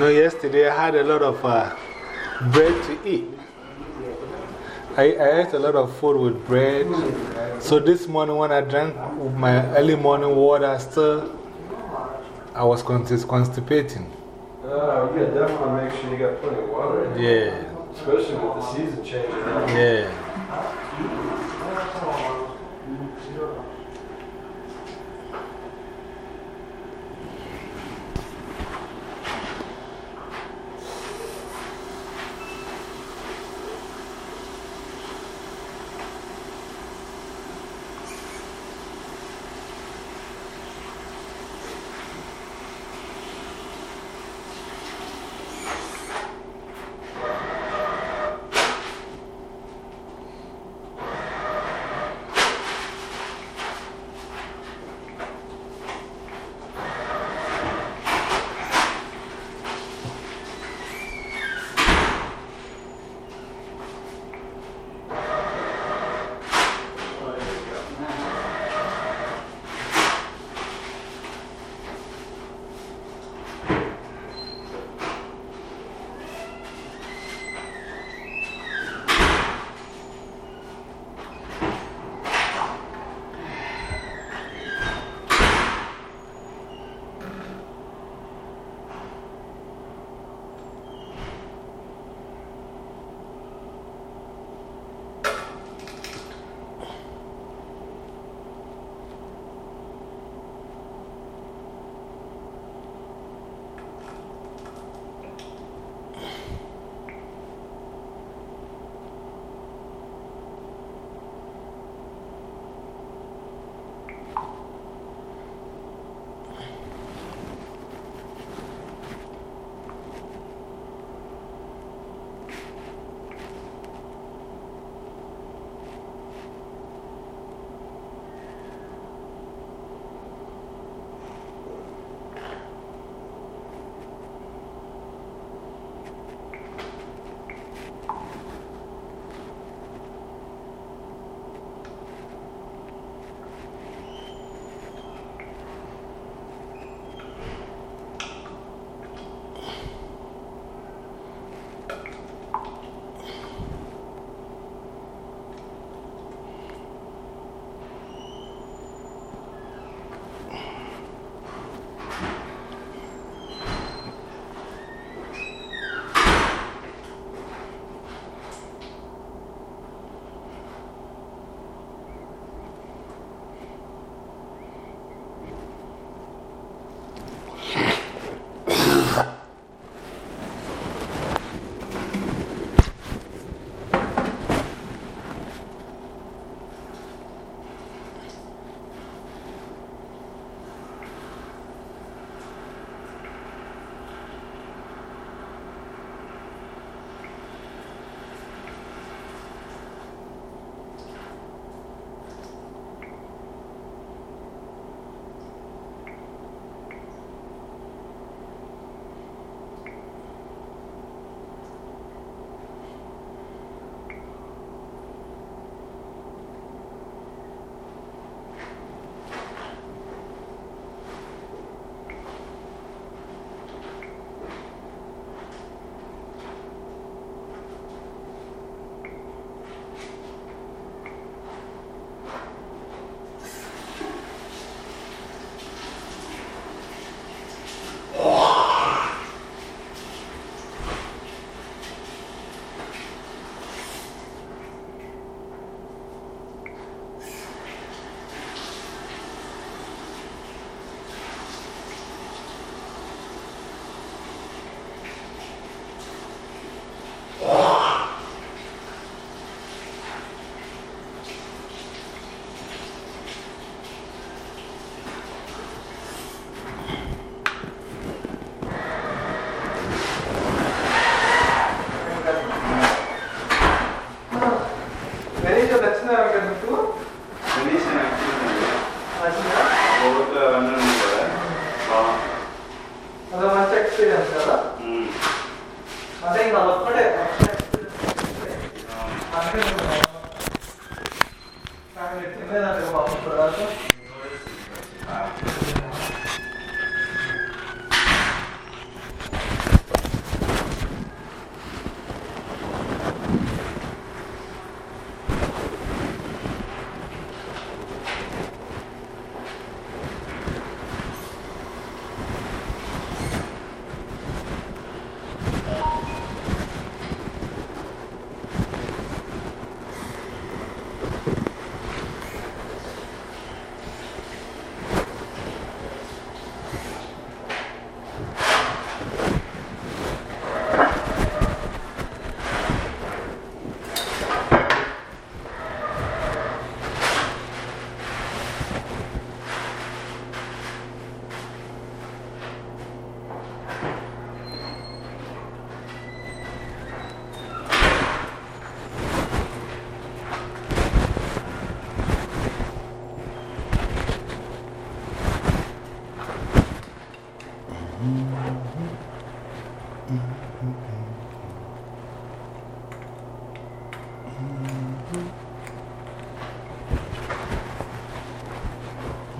know, yesterday I had a lot of uh, bread to eat. I, I ate a lot of food with bread. So this morning, when I drank my early morning water, still I was constipating. Oh, you gotta definitely make sure you got plenty of water. Yeah. Especially with the season changing. Yeah.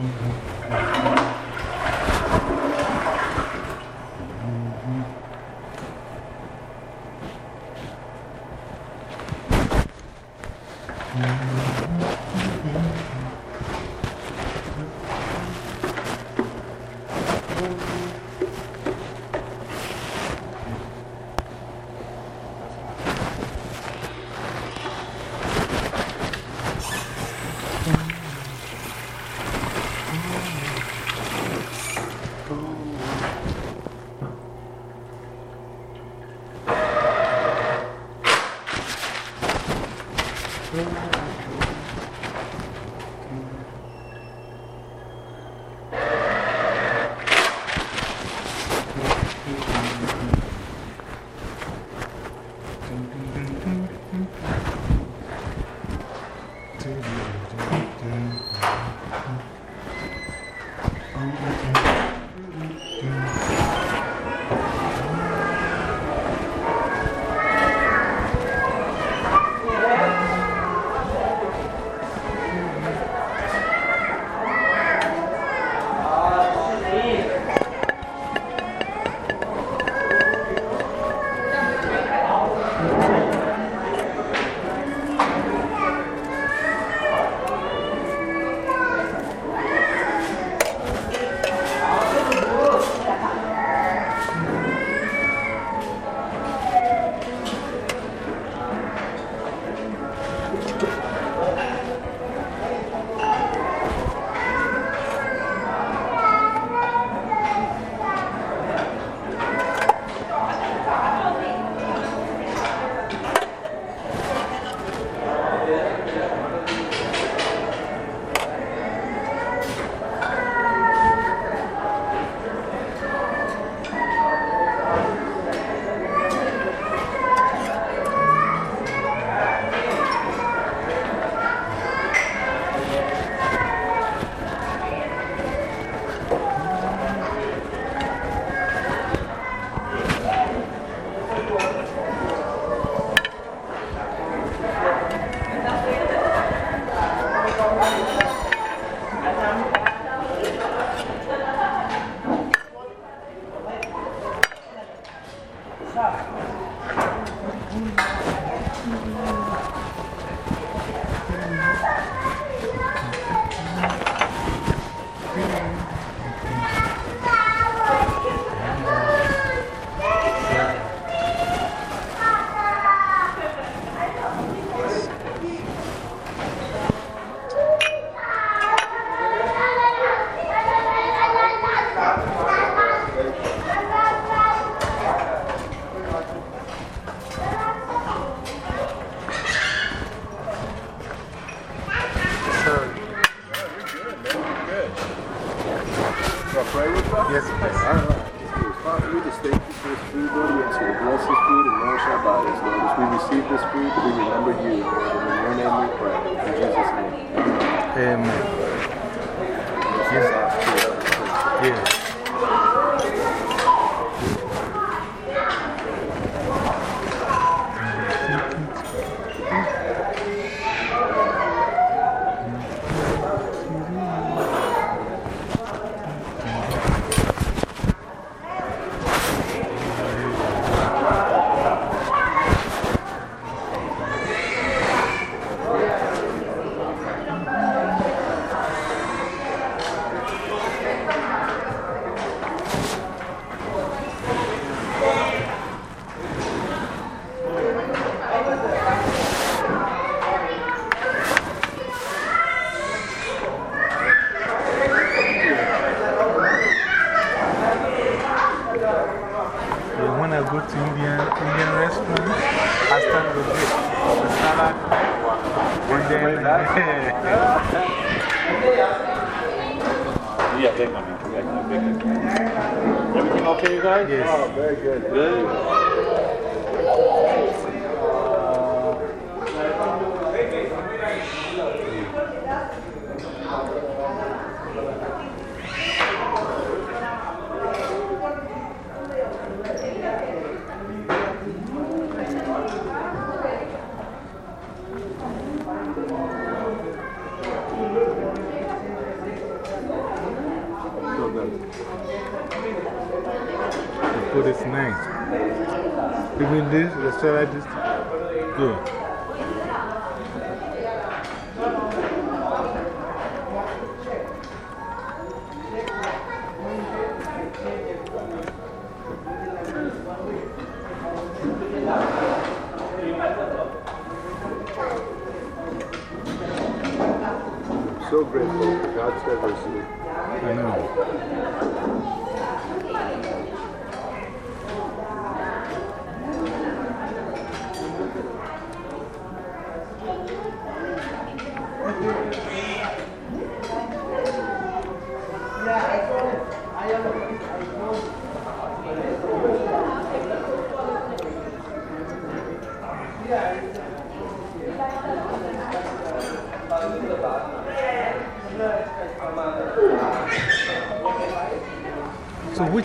Mm-hmm.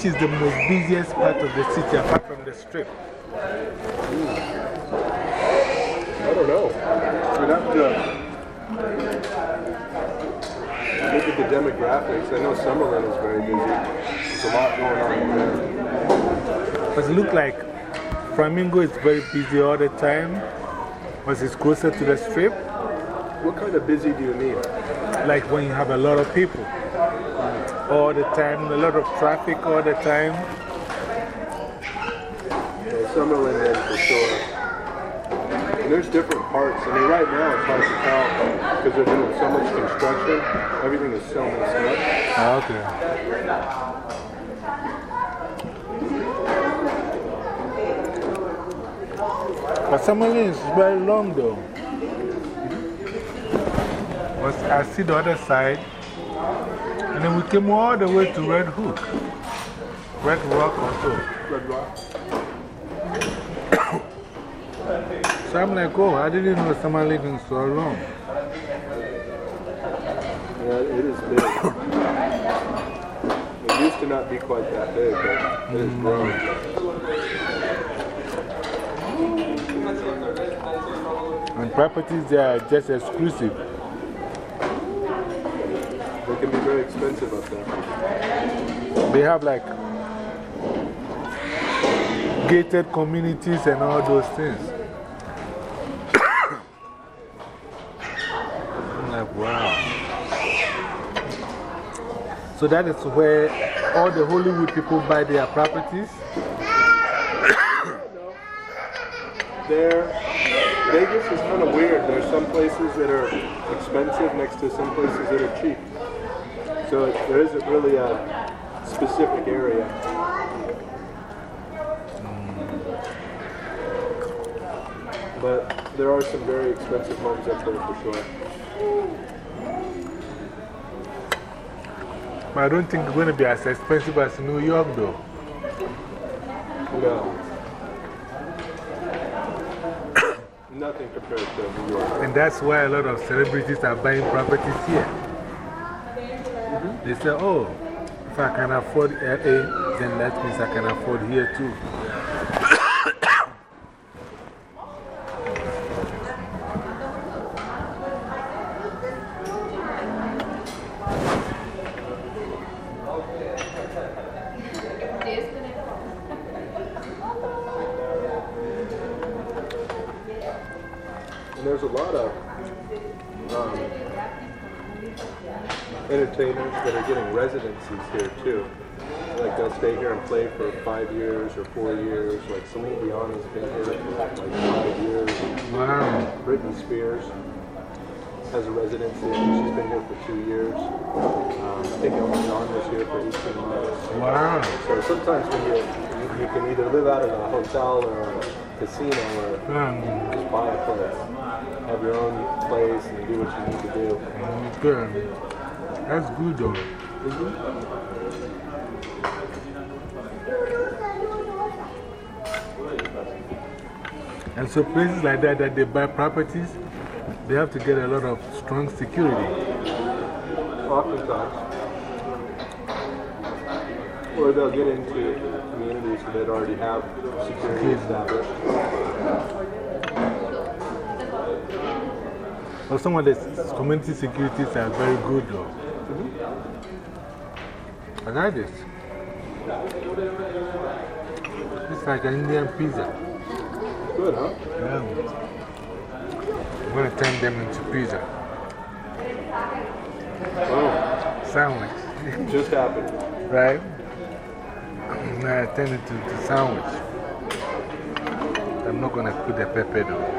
Which is the most busiest part of the city apart from the strip? I don't know. We'd have to look at the demographics. I know Summerlin is very busy. There's a lot going on there. Does it look like Flamingo is very busy all the time? Was it closer to the strip? What kind of busy do you mean? Like when you have a lot of people all the time, a lot of traffic all the time. Yeah, Summerlin is for sure. And there's different parts. I mean, right now it's hard to tell because they're doing so much construction. Everything is so messed up. Okay. But Summerlin is very long though. I see the other side, and then we came all the way to Red Hook, Red Rock also. Red Rock. So I'm like, oh, I didn't know Summerlin is so long. Yeah, it is big. it used to not be quite that big, but it has mm-hmm. grown. And properties there are just exclusive. Can be very expensive up there. They have like gated communities and all those things. I'm like, wow. So that is where all the Hollywood people buy their properties. There, Vegas is kind of weird. There's some places that are expensive next to some places that are cheap. So it, there isn't really a specific area. But there are some very expensive homes up there for sure. But I don't think it's going to be as expensive as New York, though. No. Nothing compared to New York. And that's why a lot of celebrities are buying properties here. They say, oh, if I can afford LA, then that means I can afford here too. Two years. Um, I think Elton John was year for 18 months. Wow. So sometimes when you, you, you can either live out of a hotel or a casino or Um, just buy a place, have your own place and do what you need to do. okay. That's good though. And so places like that that they buy properties, they have to get a lot of strong security. Oftentimes. Or they'll get into communities that already have security established. But some of the community securities are very good though. Mm-hmm. I like this. It's like an Indian pizza. Good, huh? Yeah. I'm going to turn them into pizza. Oh, Sandwich. just happened. right? I'm to turn to, to sandwich. I'm not going to put the pepper though.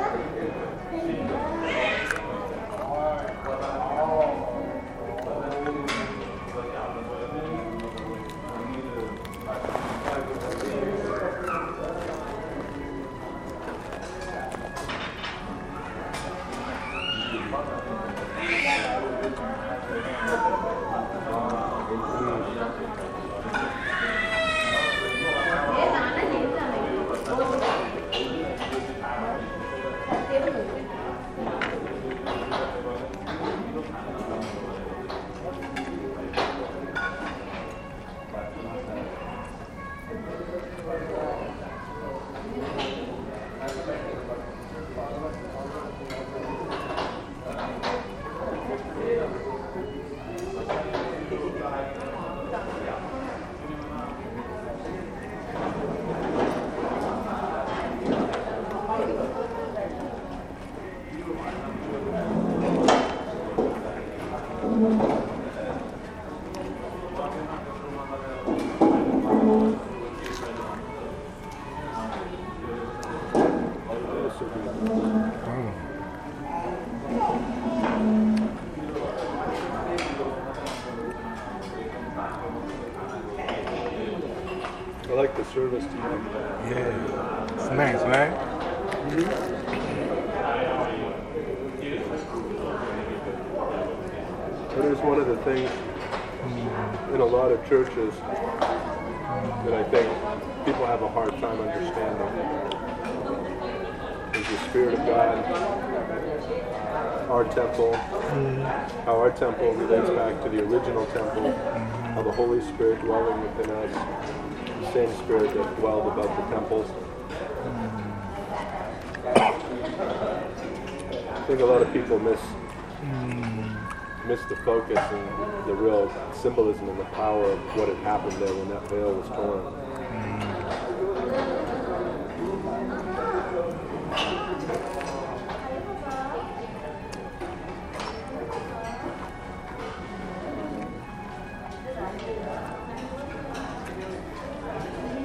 of what had happened there when that veil was torn.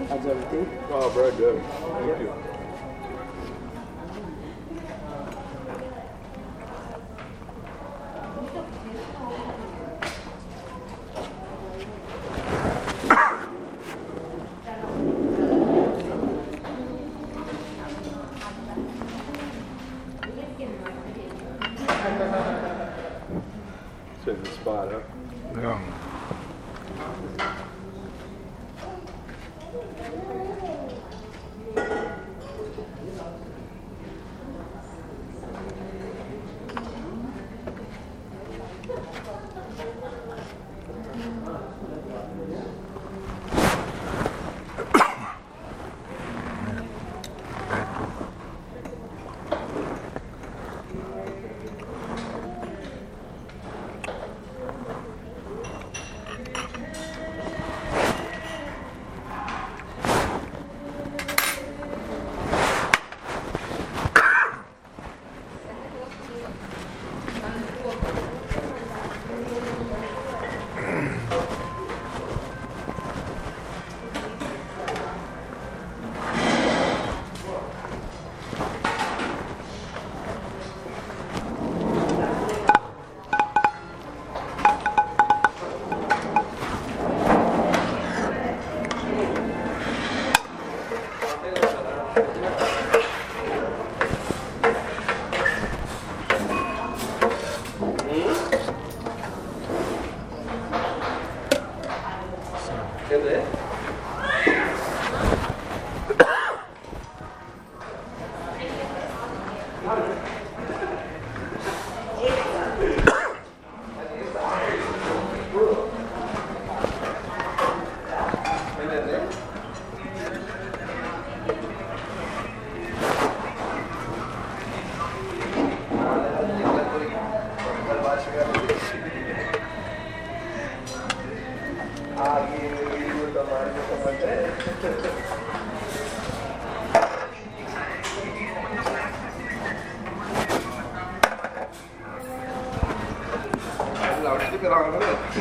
How's everything? Oh, very good. Thank you.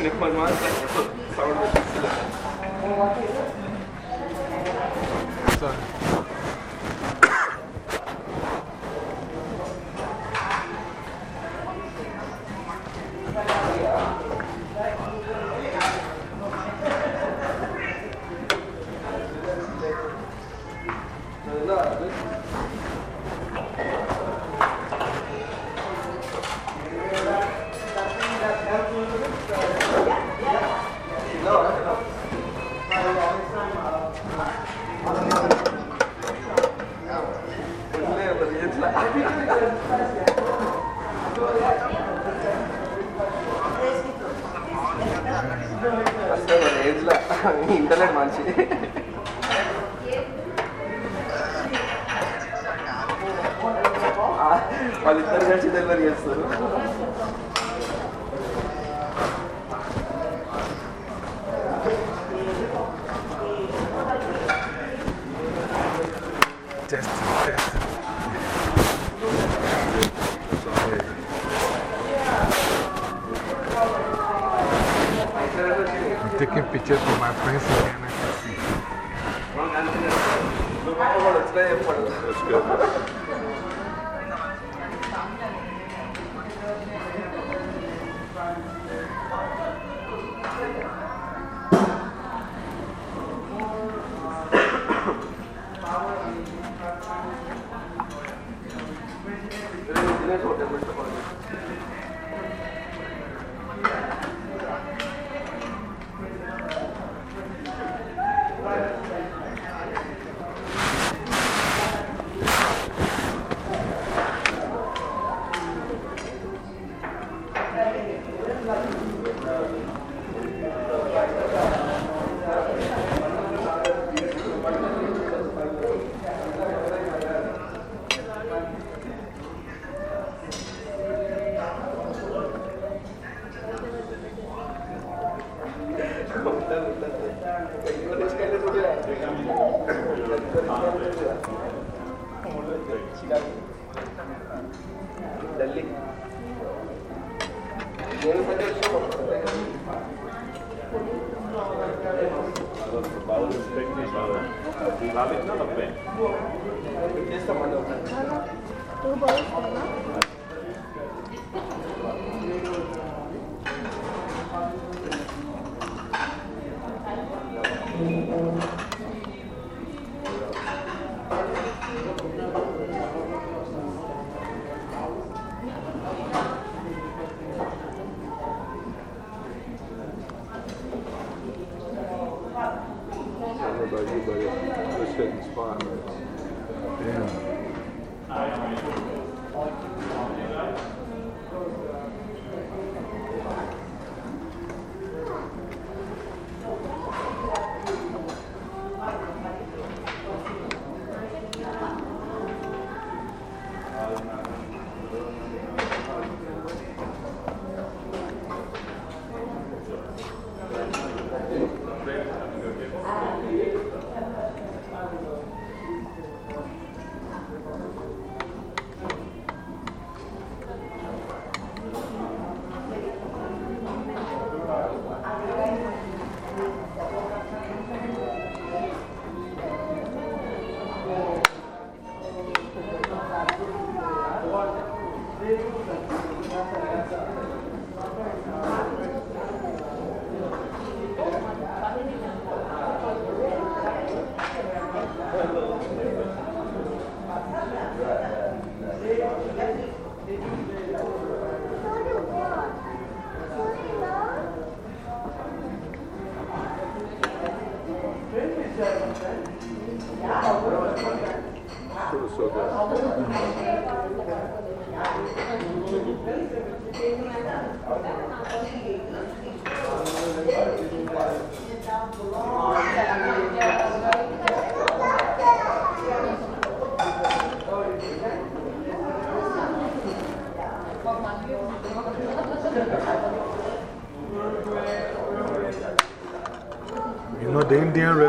mejor, ¿no?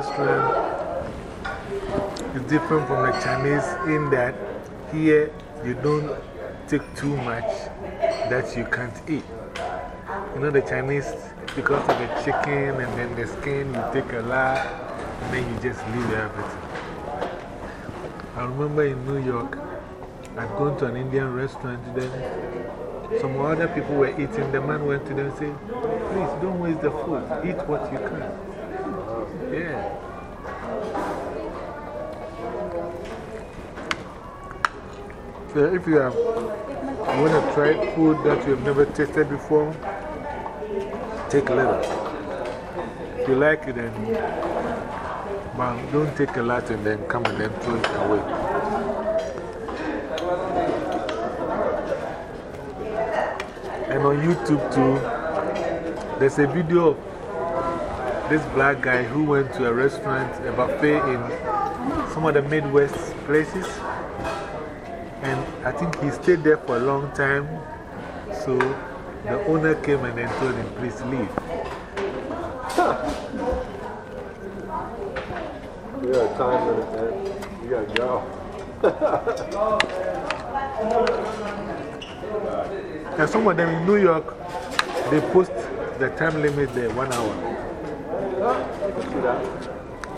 Restaurant is different from the Chinese in that here you don't take too much that you can't eat. You know, the Chinese, because of the chicken and then the skin, you take a lot and then you just leave everything. I remember in New York, I'd gone to an Indian restaurant, then some other people were eating. The man went to them and said, Please don't waste the food, eat what you can. So uh, if you, have, you want to try food that you have never tasted before, take a little. If you like it, then but don't take a lot and then come and then throw it away. And on YouTube too, there's a video of this black guy who went to a restaurant, a buffet in some of the Midwest places. And I think he stayed there for a long time. So the owner came and then told him, please leave. You got a time limit, man. You gotta go. And some of them in New York, they post the time limit there, one hour.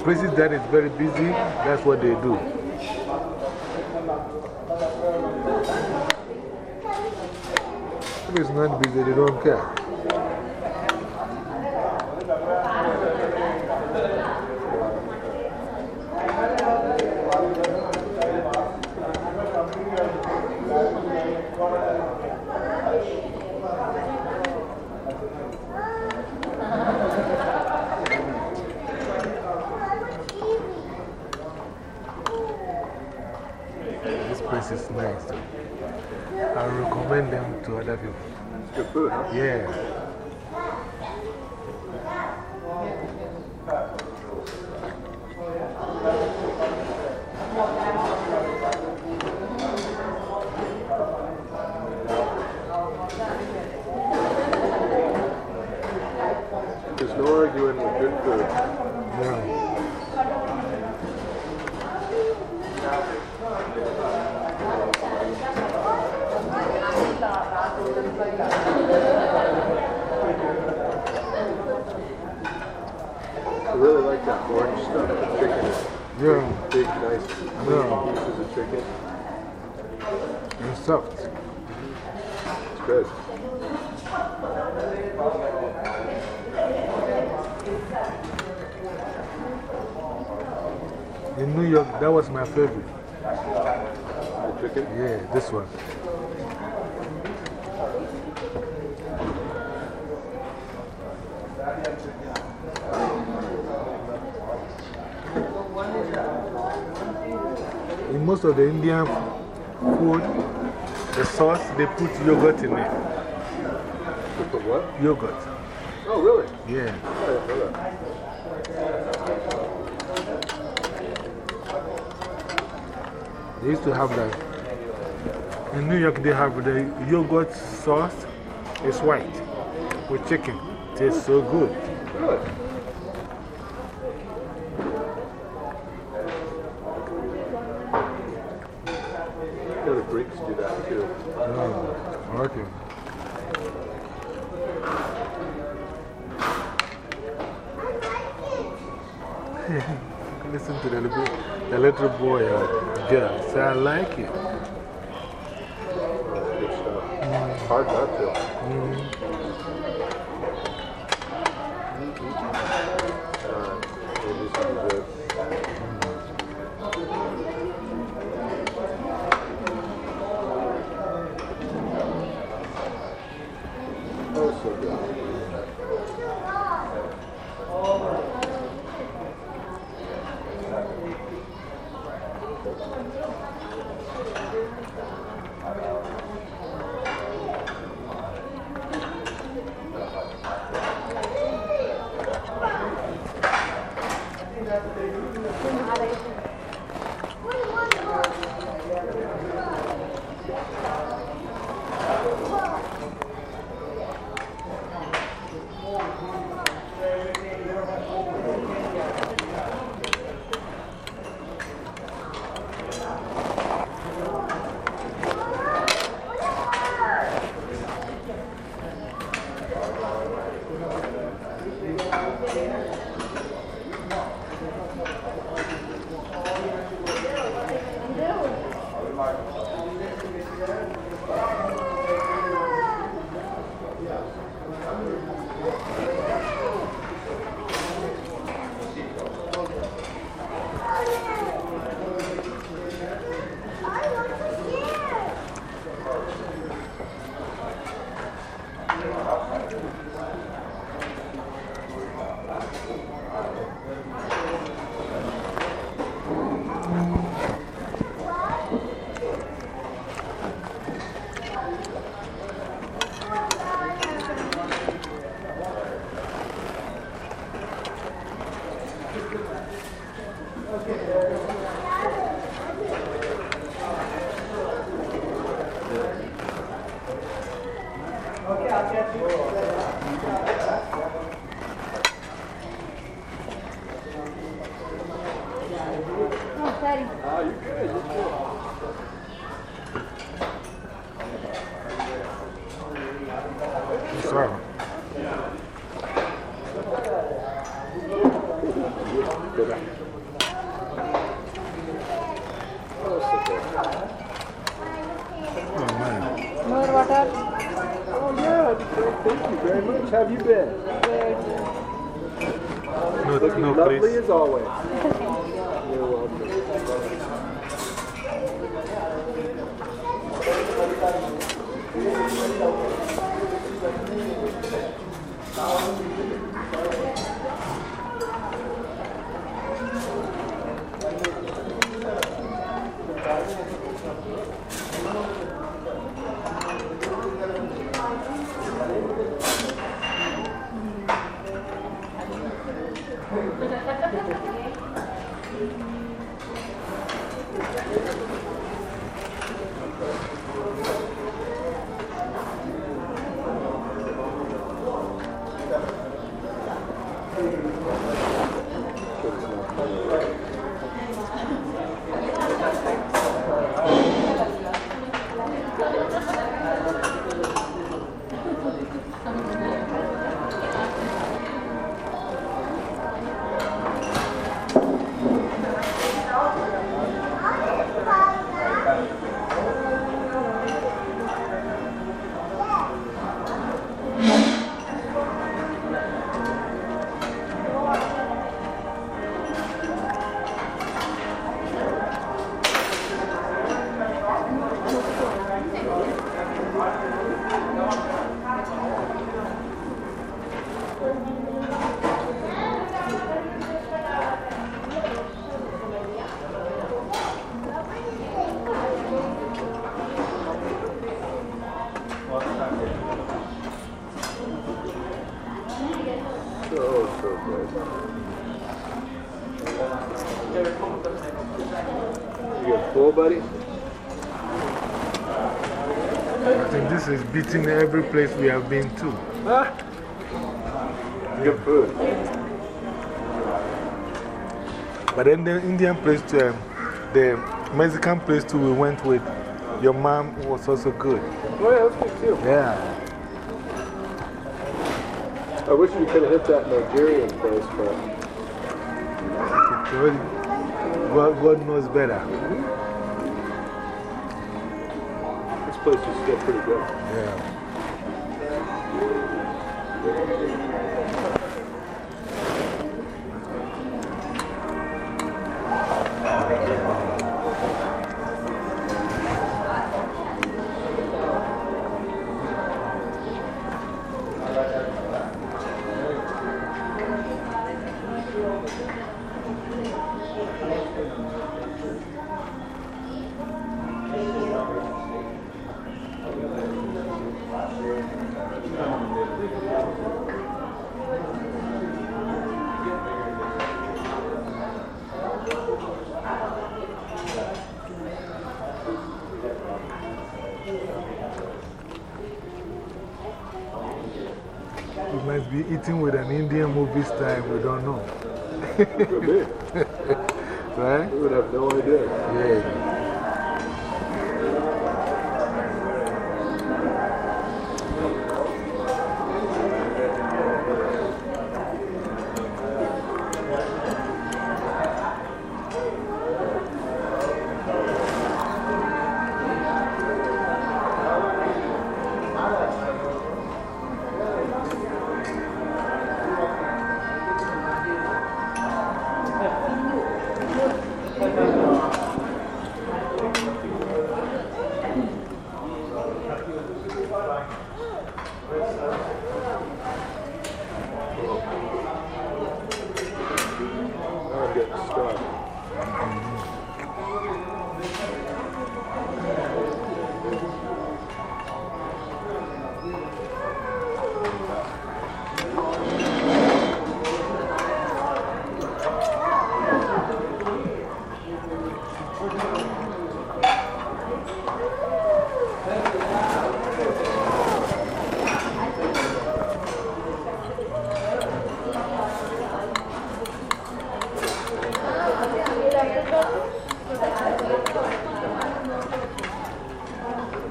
Places that is very busy, that's what they do. It's not busy, they don't care. This place is nice. I recommend them to other people. It's good food, huh? Yeah. There's no arguing with good food. Yeah. I really like that orange stuff, the chicken. Yeah. Big, nice Yeah. pieces of chicken. And soft. It's good. In New York, that was my favorite. The chicken. Yeah, this one. In most of the Indian food, the sauce, they put yogurt in it. You put what? Yogurt. Oh, really? Yeah. I didn't know that. They used to have that. In New York, they have the yogurt sauce. It's white with chicken. Tastes so good. Really? Beating every place we have been to. Good food. But then the Indian place, too, um, the Mexican place too, we went with your mom was also good. Oh, yeah, that's good too. Yeah. I wish we could have hit that Nigerian place, but It's really- God, God knows better. Place pretty good. Yeah.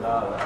Nada.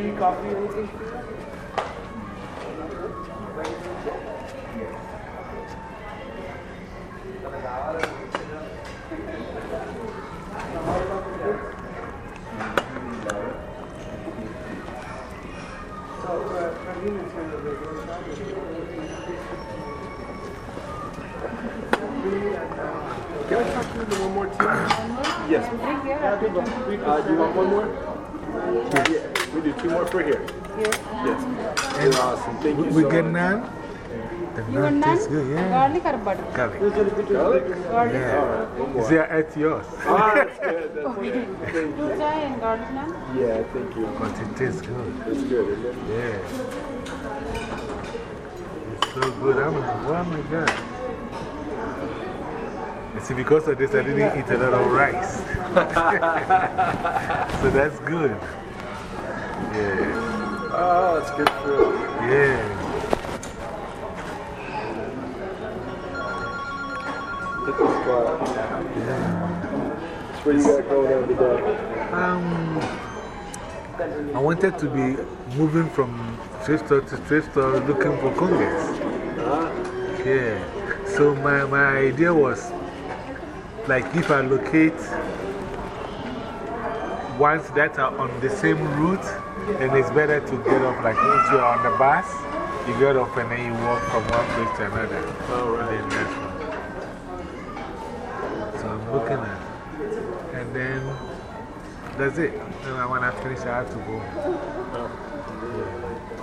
So any tea, coffee, anything? Can I talk to you one more time? Yes. Uh, do you want one more? Yeah, we do two more for here. Yes. You're awesome. Thank you We so get much. naan? The You want naan tastes naan? good, yeah. Garlic or butter? Garlic. Garlic? Yeah. See, I ate yours. Ah, that's good. That's good. Thank you. and garlic naan? Yeah, thank you. But it tastes good. It's good, isn't it? Yeah. It's so good. I'm like, oh my God. You see, because of this, I didn't eat a lot of rice. so that's good. Yeah. Oh, that's good food. Yeah. Hit the spot. That's what you got going on today. Um, I wanted to be moving from thrift store to thrift store looking for congas. Huh? Yeah. So my, my idea was like if I locate ones that are on the same route, then it's better to get off. Like if you're on the bus, you get off and then you walk from one place to another. All right. And then that's one. So I'm looking at And then that's it. And when I finish, I have to go.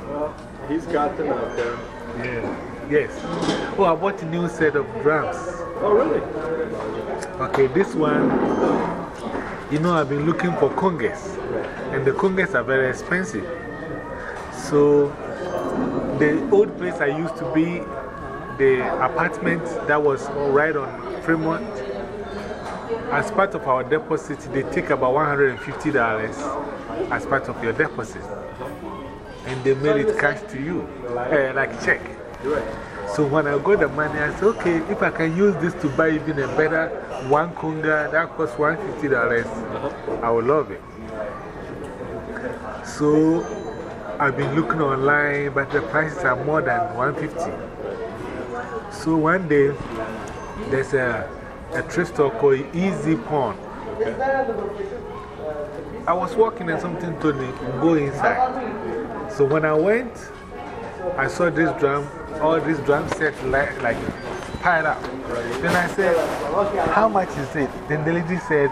Well, he's got them out there. Yeah. Yes. Oh, I bought a new set of drums. Oh, really? Okay, this one, you know, I've been looking for congas, and the congas are very expensive. So, the old place I used to be, the apartment that was right on Fremont, as part of our deposit, they take about $150 as part of your deposit. And they mail it cash to you, uh, like check. So when I got the money, I said, okay, if I can use this to buy even a better one conga that costs $150, I will love it. So I've been looking online, but the prices are more than 150. So one day, there's a, a thrift store called EZPAWN. I was walking and something told me, go inside. So when I went, I saw this drum, all these drum sets like, like piled up. Then I said, How much is it? Then the lady said,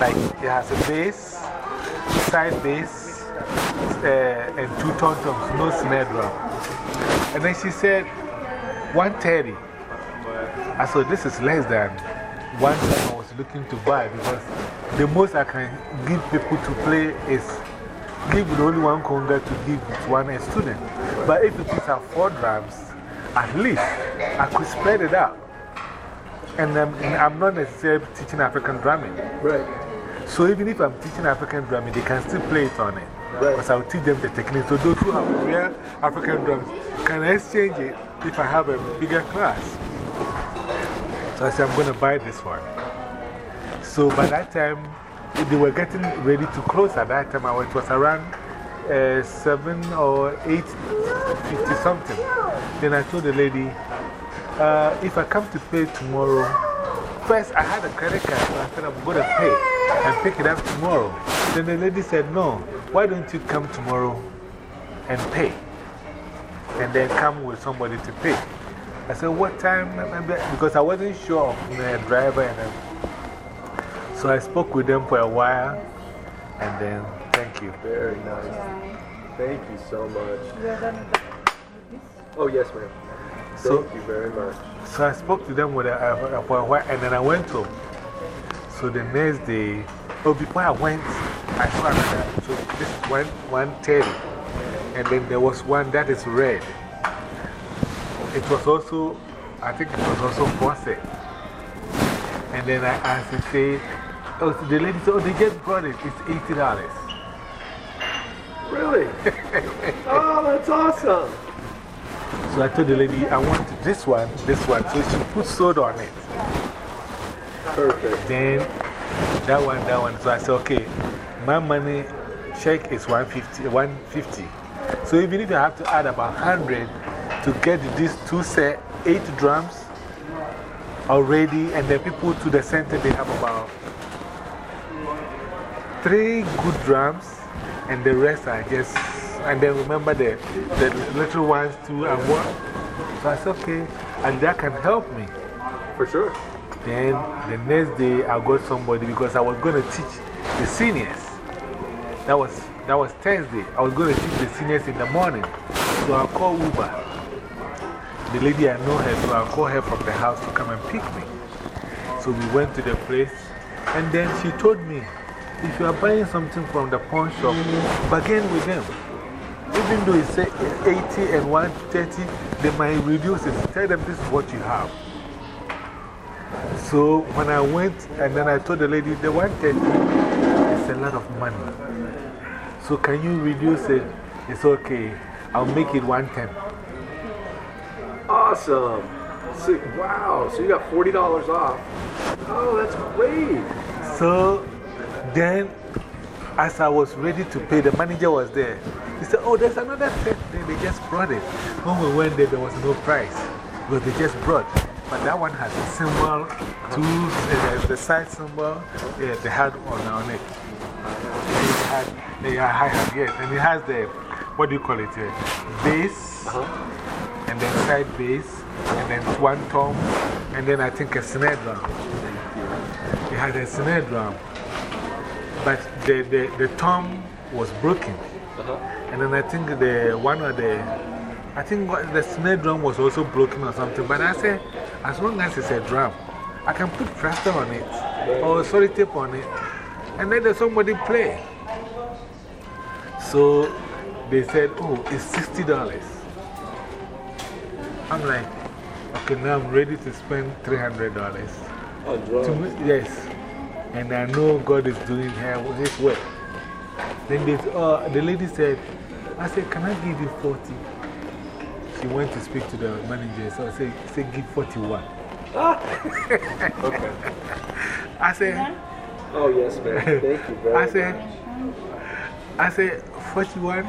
like, it has a bass, side bass, uh, and two tom toms, no snare drum. And then she said, 130. I said, This is less than one time I was looking to buy because the most I can give people to play is give only one conga to give with one a student. But if it is put four drums, at least I could spread it out. And I'm, I'm not necessarily teaching African drumming. Right. So even if I'm teaching African drumming, they can still play it on it. Because I'll teach them the technique. So those who have real African drums can exchange it if I have a bigger class. So I said, I'm going to buy this one. So by that time, they were getting ready to close at that time. It was around uh, 7 or 8 50 something. Then I told the lady, uh, if I come to pay tomorrow, first I had a credit card, so I said I'm going to pay and pick it up tomorrow. Then the lady said, No, why don't you come tomorrow and pay? And then come with somebody to pay. I said, What time? Because I wasn't sure of the driver. And then, so I spoke with them for a while and then thank you. Very nice. Thank you so much. Oh, yes, ma'am. So- Thank you very much. So I spoke to them with a, uh, for a while and then I went home. So the next day, oh, before I went, I saw another. So this is one, one teddy. And then there was one that is red. It was also, I think it was also faucet. And then I asked to say, oh, so the lady said, oh, they just brought it. It's $80. Really? oh, that's awesome. So I told the lady, I want this one, this one. So she put soda on it. Perfect. Then that one, that one. So I said, okay, my money check is 150, 150. So even if I have to add about 100 to get these two set, eight drums already, and the people to the center, they have about three good drums, and the rest are just, and then remember the, the little ones too, and what? So I said, okay, and that can help me. For sure. Then the next day, I got somebody because I was going to teach the seniors. That was, that was Thursday. I was going to teach the seniors in the morning. So I called Uber. The lady, I know her, so I called her from the house to come and pick me. So we went to the place, and then she told me, if you are buying something from the pawn shop, bargain with them. Even though it's 80 and 130, they might reduce it. Tell them this is what you have. So when I went, and then I told the lady, the 130 is a lot of money. So can you reduce it? It's okay. I'll make it 110. Awesome. So, wow. So you got $40 off. Oh, that's great. So then, as I was ready to pay, the manager was there. He said, Oh, there's another set there. They just brought it. When we went there, there was no price. But they just brought. But that one has a cymbal, two, the side cymbal, yeah, they had on, on it. It had, they hat, yes. And it has the, what do you call it? Uh, bass, Uh-huh. And then side bass, and then one tom, and then I think a snare drum. It had a snare drum. But the, the, the tom was broken. -huh. And then I think the one of the, I think the snare drum was also broken or something. But I said, as long as it's a drum, I can put plaster on it or sorry tape on it. And then there's somebody play. So they said, oh, it's $60. I'm like, okay, now I'm ready to spend $300. On To me, yes. And I know God is doing her, His work. Then they, uh, the lady said, I said, Can I give you 40? She went to speak to the manager. So I said, say, Give 41. Okay. I said, Oh, yes, ma'am. Thank you very I much. said, I said, 41?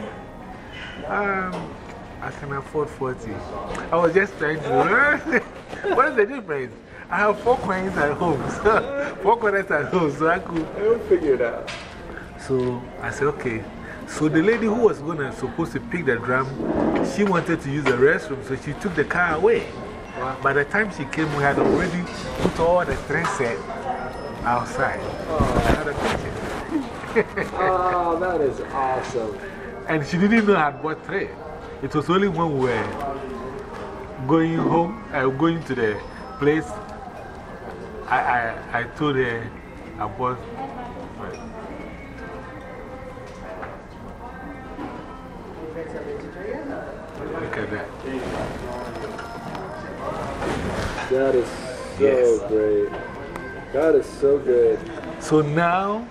Um, I can afford 40. I was just trying to. what is the difference? I have four coins at home. So, four coins at home. So I could. I'll figure it out. So I said, okay. So the lady who was going to supposed to pick the drum, she wanted to use the restroom, so she took the car away. By the time she came, we had already put all the train set outside. Oh, I had a picture. Oh, that is awesome. And she didn't know I had bought three. It was only when we were going home, uh, going to the place, I, I, I told her I bought. Look at that. That is so Yes. great. That is so good. So now,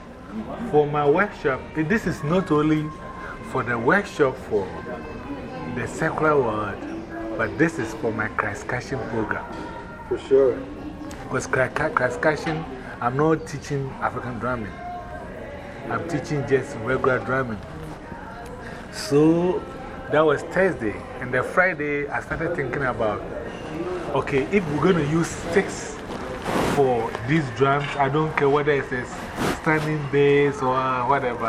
for my workshop, this is not only for the workshop for the secular world, but this is for my Christ-Cashing program. For sure. Because Christ-Cashing, I'm not teaching African drumming. I'm teaching just regular drumming. So that was Thursday. And the Friday, I started thinking about okay, if we're going to use sticks for these drums, I don't care whether it's a standing bass or whatever,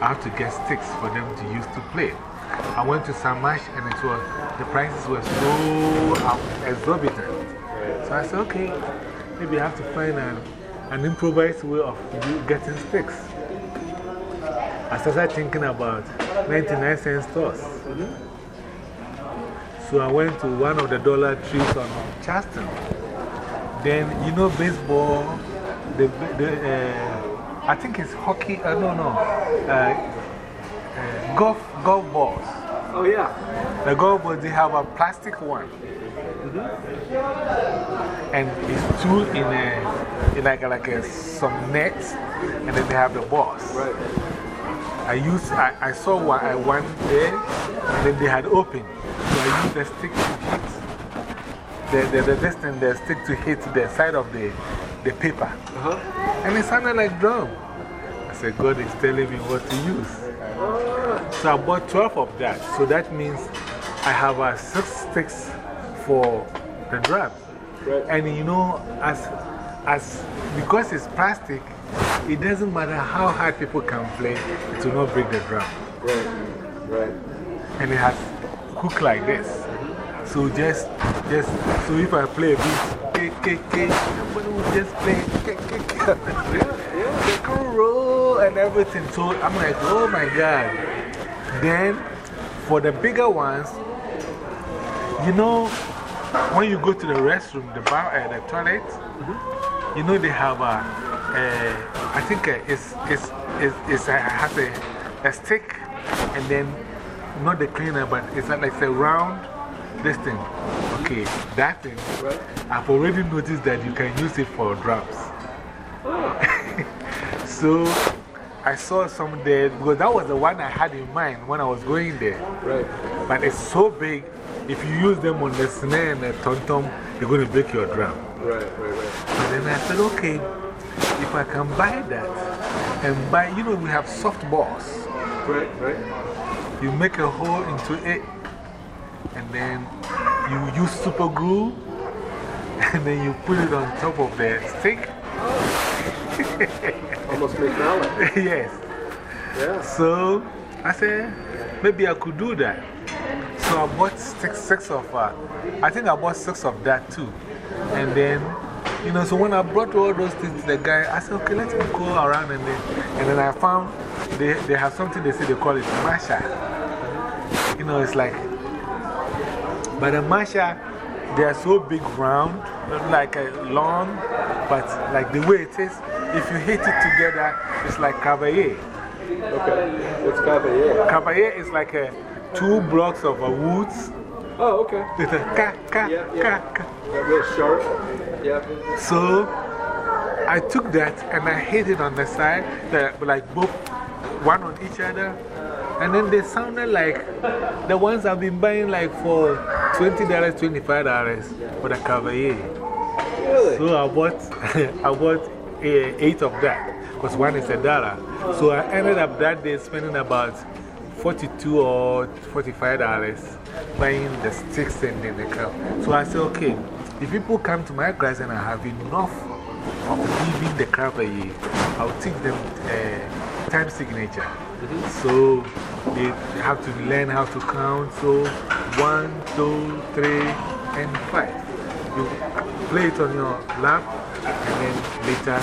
I have to get sticks for them to use to play. I went to Sam Ash and it was, the prices were so um, exorbitant. So I said, okay, maybe I have to find an, an improvised way of getting sticks. I started thinking about 99 cent stores. So I went to one of the dollar trees on Charleston. Then, you know, baseball, the, the, uh, I think it's hockey, no, uh, uh, golf, golf balls. Oh, yeah. The golf balls, they have a plastic one. And it's two in a, in like, a, like a, some nets, and then they have the balls. Right. I used, I, I saw one, I went there, and then they had open. So I used the stick to hit the, the, the, thing, the stick to hit the side of the, the paper. Uh huh. And it sounded like drum. I said, God is telling me what to use. So I bought 12 of that. So that means I have uh, six sticks for the drum. Right. And you know, as, as, because it's plastic, it doesn't matter how hard people can play, it will not break the drum. Right. Right. And it has hook like this. So just, just, so if I play a beat, K, K, K, somebody will just play K, K, K. And everything. So I'm like, oh my God. Then for the bigger ones, you know, when you go to the restroom, the, bar, uh, the toilet, you know, they have a, uh, I think it's, it's, it's, it's a, has a, a stick and then not the cleaner, but it's like a round this thing. Okay, that thing, I've already noticed that you can use it for drums. so I saw some there because that was the one I had in mind when I was going there. Right. But it's so big, if you use them on the snare and the tom tom, you're going to break your drum. Right. Right. Right. And then I said, okay, if I can buy that and buy, you know, we have soft balls. Right. Right. You make a hole into it, and then you use super glue, and then you put it on top of the stick. Make yes. Yeah. So I said, maybe I could do that. So I bought six, six of, uh, I think I bought six of that too. And then, you know, so when I brought all those things to the guy, I said, okay, let me go around. And then, and then I found they, they have something they say they call it masha. You know, it's like, but the masha, they are so big round, like a long, but like the way it is, if you hit it together, it's like cavalier. Okay. What's cavaillé? Cavalier is like a, two blocks of a woods Oh, okay. It's a ka, ka, Yeah, yeah. ka, ka. That real sharp. Yeah. So I took that and I hit it on the side, the, like both one on each other. And then they sounded like the ones I've been buying like for $20, $25 for the Cavalier. Really? So I bought, I bought eight of that because one is a dollar. So I ended up that day spending about 42 or $45 buying the sticks and then the cup. So I said, okay, if people come to my class and I have enough of giving the crap a year, I'll teach them uh, time signature. So they have to learn how to count. So one, two, three, and five. You play it on your lap, and then later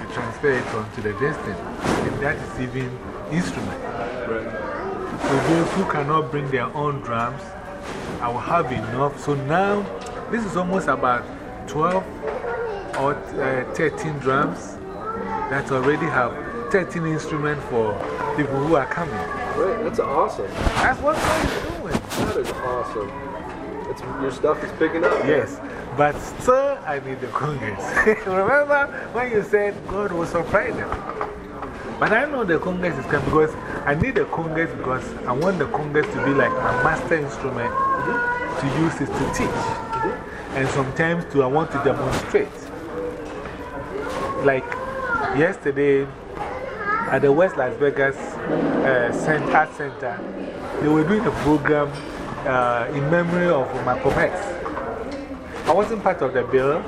you transfer it onto the distance. And that is even instrument. So those who cannot bring their own drums, I will have enough. So now, this is almost about 12 or uh, 13 drums that already have 13 instruments for people who are coming. Right. That's awesome. That's what God is doing. That is awesome. It's, your stuff is picking up. Yes, but still, I need the congas. Remember when you said God will surprise them? But I know the congas is coming because I need the congas because I want the congas to be like my master instrument to use it to teach. And sometimes too, I want to demonstrate. Like yesterday at the West Las Vegas uh, Cent- Art Center, they were doing a program uh, in memory of my X. I wasn't part of the bill.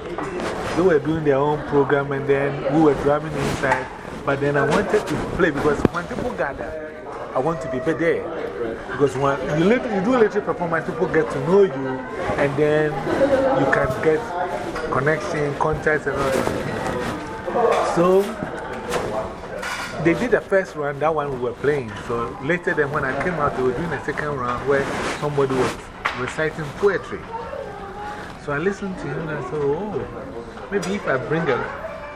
They were doing their own program and then we were drumming inside. But then I wanted to play because when people gather, I want to be there. Because when you, lit you do a little performance, people get to know you and then you can get connection, contacts, and all that. So they did the first round, that one we were playing. So later, then when I came out, they were doing a second round where somebody was reciting poetry. So I listened to him and I said, oh, maybe if I bring a,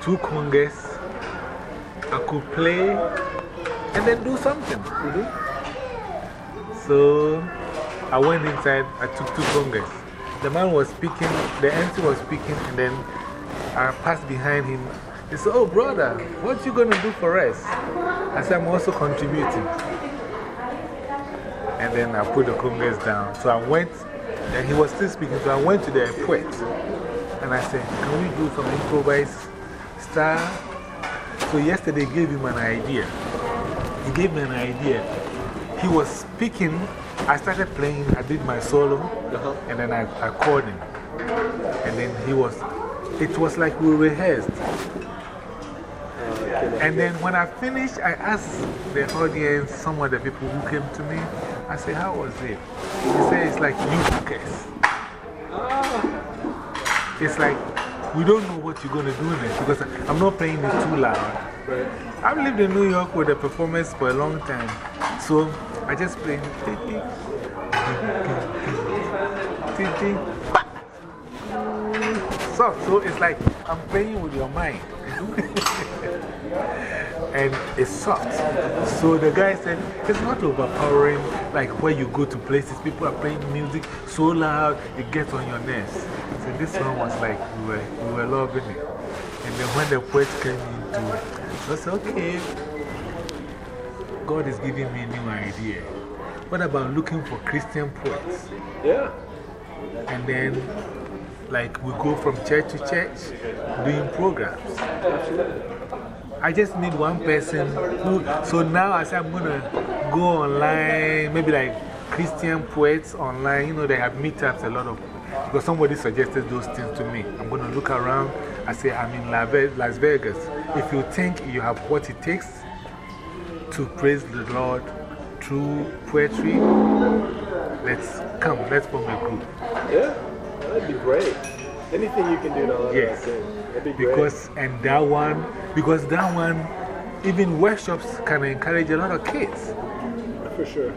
two congas, I could play and then do something. Mm-hmm. So I went inside, I took two congas. The man was speaking, the MC was speaking, and then I passed behind him. He said, Oh, brother, what you going to do for us? I said, I'm also contributing. And then I put the congas down. So I went, and he was still speaking, so I went to the poet. And I said, Can we do some improvised style? So yesterday gave him an idea. He gave me an idea. He was speaking, I started playing, I did my solo, -huh. and then I, I called him. And then he was, it was like we rehearsed. Uh, and then when I finished, I asked the audience, some of the people who came to me, I said, How was it? He said, It's like you focus. It's like we don't know what you're going to do next because I'm not playing it too loud. I've lived in New York with a performance for a long time. So I just play. Soft. So it's like I'm playing with your mind. and it's soft. So the guy said, it's not overpowering like where you go to places, people are playing music so loud, it gets on your nerves. So this one was like, we were, we were loving it. And then when the poet came into it, I said, okay, God is giving me a new idea. What about looking for Christian poets? Yeah. And then, like, we go from church to church doing programs. I just need one person who. So now I say I'm going to go online, maybe like Christian poets online. You know, they have meetups a lot of. Because somebody suggested those things to me. I'm going to look around. I say, I'm in Las Vegas. If you think you have what it takes to praise the Lord through poetry, let's come, let's form a group. Yeah. That'd be great. Anything you can do to honor Yes. That'd be great. Because, and that one, because that one, even workshops can encourage a lot of kids. For sure.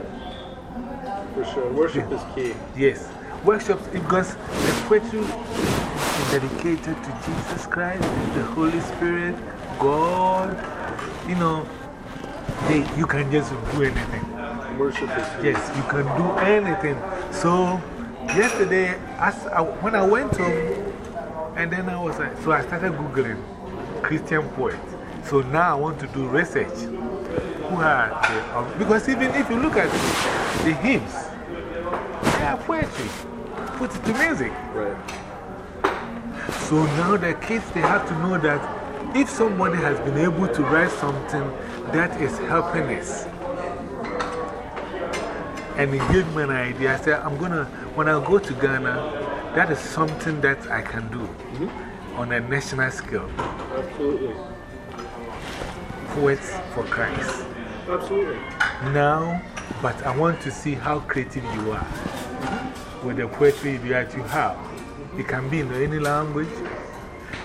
For sure. Worship is key. Yes. Workshops, because the poetry is dedicated to Jesus Christ, the Holy Spirit, God. You know, they, you can just do anything. Worship is key. Yes, you can do anything. So yesterday, as I, when I went home, and then I was like, so I started Googling Christian poets. So now I want to do research. Who the, um, because even if you look at the hymns, they are poetry, put it to music. Right. So now the kids, they have to know that if somebody has been able to write something that is helping us, and it gave me an idea. I said, I'm going to, when I go to Ghana, that is something that I can do -hmm. on a national scale. Absolutely. Poets for Christ. Absolutely. Now, but I want to see how creative you are with the poetry that you have. It can be in any language,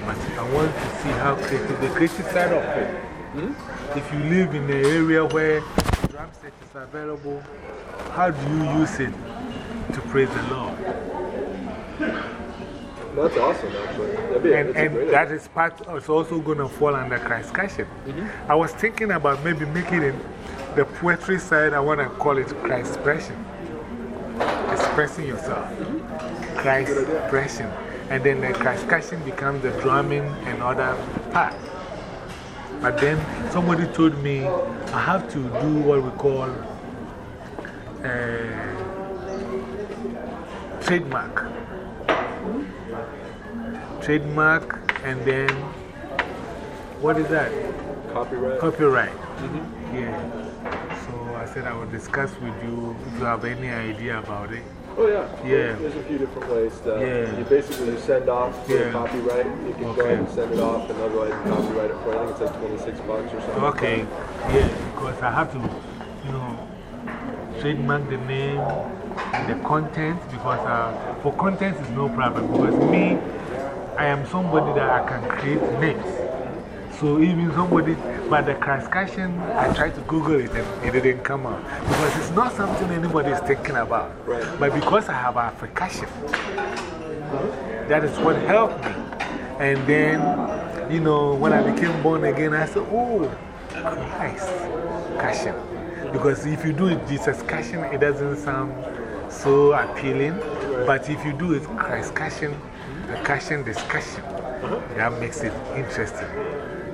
but I want to see how creative, the creative side of it. -hmm. If you live in an area where drum set is available, how do you use it to praise the Lord? That's awesome, actually. Be, and and that is part, it's also going to fall under Christ Cashin. -hmm. I was thinking about maybe making it the poetry side, I want to call it Christ expression. Expressing yourself. Christ expression. And then the Christ Cashin becomes the drumming and other part. But then somebody told me I have to do what we call uh, trademark. Trademark, and then what is that? Copyright. Copyright. -hmm. Yeah. So I said I will discuss with you if you have any idea about it. Oh, yeah. Yeah. There's a few different ways. To, Yeah. You basically you send off for Yeah. copyright. You can go ahead and send it off, and otherwise you copyright it for, I think it's like 26 bucks or something. Okay. Yeah, because I have to, you know, trademark the name the content because uh, for content is no problem because me, I am somebody that I can create names. So even somebody, but the Kraskashin, I tried to Google it and it didn't come out because it's not something anybody is thinking about. Right. But because I have Africation, that is what helped me. And then, you know, when I became born again, I said, oh, Christ, Cashin. Because if you do Jesus Cashin, it doesn't sound so appealing. But if you do it ah, the Cashin discussion, that makes it interesting.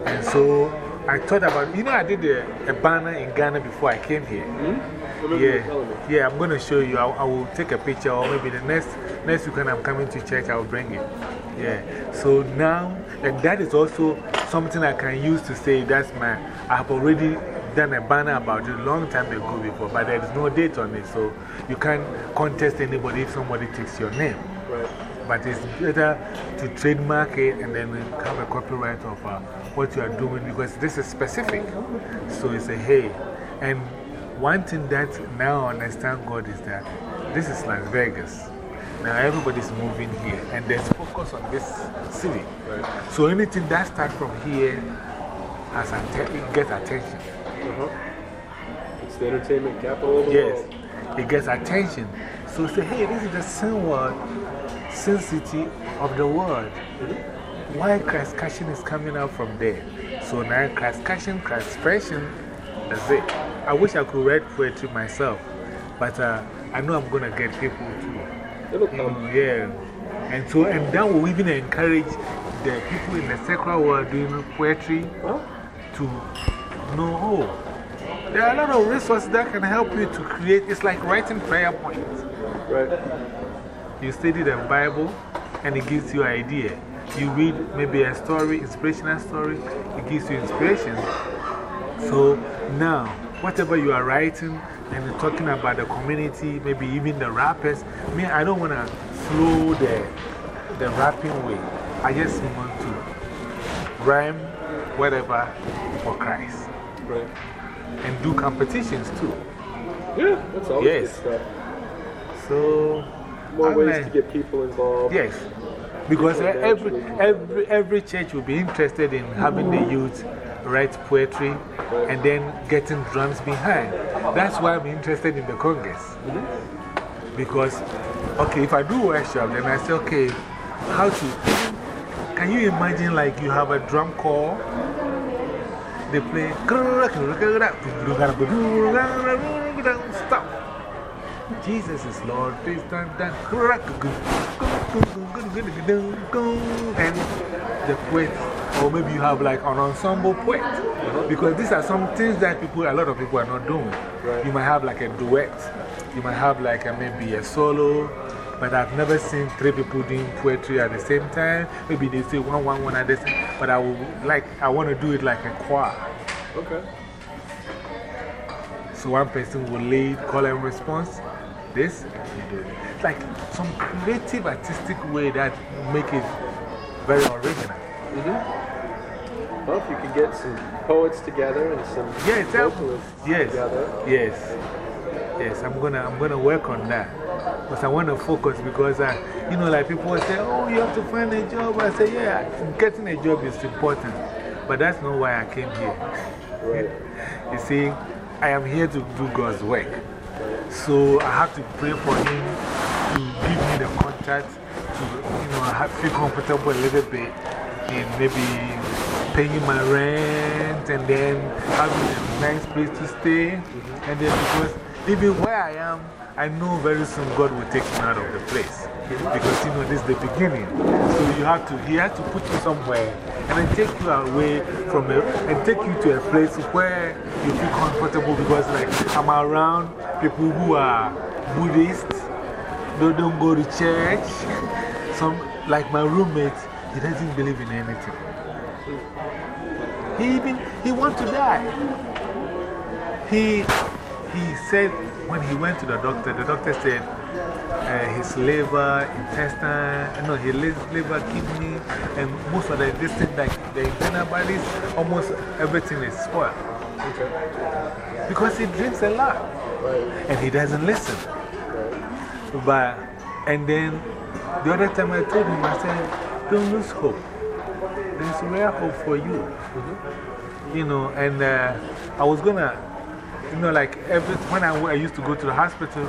And so I thought about, you know, I did a, a banner in Ghana before I came here. Remember you were telling me. Yeah, yeah, I'm going to show you. I, I will take a picture, or maybe the next, next week when I'm coming to church, I will bring it. Yeah, so now, and that is also something I can use to say that's my, I have already done a banner about it a long time ago before, but there is no date on it, so you can't contest anybody if somebody takes your name. Right. But it's better to trademark it and then have a copyright of uh, what you are doing because this is specific. So it's a hey. And one thing that now I understand God is that this is Las Vegas. Now everybody's moving here and there's focus on this city. Right. So anything that starts from here has atten gets attention. -huh. It's the entertainment capital of the Yes, world. it gets attention. So say, hey, this is the sin world, sin city of the world. Why Christ is coming out from there? So now Christ Cashin, Christ Expression, that's it. I wish I could write poetry myself, but uh, I know I'm going to get people to, It'll come. yeah. And so, and that will even encourage the people in the secular world doing poetry Huh? to oh, there are a lot of resources that can help you to create. It's like writing prayer points. Right. You study the Bible and it gives you an idea. You read maybe a story, inspirational story, it gives you inspiration. So now, whatever you are writing and talking about the community, maybe even the rappers, me, I don't want to flow the, the rapping way. I just want to rhyme whatever for Christ Right. and do competitions too. Yeah, that's always Yes. good stuff. So, More I'm ways like- to get people involved. Yes. Because People every, every, every church will be interested in having the youth write poetry and then getting drums behind. That's why I'm interested in the congas. Mm-hmm. Because, okay, if I do worship, then I say, okay, how to. Can you imagine like you have a drum corps? They play. Stop. Jesus is Lord, please dun, dun, and the poet, or maybe you have like an ensemble poet. Because these are some things that people, a lot of people are not doing. You might have like a duet, you might have like a, maybe a solo, but I've never seen three people doing poetry at the same time. Maybe they say one, one, one at the same but I would like, I want to do it like a choir. Okay. So one person will lead, call and response. This, you do it. Like some creative, artistic way that make it very original. -hmm. Well, if you can get some poets together and some yes, vocalists yes, together. Yes, yes, I'm gonna, I'm gonna work on that. Because I want to focus because, I, you know, like people say, oh, you have to find a job. I say, yeah, getting a job is important. But that's not why I came here. You see, I am here to do God's work. So I have to pray for Him to give me the contact to, you know, have, feel comfortable a little bit in maybe paying my rent and then having a nice place to stay. Mm-hmm. And then because even where I am, I know very soon God will take me out of the place. Because, you know, this is the beginning. So you have to, He has to put you somewhere and then take you away from it and take you to a place where you feel comfortable because, like, I'm around people who are Buddhist, they don't go to church. Some, like my roommate, he doesn't believe in anything. He even, he wants to die. He, he said when he went to the doctor, the doctor said uh, his liver, intestine, no, his liver, kidney, and most of the distant, like the internal bodies, almost everything is spoiled. Because he drinks a lot and he doesn't listen. But, and then the other time I told him, I said, don't lose hope. There's rare hope for you. You know, and uh, I was gonna, you know, like every, when I, I used to go to the hospital,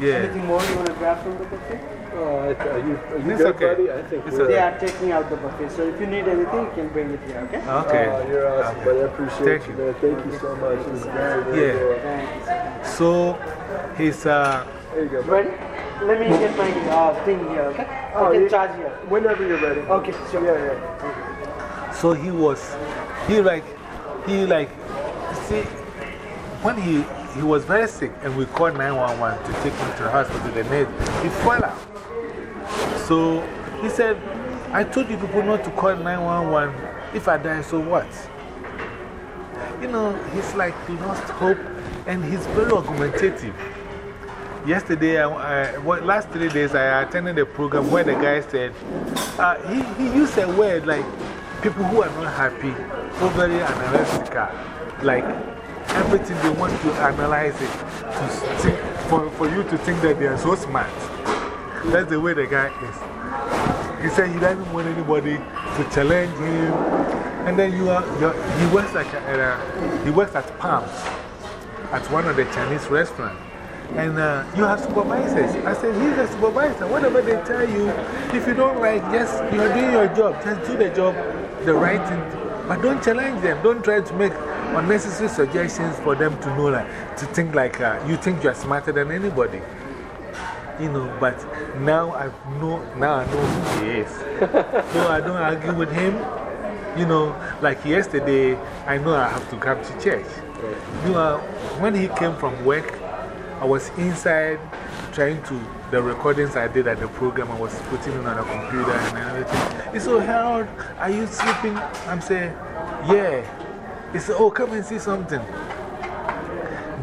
yeah. Anything more you want to grab from the buffet? Uh, are you, are you It's okay. buddy? I think It's we're. They are taking out the buffet. So if you need anything, you can bring it here, okay? Okay. Oh, you're awesome, buddy. I appreciate Thank you, you. man. Thank you so much. This is very, very Yeah. good. So, he's, uh, There you go. Ready? Let me get my uh, thing here, okay? Oh, I can you- charge here. Whenever you're ready. Okay, sure. Yeah, yeah. So he was, he like, he like, see, when he, he was very sick and we called 911 to take him to the hospital, the nurse, he fell out. So he said, I told you people not to call 911. If I die, so what? You know, he's like, lost hope and he's very argumentative. Yesterday, I, I, what, last three days, I attended a program where the guy said, uh, he, he used a word like people who are not happy, overly analytical. Like everything they want to analyze it to think, for, for you to think that they are so smart. That's the way the guy is. He said he doesn't want anybody to challenge him. And then you are, he, works like at a, he works at Palms at one of the Chinese restaurants. And uh, you have supervisors. I said, he's a supervisor. Whatever they tell you, if you don't like, just you're doing your job. Just do the job, the right thing. But don't challenge them. Don't try to make unnecessary suggestions for them to know, like, to think like uh, you think you're smarter than anybody. You know, but now I know, now I know who he is. so I don't argue with him. You know, like yesterday, I know I have to come to church. You know, when he came from work, I was inside trying to, the recordings I did at the program, I was putting it on a computer and everything. He said, Harold, are you sleeping? I'm saying, yeah. He said, oh, come and see something.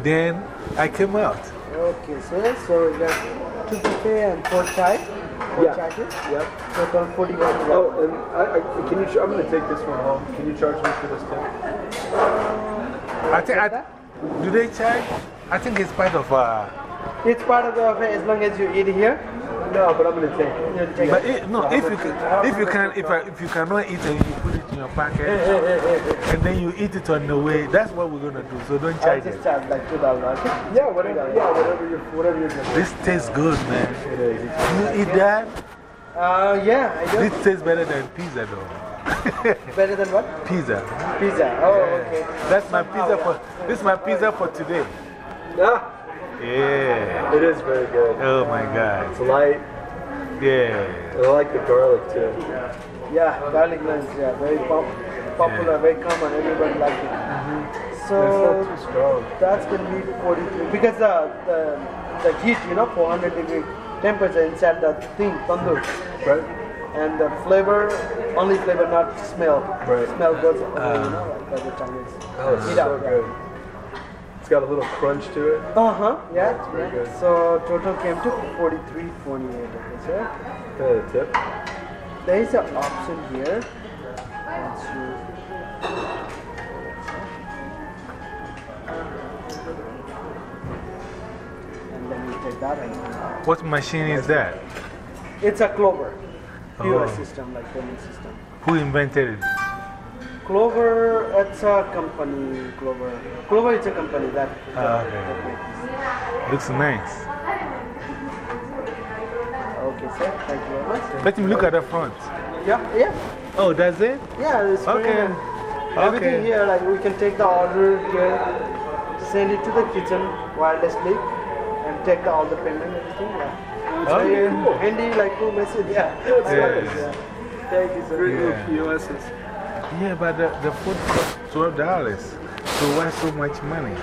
Then I came out. Okay, sir. So you got two buffet and four chai. Four Yeah. charges. Yep. Total 41. Oh, and I, I, can you, I'm going to take this one home. Can you charge me for this too? I think, I, do they charge? I think it's part of, uh, It's part of the buffet as long as you eat here. No, but I'm going to take it. But it. it, no, if you, can, if you can, if, I, if you cannot eat it, you put it in your pocket and then you eat it on the way. That's what we're going to do. So don't I'll charge just it. charge like $2. Yeah, whatever, yeah, whatever you're, whatever you're going to This tastes good, man. It is. It's- You eat that? Uh, yeah, I do. This tastes better than pizza, though. Better than what? pizza. Pizza. Oh, okay. That's my pizza for, this is my pizza for today. Ah, Yeah. It is very good. Oh my God. It's light. Yeah. I like the garlic too. Yeah, garlic lens, yeah, very pop popular, very common, everybody likes it. Mm-hmm. It's So not too strong. that's going to be 43 because the, the, the heat, you know, 400 degree temperature inside the thing, tandoor. Right? And the flavor, only flavor, not smell. Right. Smell goes away, you uh-huh. know, like the it's Oh, it's so good. It's got a little crunch to it. Uh huh, yeah. It's very good. So total came to 43, 48, okay, sir. Kind tip. There is an option here. Once you and then you take that and What machine is that? it's a Clover POS Oh. system, like payment system. Who invented it? Clover, it's a company. Clover, Clover is a company that. Ah, okay. that makes. Looks nice. Okay, sir. Thank you very much. Let me look at the front. Yeah, yeah, Oh, that's it? yeah. The screen Okay. Everything here, like we can take the order here, send it to the kitchen wirelessly, and take the, all the payment, and everything. Yeah. It's Okay. very handy, like cool message. Yeah. It's Yeah. nice, yeah. Thank you, sir. Great Yeah. little POSs. Yeah, but the, the food costs $12. So why so much money?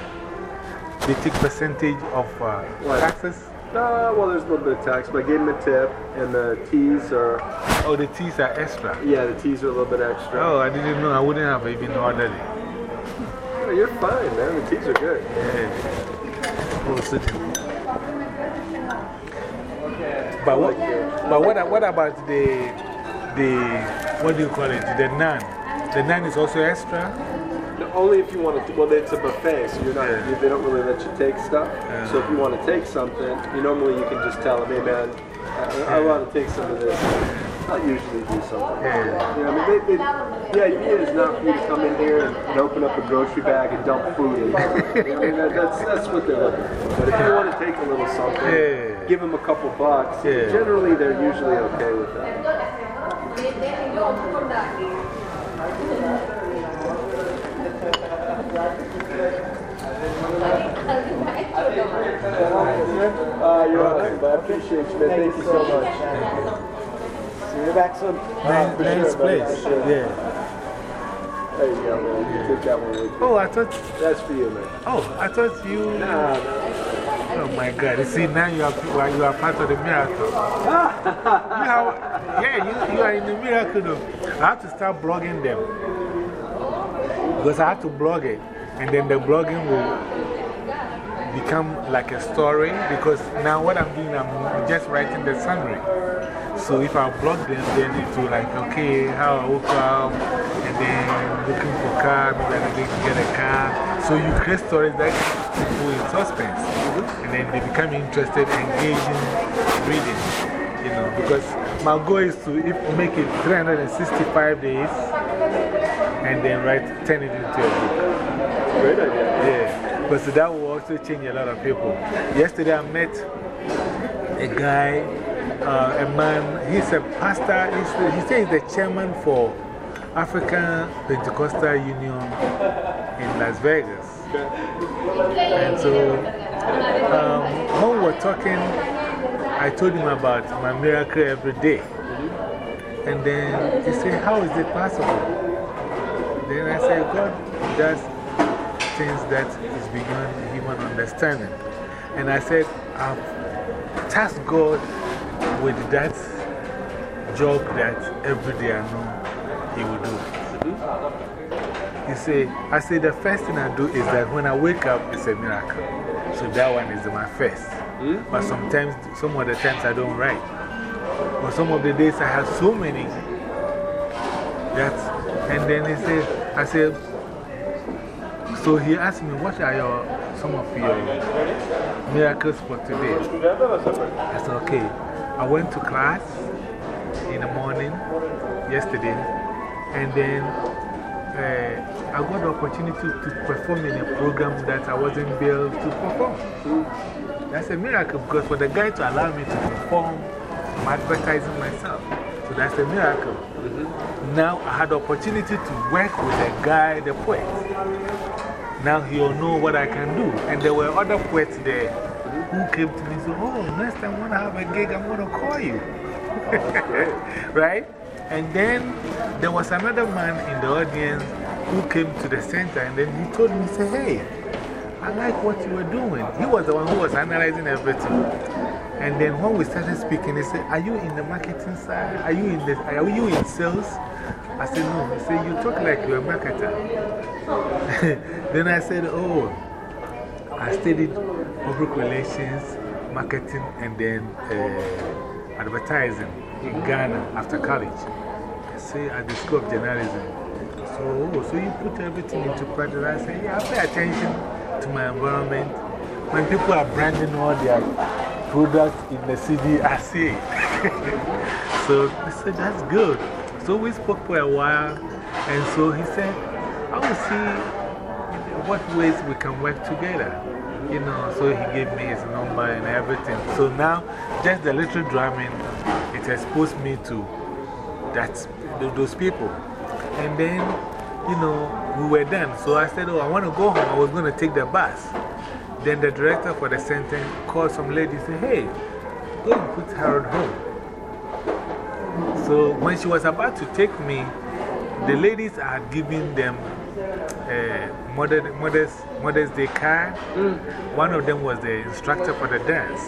They take percentage of uh, taxes? Uh, well, there's a little bit of tax, but I gave him a tip, and the teas are, Oh, the teas are extra. yeah, the teas are a little bit extra. Oh, I didn't know. I wouldn't have even ordered it. You're fine, man. The teas are good. Yeah. Oh, so but what, but what, what about the, the, what do you call it? The naan. The naan is also extra? No, Only if you want to, well, it's a buffet, so you're not, Yeah. you, they don't really let you take stuff. Yeah. So if you want to take something, you normally you can just tell them, hey man, I, I want to take some of this. I'll usually do something. Yeah. You know, I mean, they, they, the idea is not for you to come in here and, and open up a grocery bag and dump food in. it. I mean, that, that's, that's what they're looking for. But if you want to take a little something, Yeah. give them a couple bucks, generally they're usually okay with that. Uh, you're welcome, but I appreciate you, man. Thank you so much. See you back soon. Nice, nice place. Yeah. There you go, man. You took that one with you. Oh, I thought, That's for you, man. oh, I thought you. Nah, nah. Oh my God. You see, now you are, you are part of the miracle. Now, yeah, you, you are in the miracle. Though. I have to start blogging them. Because I have to blog it. And then the blogging will become like a story. Because now what I'm doing, I'm just writing the summary. So if I blog them, then it will like, okay, how I woke up, and then looking for car, maybe I didn't get a car. So you create stories that keep people in suspense. And then they become interested, engaging, reading. You know, because my goal is to if, make it 365 days and then write, turn it into a book. Great idea. Yeah, because that will also change a lot of people. Yesterday I met a guy, uh, a man, he's a pastor, he's he says he's the chairman for African Pentecostal Union in Las Vegas. And so um, when we were talking, I told him about my miracle every day. And then he said, How is it possible? Then I said, God does things that is beyond human understanding. And I said, I've tasked God with that job that every day I know He will do. He said, I say the first thing I do is that when I wake up, it's a miracle. So that one is my first. But sometimes, some of the times I don't write. But some of the days I have so many that, and then he said, I said, so he asked me, what are your, some of your miracles for today? I said, okay. I went to class in the morning yesterday, and then uh, I got the opportunity to perform in a program that I wasn't able to perform. That's a miracle because for the guy to allow me to perform, I'm advertising myself. So that's a miracle. Now I had the opportunity to work with the guy, the poet. Now he'll know what I can do. And there were other poets there who came to me and said, Oh, next time I want to have a gig, I'm going to call you. Oh, right? And then there was another man in the audience who came to the center and then he told me, he said, Hey, I like what you were doing. He was the one who was analyzing everything. And then when we started speaking, he said, Are you in the marketing side? Are you in, the, are you in sales? I said, No. He said, You talk like you're a marketer. then I said, Oh, I studied public relations, marketing, and then uh, advertising in Ghana after college. I say, at the School of Journalism. So, oh, so you put everything into practice. I say, Yeah, I pay attention to my environment. When people are branding all their products in the city, I see so I said, That's good. So we spoke for a while, and so he said, I will see what ways we can work together. You know, so he gave me his number and everything. So now, just the little drumming, it exposed me to that, those people. And then, you know, we were done. So I said, Oh, I want to go home. I was going to take the bus. Then the director for the center called some lady and said, Hey, go and put Harold home. So when she was about to take me, the ladies are giving them uh, Mother, Mother's, Mother's Day card. One of them was the instructor for the dance.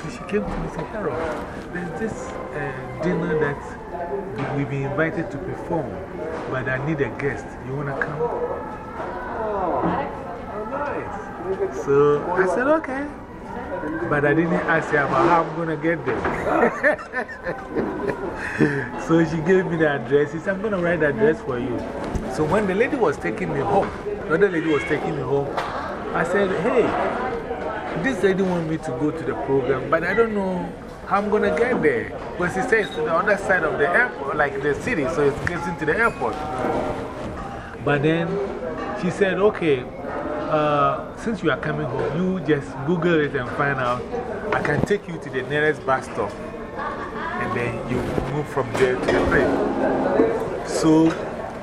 So she came to me and said, Harold, there's this uh, dinner that we've been invited to perform, but I need a guest. You want to come? Oh, nice. So I said, okay. But I didn't ask her about how I'm going to get there. so she gave me the address. She said, I'm going to write the address for you. So when the lady was taking me home, the other lady was taking me home, I said, hey, this lady want me to go to the program, but I don't know how I'm going to get there. Because she says to the other side of the airport, like the city, so it gets into the airport. But then she said, okay, uh, since you are coming home, you just Google it and find out. I can take you to the nearest bus stop. And then you move from there to the place. So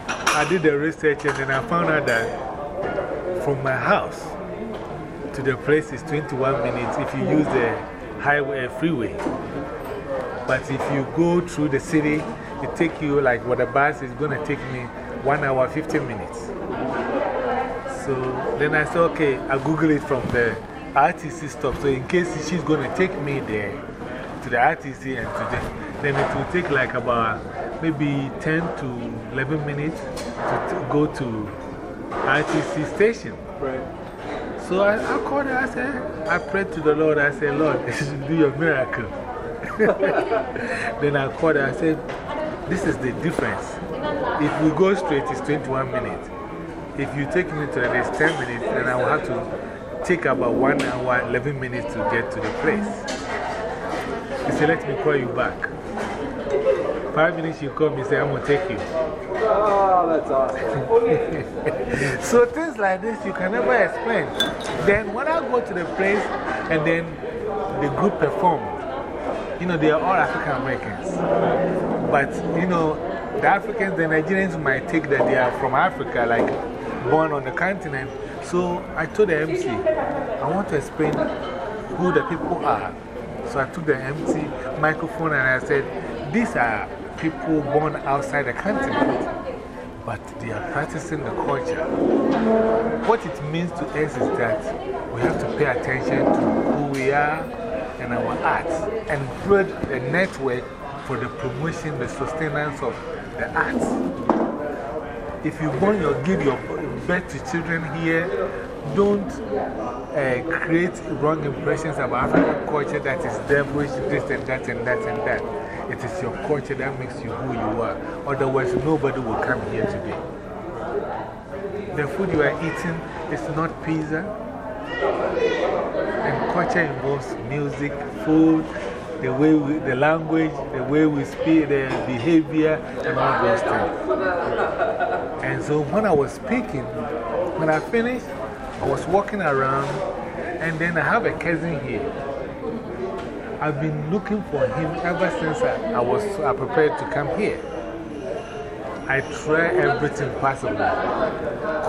I did the research and then I found out that from my house to the place is 21 minutes if you use the highway freeway. But if you go through the city, it takes you like what the bus is going to take me 1 hour 15 minutes. So then I said, okay, I'll Google it from the RTC stop. So in case she's going to take me there to the RTC and to the, then it will take like about maybe 10 to 11 minutes to go to RTC station. Right. So I, I called her, I said, I prayed to the Lord, I said, Lord, do your miracle. then I called her, I said, this is the difference. If we go straight, it's 21 minutes. If you take me to the next 10 minutes, then I will have to take about 1 hour, 11 minutes to get to the place. He said, let me call you back. Five minutes, you call me say, I'm going to take you. Oh, that's awesome. so things like this, you can never explain. Then when I go to the place and then the group performed, you know, they are all African Americans. But, you know, the Africans, the Nigerians might take that they are from Africa, like born on the continent. So I told the MC, I want to explain who the people are. So I took the MC microphone and I said, These are people born outside the continent, but they are practicing the culture. What it means to us is that we have to pay attention to who we are and our arts and build a network for the promotion, the sustenance of the arts. If you born your, give your birth to children here, don't uh, create wrong impressions about African culture that is devilish, this and that and that and that. It is your culture that makes you who you are. Otherwise, nobody will come here today. The food you are eating is not pizza. And culture involves music, food, the way we, the language, the way we speak, the behavior, and all those things. And so when I was speaking, when I finished, I was walking around, and then I have a cousin here. I've been looking for him ever since I, I was I prepared to come here. I try everything possible.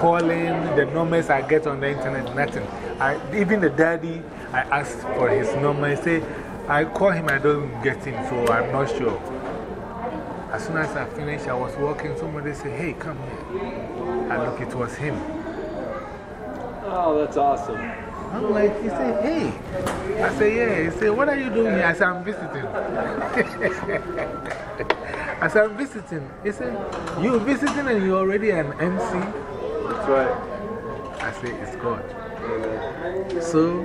Calling the numbers I get on the internet, nothing. I, even the daddy, I asked for his number. He said, I call him, I don't get him, so I'm not sure. As soon as I finished, I was walking, somebody said, Hey, come here. And look, it was him. Oh, that's awesome. I'm like, he said, Hey. I said, Yeah. He said, What are you doing here? I said, I'm visiting. I said, I'm visiting. He said, You're visiting and you're already an MC? That's right. I said, It's God. So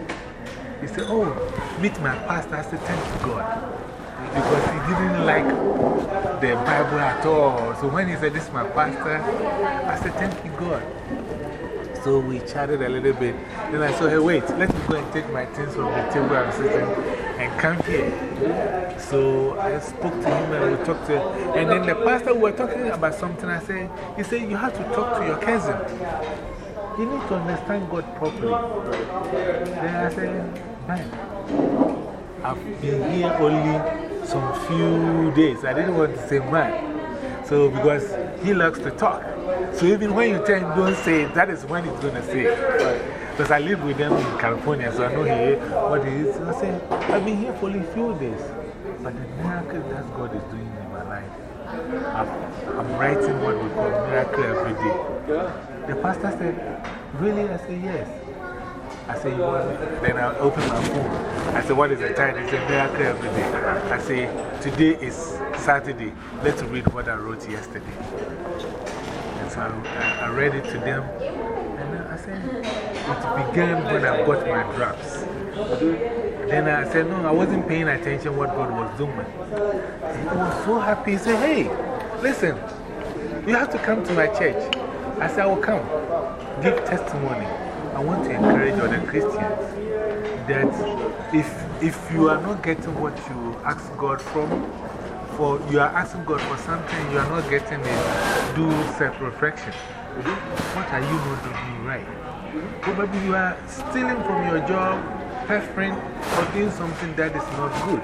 he said, Oh, meet my pastor. I said, Thank you, God. Because he didn't like the Bible at all. So when he said, This is my pastor, I said, Thank you, God. So we chatted a little bit. Then I said, Hey, wait, let me go and take my things from the table I'm sitting and come here. So I spoke to him and we talked to him. And then the pastor, we were talking about something. I said, He said, You have to talk to your cousin. You need to understand God properly. Then I said, Man, I've been here only some few days. I didn't want to say man. So, because he likes to talk. So, even when you tell him don't say it, that is when he's going to say it. Because I live with them in California, so I know he, what he is. I say, I've been here for only a few days. But the miracle that God is doing in my life, I'm, I'm writing what we call miracle every day. The pastor said, Really? I said, Yes. I said, You want? Then I opened my phone. I said, What is the time? He said, Miracle every day. I said, Today is Saturday. Let's read what I wrote yesterday. And so I, I read it to them. And I said, It began when I got my drops. Then I said, No, I wasn't paying attention what God was doing. And he was so happy. He said, Hey, listen, you have to come to my church. I said, I will come. Give testimony. I want to encourage other Christians that if, if you are not getting what you ask God from, for you are asking God for something, you are not getting it, do self reflection. What are you not doing right? Probably you are stealing from your job, preferring, or doing something that is not good.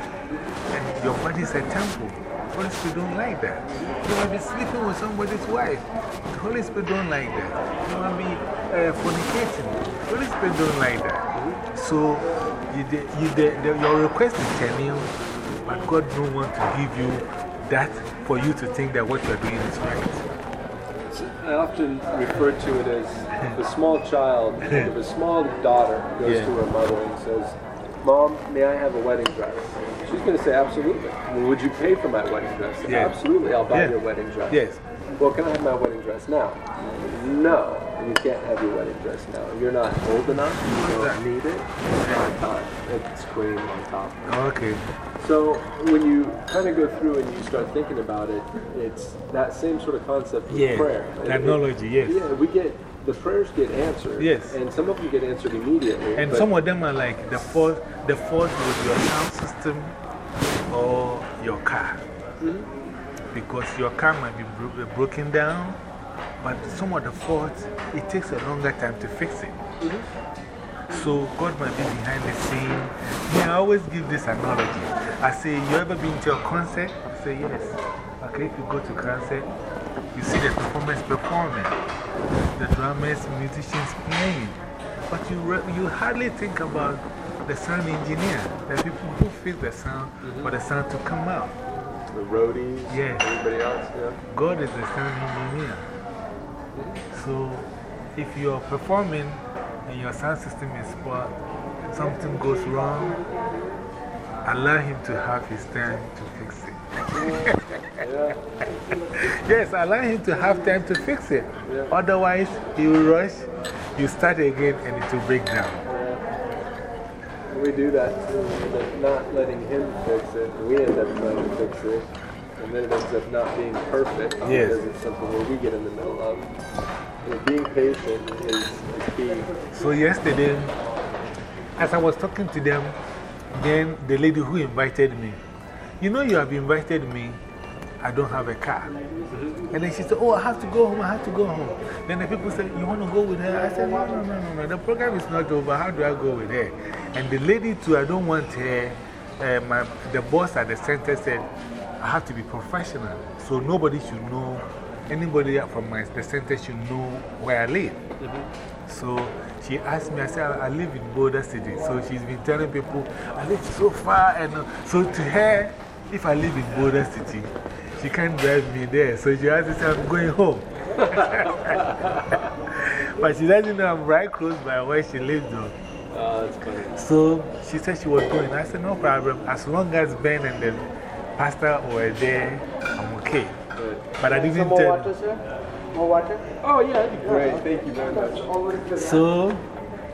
And your body is a temple. Holy Spirit don't like that. You might be sleeping with somebody's wife. The Holy Spirit don't like that. You might be uh, fornicating. Holy Spirit don't like that. So you, the, you, the, the, your request is genuine, but God don't want to give you that for you to think that what you're doing is right. I often refer to it as the small child, a small daughter goes Yeah. to her mother and says, Mom, may I have a wedding dress? She's going to say, Absolutely. Well, would you pay for my wedding dress? Yeah. Absolutely, I'll buy Yeah. you a wedding dress. Yes. Well, can I have my wedding dress now? No, you can't have your wedding dress now. You're not old enough, you don't need it. It's. It's cream on top. Okay. So when you kind of go through and you start thinking about it, it's that same sort of concept with Yeah. prayer. And it- Technology, yes. Yeah, we get, the prayers get answered. Yes. And some of them get answered immediately. And some of them are like the fault, the fault with your sound system or your car. Mm-hmm. Because your car might be bro uh, broken down, but some of the faults, it takes a longer time to fix it. Mm-hmm. So God might be behind the scene. Me, I always give this analogy. I say, You ever been to a concert? I say, Yes. Okay, if you go to concert, you see the performers performing, the drummers, musicians playing. But you, you hardly think about the sound engineer, the people who fix the sound for the sound to come out. the roadies, Yes. everybody else, yeah. God is the sound engineer. So if you're performing and your sound system is spoiled, something goes wrong, allow Him to have His time to fix it. yes, allow Him to have time to fix it. Otherwise, He will rush, you start again, and it will break down. We do that too, but not letting him fix it. We end up trying to fix it. And then it ends up not being perfect Yes. because it's something where we get in the middle of. Being patient is, is key. So, yesterday, as I was talking to them, then the lady who invited me, you know, you have invited me, I don't have a car. And then she said, Oh, I have to go home, I have to go home. Then the people said, You want to go with her? I said, No, no, no, no, no. The program is not over. How do I go with her? And the lady, too, I don't want her. Uh, my, the boss at the center said, I have to be professional. So nobody should know anybody from my, the center should know where I live. So she asked me, I said, I, I live in Boulder City. So she's been telling people, I live so far. And uh, so to her, if I live in Boulder City, she can't drive me there. So she asked me, say, I'm going home. but she doesn't know I'm right close by where she lives, though. Oh, that's funny. So she said she was going. I said, no problem. As long as Ben and the pastor were there, I'm okay. Good. But I didn't Some more tell water, sir? More water? Oh, yeah, that'd be great. Uh-huh. Thank you very much. So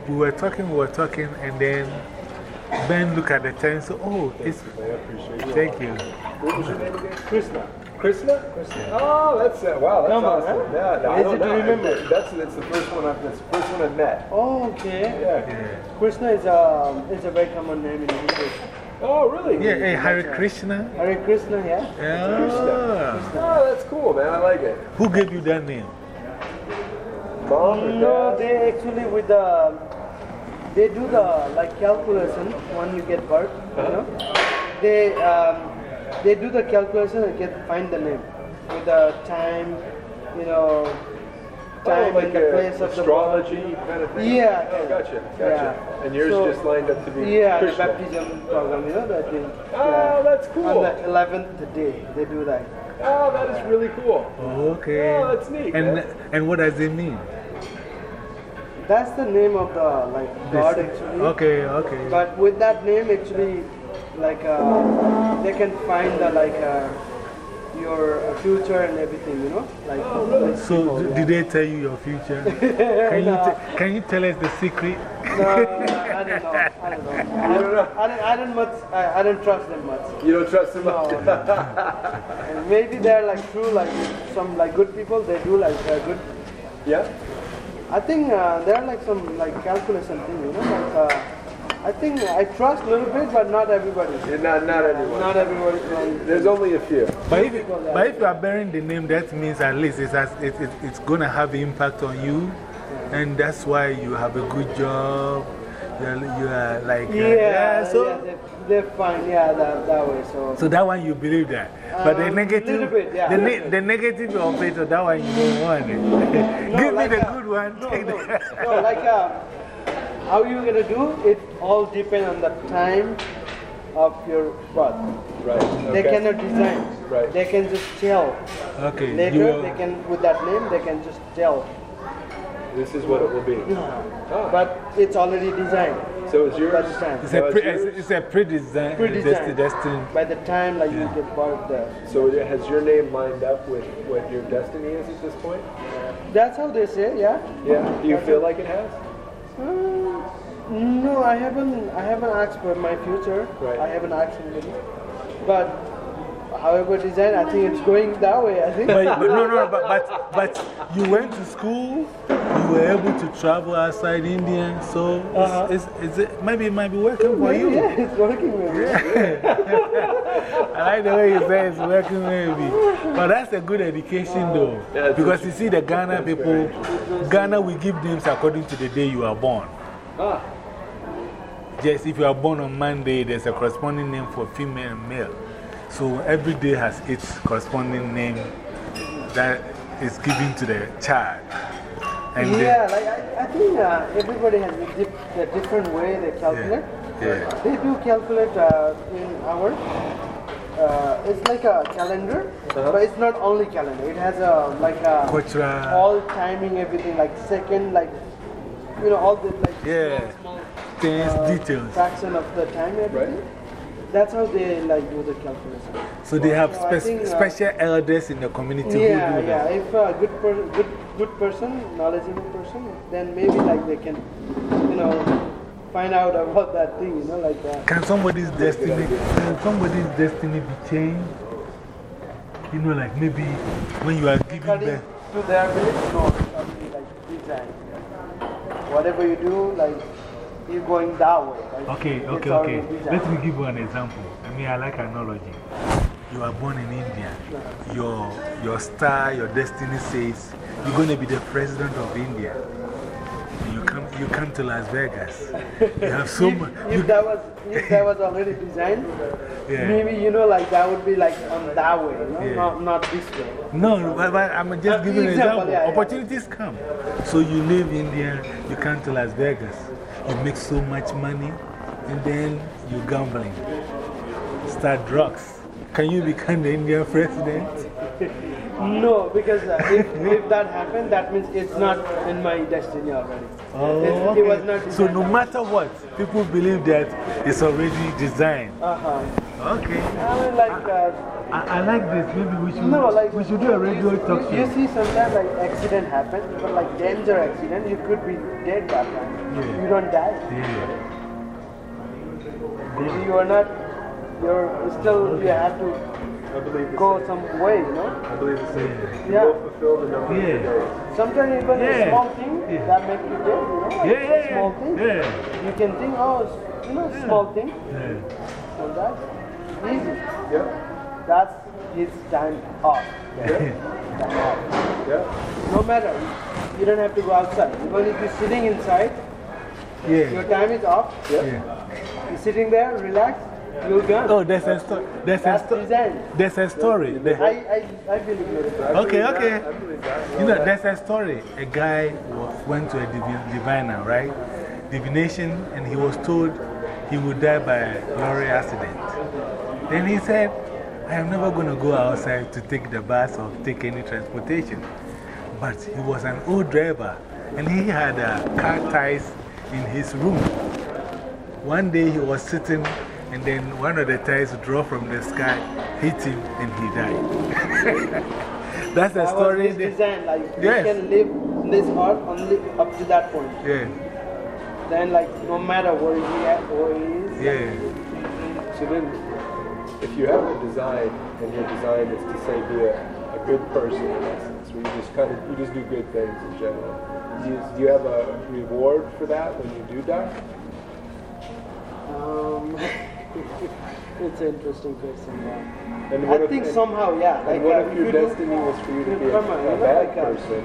we were talking, we were talking, and then Ben look at the time and said, Oh, it's. I appreciate it. Thank you. What was your name again? Krishna. Krishna? Oh, that's, uh, wow, that's on, awesome. huh? Yeah, no, I Easy don't know. remember. That's, that's the first one I've, that's the first one I've met. Oh, okay. Yeah. Yeah. Krishna is a, is a very common name in English. Oh, really? Yeah, hey, Hare Krishna. Hare Krishna, yeah? Yeah. Krishna. Oh, that's cool, man. I like it. Who gave you that name? Mom or No, they actually with the, they do the like calculation when you get birth, you know. They, um, they do the calculation and get find the name with the time, you know, time oh, like and the a place of the astrology kind of thing? Yeah. Oh, gotcha. Gotcha. Yeah. And yours So- just lined up to be Yeah, the baptism program, you know that they. Oh, that's cool. On the 11th day, they do that. Oh, that is really cool. Okay. Oh, that's neat, And, man. and what does it mean? That's the name of the like God actually. Okay, okay. But with that name, actually, like uh, they can find the like uh, your uh, future and everything, you know, like. like So, people, d- yeah. did they tell you your future? Can you, No. t- can you tell us the secret? No, I don't know. I don't know. I don't, I don't, I don't much. I, I don't trust them much. You don't trust him? No. and maybe they're like true, like some like good people. They do like uh, good. yeah? I think uh, they're like some like calculation things, you know. Like uh, I think I trust a little bit, but not everybody. Yeah, Not, not everyone. Not everybody. There's only a few. But if, but if you are bearing the name, that means at least it's, as, it, it, it's going to have impact on you. And that's why you have a good job. You're, you are like, uh, yeah, so, yeah, they, they're fine. Yeah, that, that way. So. so that one you believe that. but the Um, negative, little bit, yeah, the, little ne bit. the negative of it, so that one you don't want it. Give like me the a- good one. No, take no, the- no, like uh, how you're gonna do it? All depends on the time of your birth. Right. They cannot design. Right. They can just tell. Okay. Later, you, they can with that name they can just tell. This is what it will be. Ah. But it's already designed. So is yours? By the it's, a No, pre, it's it's, it's a pre-designed. Pre-designed. destined. By the time like you get birth there. So it- has your name lined up with what your destiny is at this point? That's how they say, yeah. Yeah. Do you feel like it has? Uh, no, I haven't. I haven't asked for my future. Right. I haven't asked anybody. But however designed, I think it's going that way. I think. But, but no, no, but, but, but you went to school, you were able to travel outside India, so Uh-huh. it's, it's, it's, it, maybe it might be working for you. yeah, it's working with me. I like the way you say it's working maybe. But that's a good education though. Yeah, because you see, the Ghana people, Ghana will give names according to the day you are born. Ah. Yes, if you are born on Monday, there's a corresponding name for female and male. So every day has its corresponding name that is given to the child. And Yeah, like I, I think uh, everybody has a, dif a different way they calculate. yeah. They do calculate uh, in our. Uh, it's like a calendar, but it's not only calendar. It has a like a Cultural. all timing, everything like second, like you know all the like Yeah. small, Things, small uh, details. fraction of the time, everything. That's how they like do the calculation. So they have So think, uh, special elders in the community Yeah, who do yeah. that. If a good, per good, good person, knowledgeable person, then maybe like they can, you know, find out about that thing, you know, like that. Can somebody's destiny, can somebody's destiny be changed? You know, like maybe when you are giving birth. to their belief, no, like design. Whatever you do, like you're going that way. Like, Okay, okay, okay. Let me give you an example. I mean, I like analogy. You are born in India. Your, your star, your destiny says you're going to be the president of India. You come, you come to Las Vegas. You have so if, much. if that was if that was already designed, Yeah. maybe, you know, like that would be like on that way, you Yeah. not, not this way. No, but, but I'm just giving an example, example. Opportunities come. So you leave India, you come to Las Vegas, you make so much money, and then you're gambling, start drugs. Can you become the Indian president? No, because uh, if, if that happened, that means it's not in my destiny already. Oh, okay. It was not So no matter what, people believe that it's already designed. way. Uh-huh. Okay. I mean, like, uh, I, I like this. Maybe we should, no, like, we should do a radio you, talk show. you see sometimes like accident happens, but like danger accident, you could be dead that time. Yeah. You don't die. Yeah. Maybe you are not, you're still, you have to I go same. some way, you know? I believe the same. You Yeah. will fulfill the number Yeah. of your days. Sometimes even Yeah. a small thing Yeah. that makes you dead, you know? Yeah, yeah, A small thing. yeah. You can think, oh, you know, small thing. Yeah. So that's easy. Yep. That's his time off. Time off. Yep. No matter, you don't have to go outside. Because if you're sitting inside, your time is off. yeah. You're sitting there, relax, you're gone. Oh, there's a, sto there's a, sto there's a story. The- I, I, I believe it. Okay, okay. I believe that. You know, there's a story. A guy wa- went to a divi- diviner, right? Divination, and he was told he would die by a lorry accident. Then he said, I am never going to go outside to take the bus or take any transportation. But he was an old driver, and he had uh, car tires in his room. One day he was sitting, and then one of the tires dropped from the sky, hit him, and he died. That's the That was story. his that- design. Like, Yes. you can live in this earth only up to that point. Yeah, Then, like, no matter where he, at, where he is, yeah. Then, if you have a design, and your design is to say be a, a good person in essence, where you just kind of, you just do good things in general, do you, do you have a reward for that when you do die? Um, it's an interesting question. Yeah. And I think somehow, yeah. And Like, what uh, if your you do- destiny was for you to be a, a bad like, uh, person?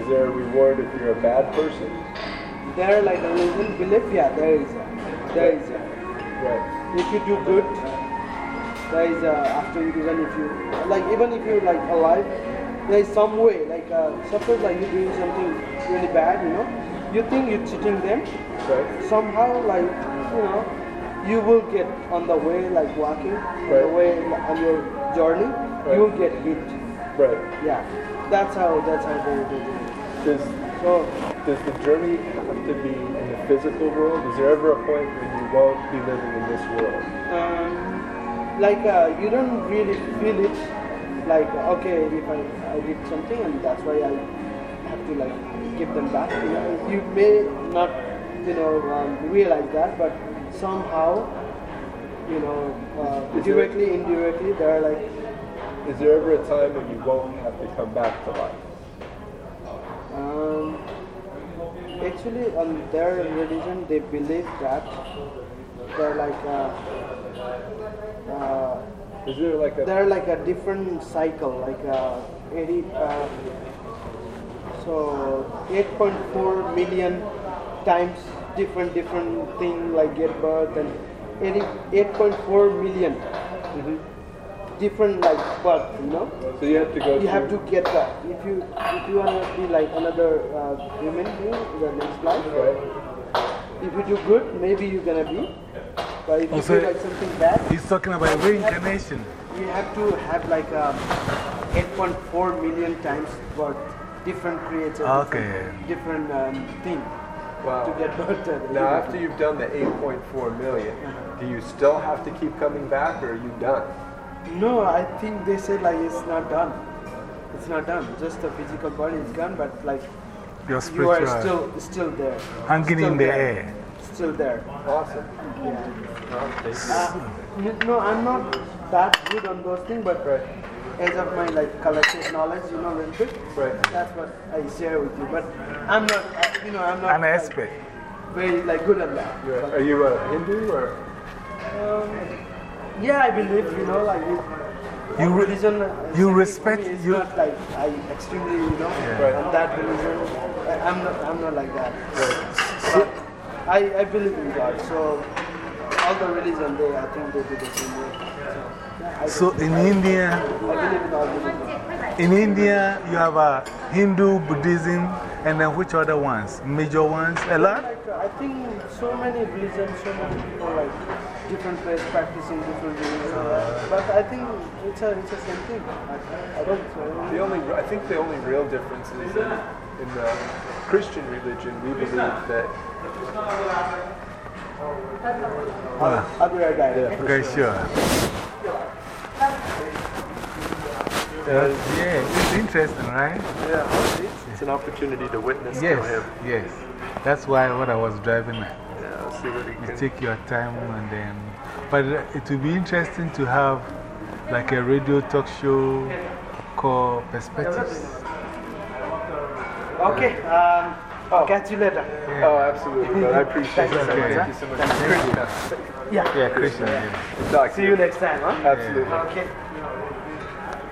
Is there a reward if you're a bad person? There, like, a religion belief, yeah, there is. A, there is. A. Right. If you do good, there is a, after you, even if you, like, even if you're like alive, there is some way, like, uh, suppose like you're doing something really bad, you know, you think you're cheating them, Right. somehow, like, you know, you will get on the way, like walking, on the way, on your journey, Right. you will get hit. Right. Yeah, that's how, that's how they do it. Does, So, does the journey have to be in the physical world? Is there ever a point when you won't be living in this world? um, like, uh, you don't really feel it, like, okay, if I, I did something and that's why I have to, like, give them back. You, know, you may not, you know, um, realize that, but somehow, you know, uh, Is there- directly, indirectly, they're like, Is there ever a time when you won't have to come back to life? Um, actually, on their religion, they believe that they're like a, uh, Is there like a they're like a different cycle, like a 80, uh, so 8.4 million times different different thing like get birth and 80, 8.4 million different like birth, you know. so you have to go You have to get that. If you if you want to be like another uh, human being in the next life, right? if you do good, maybe you're gonna be. But if you Also- do like something bad, He's talking about reincarnation. you have to have like um, 8.4 million times birth, different creators, Okay. different, different um, thing Wow. to get birth. Now, after you've done the 8.4 million, do you still have to keep coming back, or are you done? No, I think they said like it's not done. It's not done. Just the physical body is gone, but like Your you spiritual. are still still there. Hanging Still in the there. air. Still there. Awesome. Uh, no, I'm not that good on those things, but Right. as of my like collective knowledge, you know, a little bit. Right. That's what I share with you. But I'm not, uh, you know, I'm not An like, expert. very like good at that. You're- Are you a Hindu or? um, yeah, I believe, you know, like it, You re- religion. uh, you respect- It's you- not like I extremely, you know, Right. on that religion. I- I'm not, I'm not like that. But I, I believe in God, so all the religion, they, I think they do the same way. So, yeah, So in India, in all religions. in India, you have a Hindu, Buddhism, and then which other ones? Major ones? A lot? Like, uh, I think so many religions, so many people like different places practicing different religions. Uh, but I think it's a, it's the same thing. I, I don't. Uh, The only, I think the only real difference is in, in the Christian religion, we believe that. I'll be right back. Okay, sure. Uh, yeah, it's interesting, right? Yeah, it's, it's an opportunity to witness Yes, to him. yes. That's why what I was driving at. Yeah, see what he You can. take your time and then. But uh, it will be interesting to have like a radio talk show called Perspectives. Okay, um, Oh. I'll catch you later. Oh, absolutely. But I appreciate it. Okay. Thank you so much. Yeah. Yeah, Christian. Yeah. Doc, See you next time, huh? Absolutely. Okay.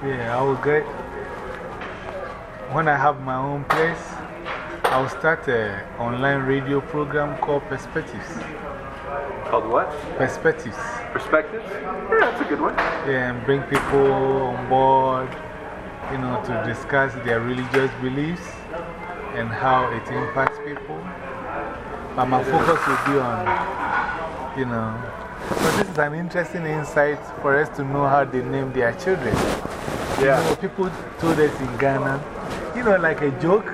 Yeah, I will get. When I have my own place, I will start an online radio program called Perspectives. Called what? Perspectives. Perspectives? Yeah, that's a good one. Yeah, and bring people on board, you know, to discuss their religious beliefs and how it impacts people. But my focus will be on, you know, so this is an interesting insight for us to know how they name their children. Yeah. You know, people told us in Ghana, you know, like a joke,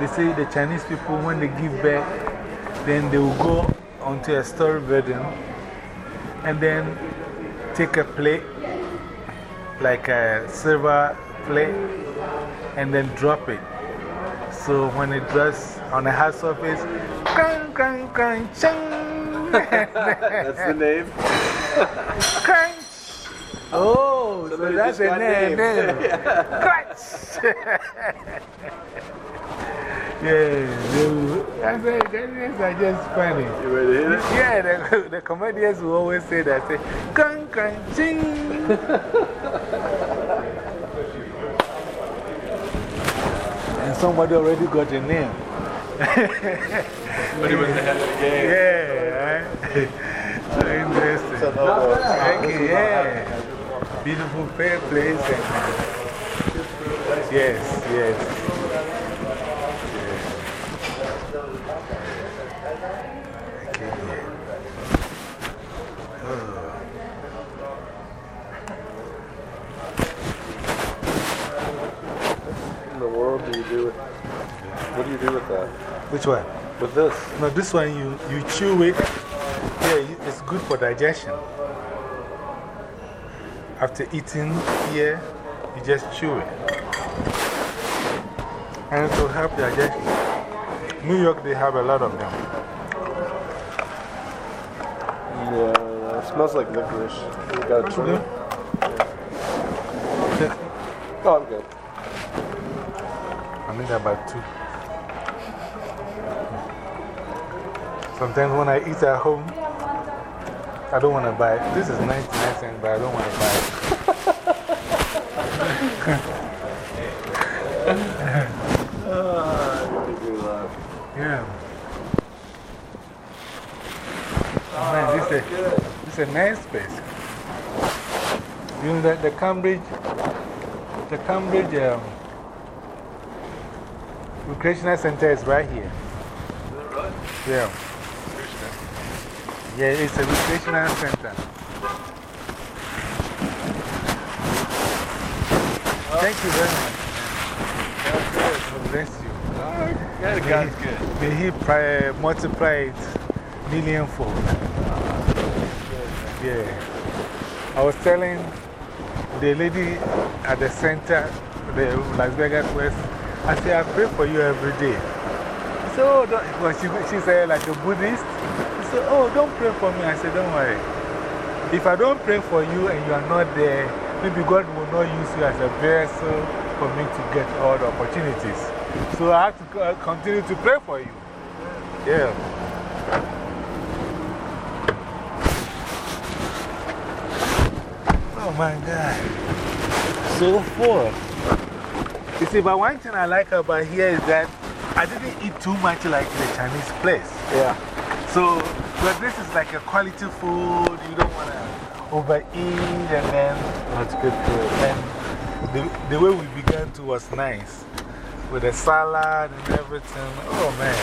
they say the Chinese people, when they give birth, then they will go onto a story building and then take a plate, like a silver plate, and then drop it. So when it drops on a hard surface, crunch, crunch, crunch, ching. That's the name. crunch. Oh, so, Somebody that's just a got name. named. name. crunch. yeah, they will, I said, comedians are just funny. You ready to hit it? Yeah, the, the comedians will always say that. Say, crunch, crunch, ching. Somebody already got a name. But he was the head of the game. Yeah, right? so interesting. Thank you, yeah. Beautiful fair place. And, yes, yes. Okay, yeah. What in the world do with What do you do with that? Which one? With this? No, this one you, you chew it. Yeah, it's good for digestion. After eating here, you just chew it. And it will help digestion. New York, they have a lot of them. Yeah, it smells like licorice. You got good. it? Oh, I'm good. I need about two. Sometimes when I eat at home, I don't want to buy. This is 99 cents, but I don't want to buy laugh. Yeah. Oh, man, this is, a, this is a nice place. You know, the, the Cambridge, the Cambridge um, Recreational Center is right here. Yeah. Yeah, it's a recreational center. Thank you very much. God bless you. Yeah, the guy's good. May he pri- multiply it millionfold. Yeah. I was telling the lady at the center, the Las Vegas West, I say, I pray for you every day. Don't, well, she, said, like a Buddhist. She said, oh, don't pray for me. I said, don't worry. If I don't pray for you and you are not there, maybe God will not use you as a vessel for me to get all the opportunities. So I have to co- uh, continue to pray for you. Yeah. Oh my God. So full. You see, but one thing I like about here is that I didn't eat too much like the Chinese place. Yeah. So But this is like a quality food. You don't want to overeat and then. That's good food. And the, the way we began to was nice. With the salad and everything. Oh man.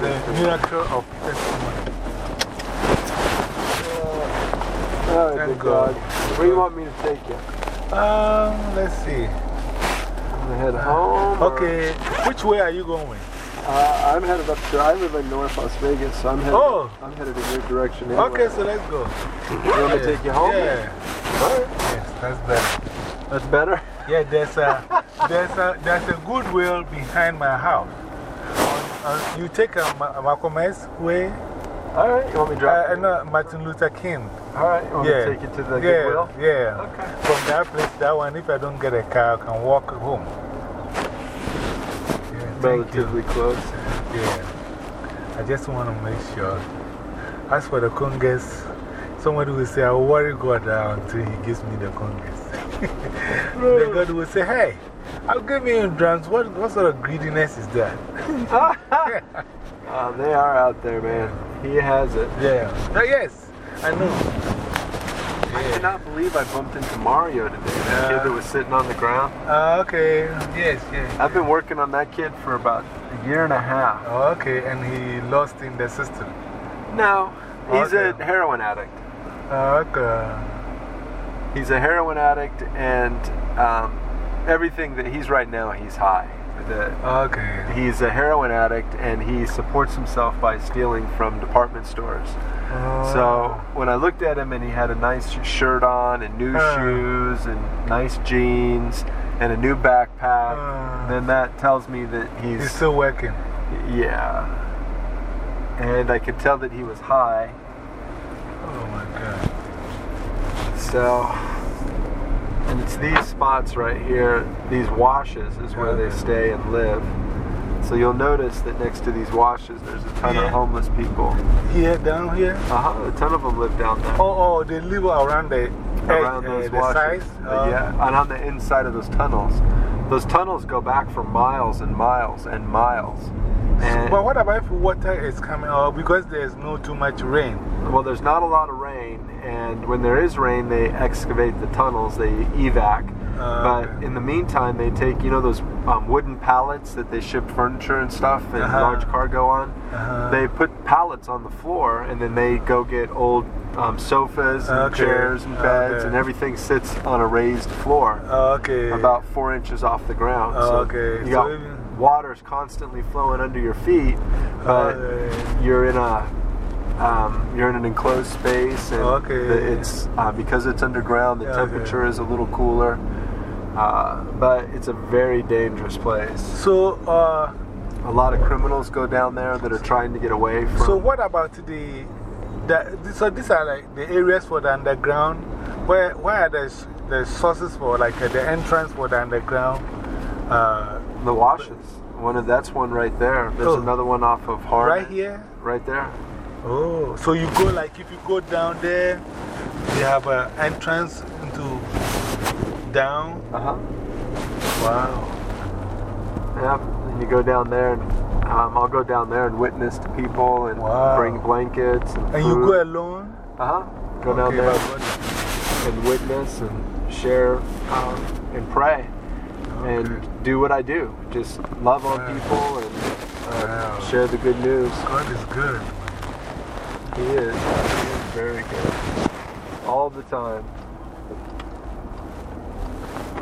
The miracle of testimony. Oh, Thank God. God. Where do you want me to take you? Um, let's see. Head home. or- Okay, which way are you going? Uh, I'm headed up to. I live in North Las Vegas, so I'm headed. Oh. I'm headed in your direction. Anyway. Okay, so let's go. You want me to take you home? Yeah. All right. Yes, that's better. That's better. Yeah, there's a, there's a, there's a goodwill behind my house. On, you take a, a Malcolm X way, All right. You want me to drop? uh, no, Martin Luther King. All right. You want yeah. me to take you to the yeah, Goodwill? Yeah. Okay. From that place, that one, if I don't get a car, I can walk home. Yeah. Relatively close. Yeah. I just want to make sure. As for the congas, somebody will say, I'll worry God uh, until he gives me the congas. the God will say, Hey, I'll give you drums. What, what sort of greediness is that? Uh, they are out there, man. He has it. yeah. Oh, yes, I know. I cannot believe I bumped into Mario today. That kid that was sitting on the ground. Uh, okay. Yes, yes. I've been working on that kid for about a year and a half. Oh, okay, and he lost in the system. No, he's Okay. a heroin addict. Uh, okay. He's a heroin addict, and um, everything that he's right now, he's high. The, Okay. he's a heroin addict, and he supports himself by stealing from department stores. So when I looked at him, and he had a nice shirt on, and new Uh. shoes, and nice jeans, and a new backpack, Uh. then that tells me that he's, he's still working. yeah. And I could tell that he was high. Oh my God. So, and it's these spots right here, these washes is where they stay and live. So you'll notice that next to these washes, there's a ton Yeah. of homeless people. Here, down here? Uh huh. A ton of them live down there. Oh, oh, they live around the, around those the washes. sides? Uh, yeah, and on the inside of those tunnels. Those tunnels go back for miles and miles and miles. And, But what about if water is coming out because there's no too much rain? well, there's not a lot of rain, and when there is rain, they excavate the tunnels, they evac. Uh, but okay. in the meantime, they take, you know, those um, wooden pallets that they ship furniture and stuff and Uh-huh. large cargo on? Uh-huh. They put pallets on the floor and then they go get old um, sofas and Okay. chairs and beds, Okay. and everything sits on a raised floor okay. about four inches off the ground. So okay. You So got even- water's constantly flowing under your feet, but you're in a. Um, you're in an enclosed space, and Okay. the- it's uh, because it's underground. The Yeah, temperature okay. is a little cooler, uh, but it's a very dangerous place. So, uh, A lot of criminals go down there that are trying to get away from. so what about the, the. So, these are like the areas for the underground. Where, where are the, the sources for like uh, the entrance for the underground? Uh, the washes. One of that's one right there. There's Oh. another one off of Harmon. right here? Right there. Oh, so you go like if you go down there, they have an entrance into down. Uh huh. Wow. Yep. And you go down there, and um, I'll go down there and witness to people and Wow. bring blankets and And you go alone? Uh huh. Go down there and witness and share um, and pray and do what I do. Just love on people and uh, Wow. share the good news. God is good. He is. He is very good. All the time.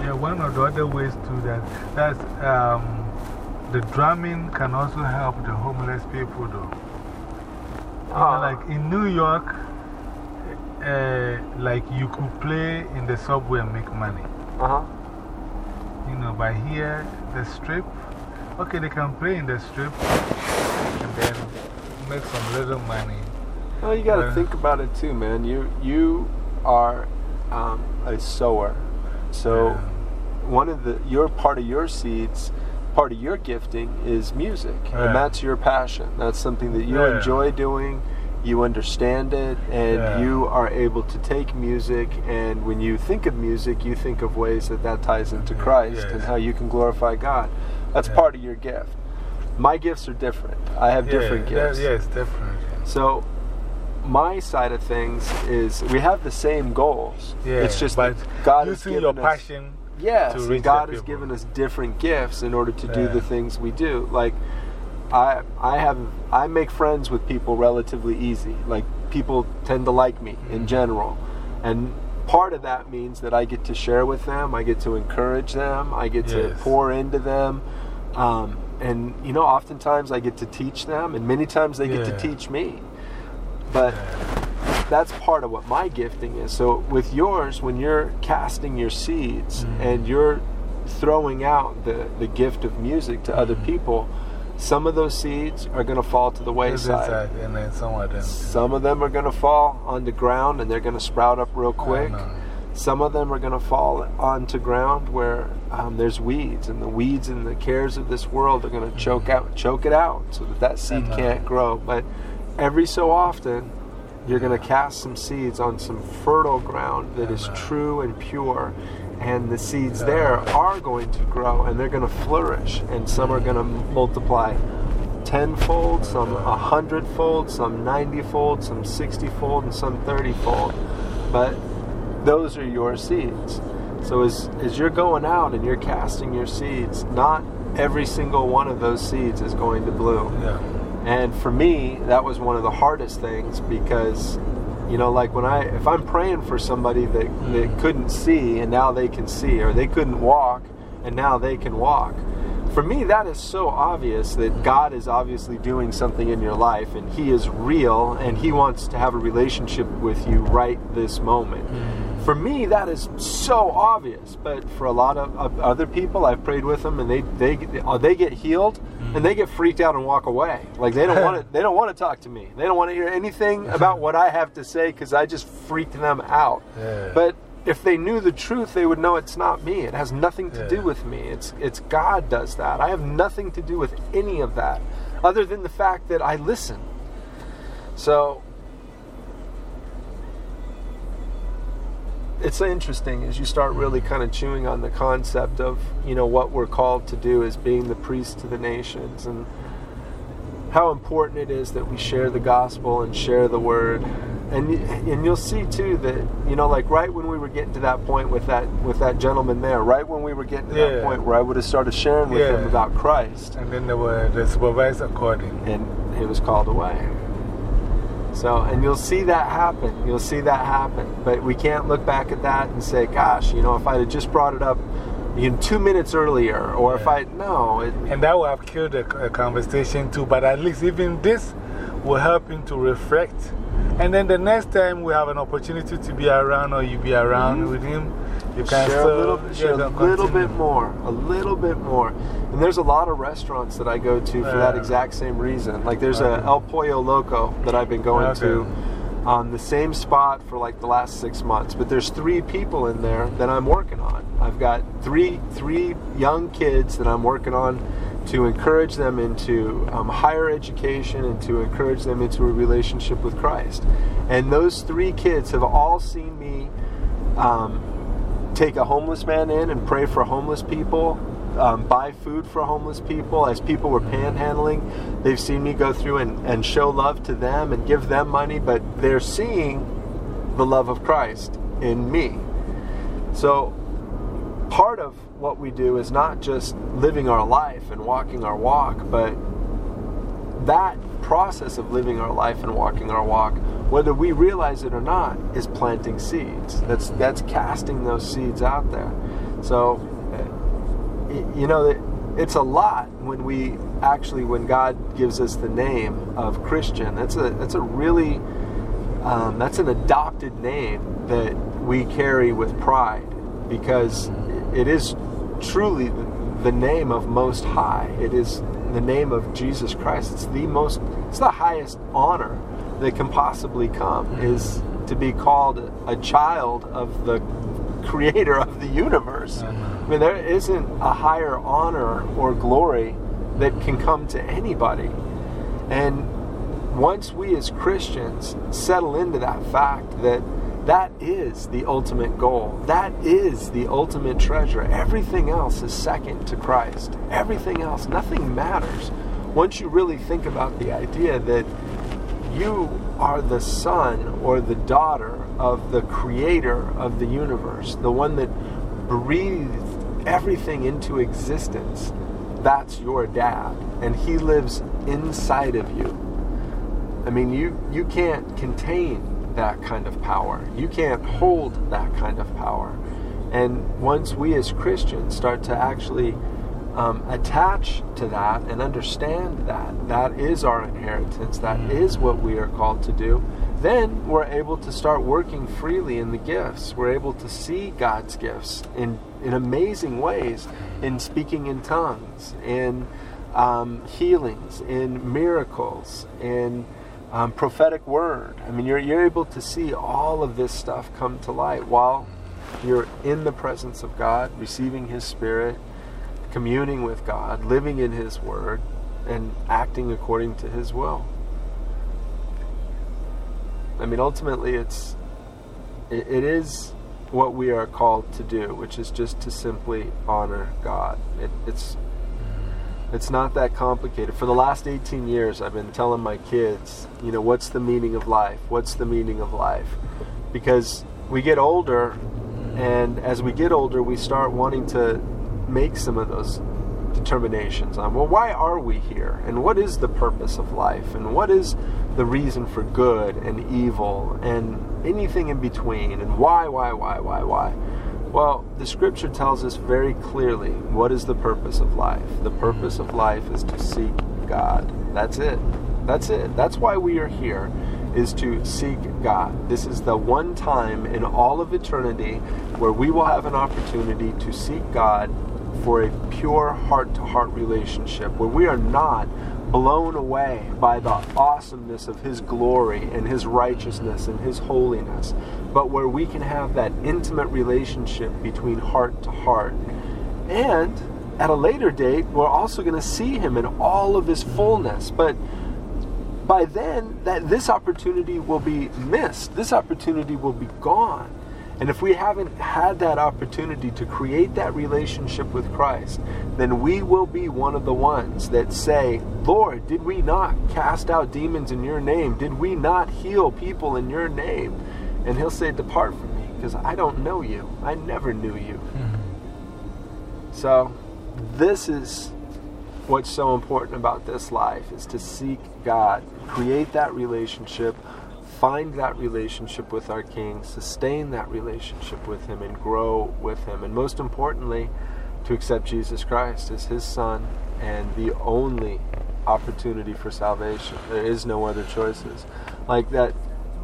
Yeah, one of the other ways too that that's um, the drumming can also help the homeless people though. Ah. like in New York, uh, like you could play in the subway and make money. Uh huh. You know, but here, the strip, okay, they can play in the strip and then make some little money. Well, you got to think about it too, man. You you are um, a sower, so one of the your part of your seeds, part of your gifting is music, and that's your passion. That's something that you enjoy doing. You understand it, and you are able to take music. And when you think of music, you think of ways that that ties into Christ and how you can glorify God. That's part of your gift. My gifts are different. I have different gifts. Yes, different. So, my side of things is we have the same goals. Yeah, it's just but that God has using your us- passion. Yes, to reach God has people. given us different gifts in order to do the things we do. Like, I I have I make friends with people relatively easy. Like people tend to like me Mm-hmm. in general, and part of that means that I get to share with them. I get to encourage them. I get to pour into them. Um, and you know, oftentimes I get to teach them, and many times they get to teach me. But that's part of what my gifting is. So with yours, when you're casting your seeds Mm. and you're throwing out the, the gift of music to Mm. other people, some of those seeds are going to fall to the wayside. And then some of them. Some of them are going to fall on the ground and they're going to sprout up real quick. Some of them are going to fall onto ground where um, there's weeds, and the weeds and the cares of this world are going to choke out, choke it out, so that that seed can't grow. But every so often, you're going to cast some seeds on some fertile ground that is true and pure, and the seeds there are going to grow and they're going to flourish, and some are mm. going to multiply tenfold, some a hundredfold, some ninetyfold, some sixtyfold, and some thirtyfold. But those are your seeds. So as as you're going out and you're casting your seeds, not every single one of those seeds is going to bloom. Yeah. And for me, that was one of the hardest things because, you know, like when I, if I'm praying for somebody that, that mm. couldn't see and now they can see, or they couldn't walk and now they can walk, for me, that is so obvious that God is obviously doing something in your life and He is real and He wants to have a relationship with you right this moment. Mm. For me, that is so obvious. But for a lot of, of other people, I've prayed with them and they they uh, they get healed and they get freaked out and walk away. Like they don't want to they don't want to talk to me. They don't want to hear anything about what I have to say because I just freaked them out. Yeah. But if they knew the truth, they would know it's not me. It has nothing to do with me. It's it's God does that. I have nothing to do with any of that, other than the fact that I listen. So it's interesting as you start really kind of chewing on the concept of you know what we're called to do as being the priest to the nations and how important it is that we share the gospel and share the word and and you'll see too that you know like right when we were getting to that point with that with that gentleman there right when we were getting to that point where I would have started sharing with him about Christ And then there were the supervisor according. and he was called away. So, and you'll see that happen. You'll see that happen. But we can't look back at that and say, gosh, you know, if I had just brought it up know, two minutes earlier, or if I, no, it, And that would have killed the c- conversation too. But at least even this will help him to reflect. And then the next time we have an opportunity to be around or you be around mm-hmm. with him, you can share still a little, bit, share a little bit more, a little bit more. And there's a lot of restaurants that I go to for that exact same reason. Like there's a El Pollo Loco that I've been going Okay. to on the same spot for like the last six months. But there's three people in there that I'm working on. I've got three three young kids that I'm working on to encourage them into um, higher education and to encourage them into a relationship with Christ. And those three kids have all seen me um, take a homeless man in and pray for homeless people, um, buy food for homeless people. As people were panhandling, they've seen me go through and, and show love to them and give them money, but they're seeing the love of Christ in me. So, part of what we do is not just living our life and walking our walk, but that process of living our life and walking our walk, whether we realize it or not, is planting seeds. That's that's casting those seeds out there. So, uh, you know, it's a lot when we actually when God gives us the name of Christian. That's a that's a really um, that's an adopted name that we carry with pride because it is truly the name of Most High. It is the name of Jesus Christ. It's the most, it's the highest honor that can possibly come is to be called a child of the creator of the universe. Uh-huh. I mean, there isn't a higher honor or glory that can come to anybody. And once we as Christians settle into that fact that that is the ultimate goal, that is the ultimate treasure, everything else is second to Christ. Everything else, nothing matters. Once you really think about the idea that you are the son or the daughter of the creator of the universe, the one that breathed everything into existence. That's your dad, and he lives inside of you. I mean, you, you can't contain that kind of power. You can't hold that kind of power. And once we as Christians start to actually um, attach to that and understand that that is our inheritance, that is what we are called to do, then we're able to start working freely in the gifts. We're able to see God's gifts in, in amazing ways in speaking in tongues, in um, healings, in miracles, in um, prophetic word. I mean, you're, you're able to see all of this stuff come to light while you're in the presence of God, receiving His Spirit, communing with God, living in His Word, and acting according to His will. I mean, ultimately, it's it, it is what we are called to do, which is just to simply honor God. It, it's it's not that complicated. For the last 18 years, I've been telling my kids, you know, what's the meaning of life? What's the meaning of life? Because we get older, and as we get older, we start wanting to make some of those determinations on, well, why are we here? And what is the purpose of life? And what is the reason for good and evil and anything in between? And why, why, why, why, why? Well, the scripture tells us very clearly what is the purpose of life. The mm-hmm. purpose of life is to seek God. That's it. That's it. That's why we are here is to seek God. This is the one time in all of eternity where we will have an opportunity to seek God for a pure heart to heart relationship where we are not blown away by the awesomeness of His glory and His righteousness and His holiness, but where we can have that intimate relationship between heart to heart. And at a later date, we're also going to see Him in all of His fullness. But by then, that this opportunity will be missed. This opportunity will be gone. And if we haven't had that opportunity to create that relationship with Christ, then we will be one of the ones that say, Lord, did we not cast out demons in your name? Did we not heal people in your name? And he'll say, Depart from me, because I don't know you. I never knew you. Hmm. So, this is what's so important about this life is to seek God, create that relationship, find that relationship with our King, sustain that relationship with Him, and grow with Him. And most importantly, to accept Jesus Christ as His Son and the only opportunity for salvation. There is no other choices. Like that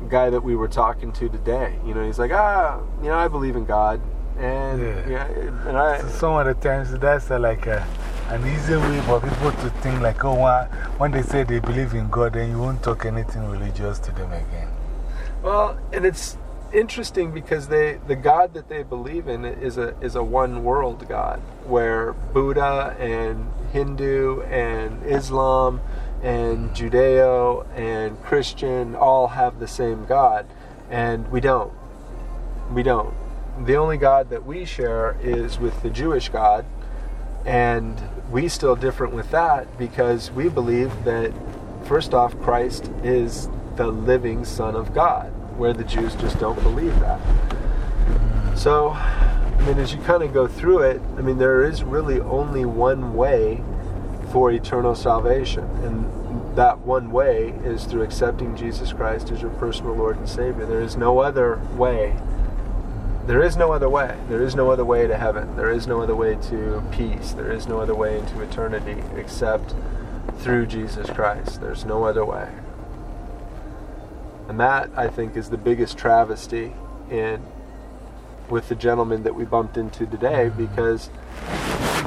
guy that we were talking to today, you know, he's like, ah, you know, I believe in God. And, Yeah. yeah, and I, So some of the times that's uh, like a, an easy way for people to think like, oh, when they say they believe in God, then you won't talk anything religious to them again. Well, and it's interesting because they the God that they believe in is a is a one world God where Buddha and Hindu and Islam and Judeo and Christian all have the same God and we don't. We don't. The only God that we share is with the Jewish God and we still different with that because we believe that first off Christ is the living son of God where the Jews just don't believe that. So, I mean as you kind of go through it, I mean there is really only one way for eternal salvation and that one way is through accepting Jesus Christ as your personal Lord and Savior. There is no other way there is no other way. There is no other way to heaven. There is no other way to peace. There is no other way into eternity except through Jesus Christ. There's no other way. And that, I think, is the biggest travesty in with the gentleman that we bumped into today because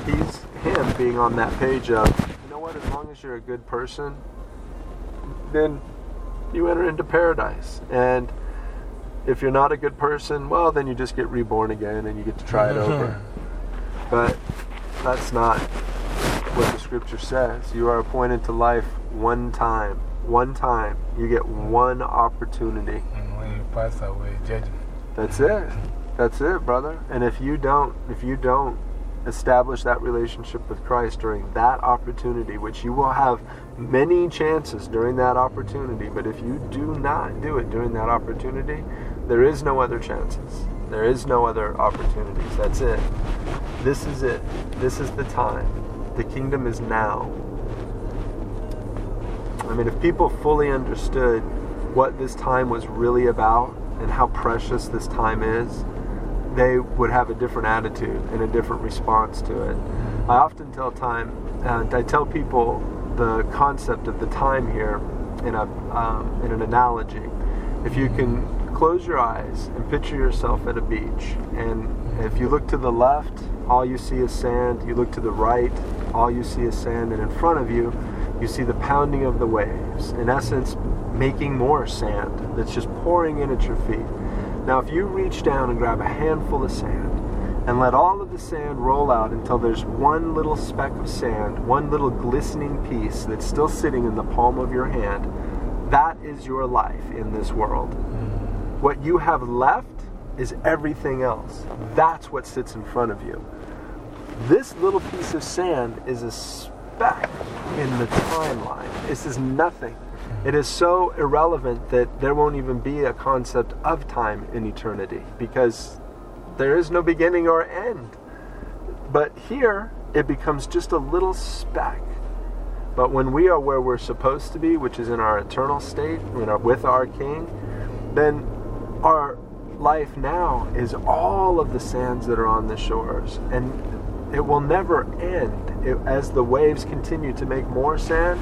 he's him being on that page of, you know what, as long as you're a good person, then you enter into paradise. And if you're not a good person, well, then you just get reborn again and you get to try it over. But that's not what the scripture says. You are appointed to life one time. One time. You get one opportunity. And when you pass away, judgment. That's it. That's it, brother. And if you don't, if you don't establish that relationship with Christ during that opportunity, which you will have many chances during that opportunity, but if you do not do it during that opportunity, there is no other chances. There is no other opportunities. That's it. This is it. This is the time. The kingdom is now. I mean, if people fully understood what this time was really about and how precious this time is, they would have a different attitude and a different response to it. I often tell time, and I tell people the concept of the time here in a um, in an analogy. If you can close your eyes and picture yourself at a beach, and if you look to the left, all you see is sand. You look to the right, all you see is sand, and in front of you, you see the pounding of the waves. In essence, making more sand that's just pouring in at your feet. Now, if you reach down and grab a handful of sand and let all of the sand roll out until there's one little speck of sand, one little glistening piece that's still sitting in the palm of your hand, that is your life in this world. Mm. What you have left is everything else. That's what sits in front of you. This little piece of sand is a speck in the timeline. This is nothing. It is so irrelevant that there won't even be a concept of time in eternity because there is no beginning or end. But here, it becomes just a little speck. But when we are where we're supposed to be, which is in our eternal state, with our King, then our life now is all of the sands that are on the shores. And it will never end. It, as the waves continue to make more sand,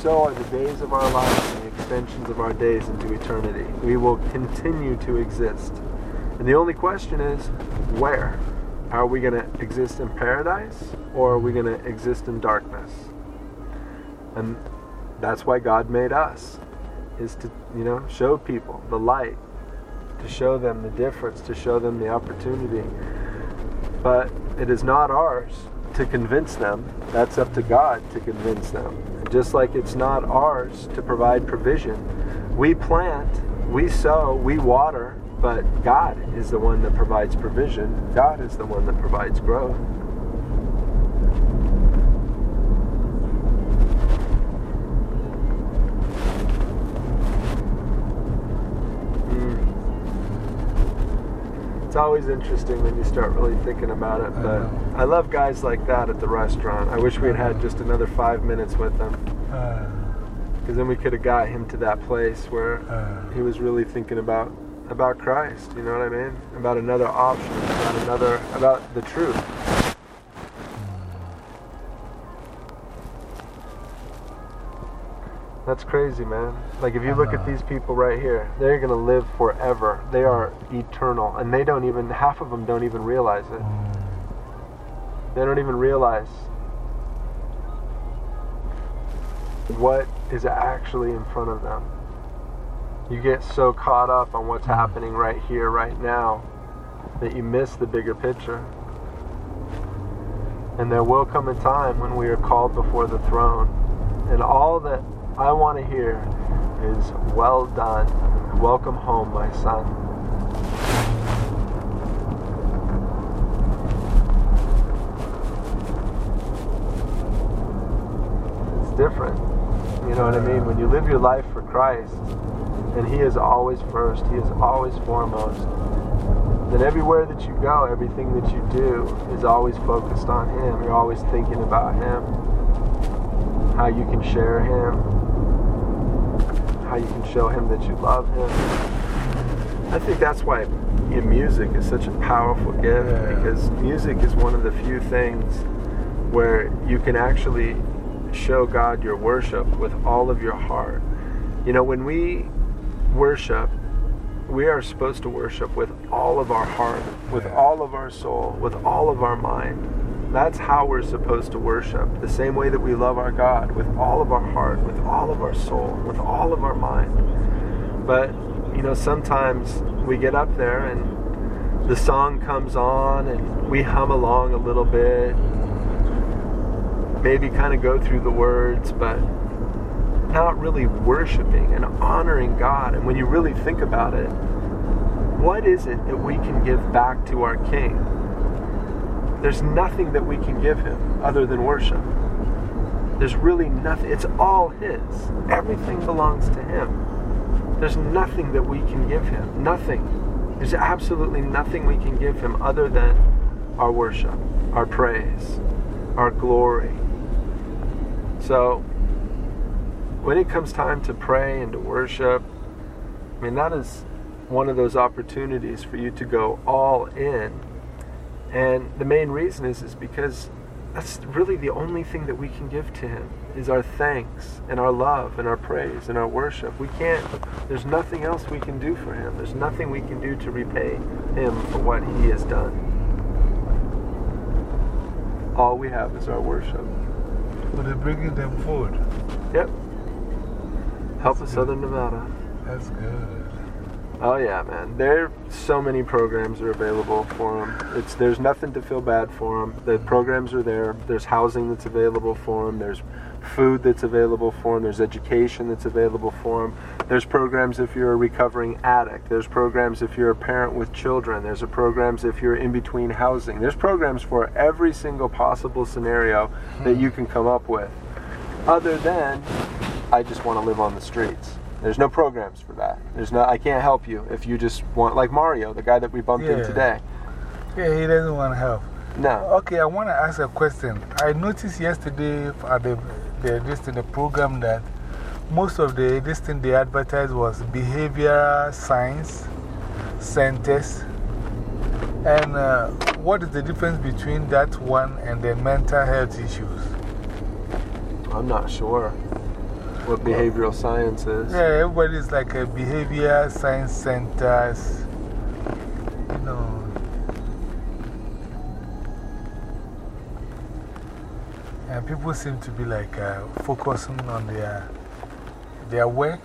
so are the days of our lives and the extensions of our days into eternity. We will continue to exist. And the only question is where? Are we going to exist in paradise or are we going to exist in darkness? And that's why God made us is to, you know, show people the light, to show them the difference, to show them the opportunity. But it is not ours to convince them. That's up to God to convince them. Just like it's not ours to provide provision. We plant, we sow, we water, but God is the one that provides provision. God is the one that provides growth. Mm. It's always interesting when you start really thinking about it, but I love guys like that at the restaurant. I wish we had had just another five minutes with them Uh, because then we could have got him to that place where uh, he was really thinking about about Christ. You know what I mean? About another option, about another, about the truth. That's crazy, man. Like if you look at these people right here, they're gonna live forever. They are eternal, and they don't even half of them don't even realize it. Mm. They don't even realize what is actually in front of them. You get so caught up on what's mm. happening right here, right now, that you miss the bigger picture. And there will come a time when we are called before the throne, and all that I want to hear is, Well done. Welcome home, my son. It's different. You know what I mean? When you live your life for Christ, and He is always first, He is always foremost, then everywhere that you go, everything that you do is always focused on Him. You're always thinking about Him, how you can share Him, how you can show Him that you love Him. I think that's why music is such a powerful gift Yeah. because music is one of the few things where you can actually show God your worship with all of your heart. You know, when we worship, we are supposed to worship with all of our heart, with all of our soul, with all of our mind. That's how we're supposed to worship. The same way that we love our God with all of our heart, with all of our soul, with all of our mind. But, you know, sometimes we get up there and the song comes on and we hum along a little bit, maybe kind of go through the words, but not really worshiping and honoring God. And when you really think about it, what is it that we can give back to our King? There's nothing that we can give him other than worship. There's really nothing. It's all his. Everything belongs to him. There's nothing that we can give him. Nothing. There's absolutely nothing we can give him other than our worship, our praise, our glory. So, when it comes time to pray and to worship, I mean, that is one of those opportunities for you to go all in. And the main reason is, is because that's really the only thing that we can give to him is our thanks and our love and our praise and our worship. We can't, there's nothing else we can do for him. There's nothing we can do to repay him for what he has done. All we have is our worship. So they're bringing them food. Yep. Help of Southern Nevada. That's good. Oh yeah, man. There are so many programs are available for them. It's there's nothing to feel bad for them. The programs are there. There's housing that's available for them. There's food that's available for them. There's education that's available for them. There's programs if you're a recovering addict. There's programs if you're a parent with children. There's a programs if you're in between housing. There's programs for every single possible scenario that hmm. you can come up with. Other than I just want to live on the streets. There's no programs for that. There's no I can't help you if you just want like Mario, the guy that we bumped in today. Yeah, he doesn't want help. No. Okay, I want to ask a question. I noticed yesterday at the, the, this thing, the program that most of the this thing they advertised was behavioral science centers. And uh, what is the difference between that one and the mental health issues? I'm not sure what behavioral science is. Yeah, everybody's like a behavior science centers. You know. And people seem to be like uh, focusing on their, their work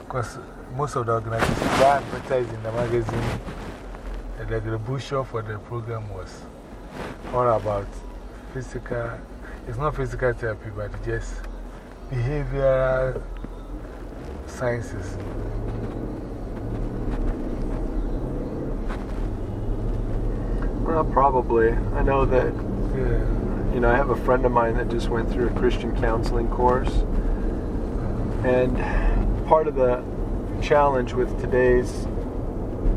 because most of the organizations that advertised in the magazine, like the brochure for the program was all about physical, it's not physical therapy, but just behavioral sciences. Well, probably. I know that, Yeah. you know, I have a friend of mine that just went through a Christian counseling course. And part of the challenge with today's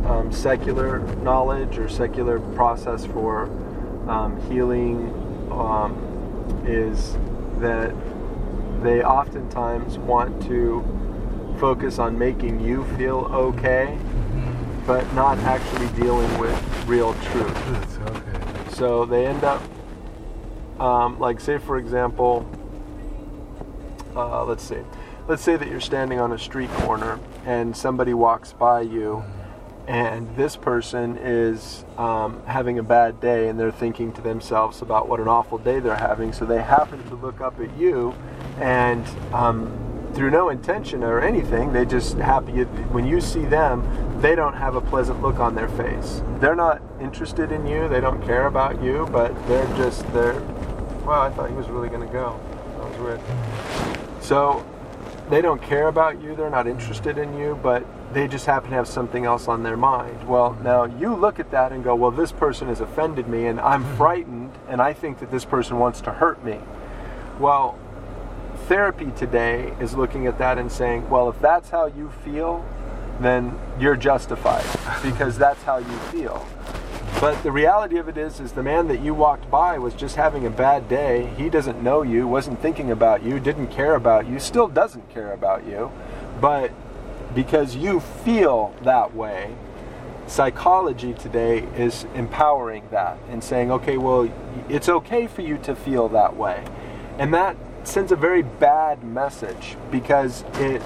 um, secular knowledge or secular process for um, healing um, is that they oftentimes want to focus on making you feel okay, but not actually dealing with real truth. Okay. So they end up, um, like, say, for example, uh, let's see. Let's say that you're standing on a street corner and somebody walks by you, and this person is um, having a bad day and they're thinking to themselves about what an awful day they're having. So they happen to look up at you, and um, through no intention or anything, they just happy. When you see them, they don't have a pleasant look on their face. They're not interested in you. They don't care about you, but they're just they're. Wow, I thought he was really going to go. That was weird. So they don't care about you. They're not interested in you, but they just happen to have something else on their mind. Well, now you look at that and go, well, this person has offended me, and I'm frightened, and I think that this person wants to hurt me. Well, therapy today is looking at that and saying, well, if that's how you feel, then you're justified because that's how you feel. But the reality of it is, is the man that you walked by was just having a bad day. He doesn't know you, wasn't thinking about you, didn't care about you, still doesn't care about you. But because you feel that way, psychology today is empowering that and saying, okay, well, it's okay for you to feel that way. And that sends a very bad message because it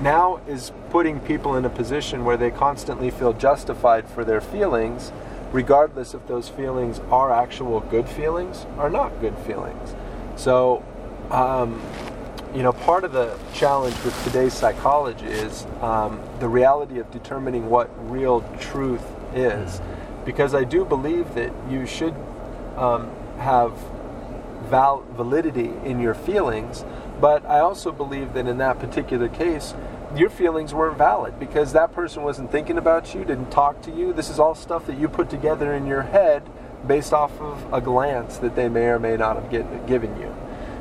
now is putting people in a position where they constantly feel justified for their feelings, regardless if those feelings are actual good feelings or not good feelings. So, um, you know, part of the challenge with today's psychology is um, the reality of determining what real truth is. Because I do believe that you should um, have val- validity in your feelings, but I also believe that in that particular case, your feelings weren't valid because that person wasn't thinking about you, didn't talk to you. This is all stuff that you put together in your head based off of a glance that they may or may not have get, given you.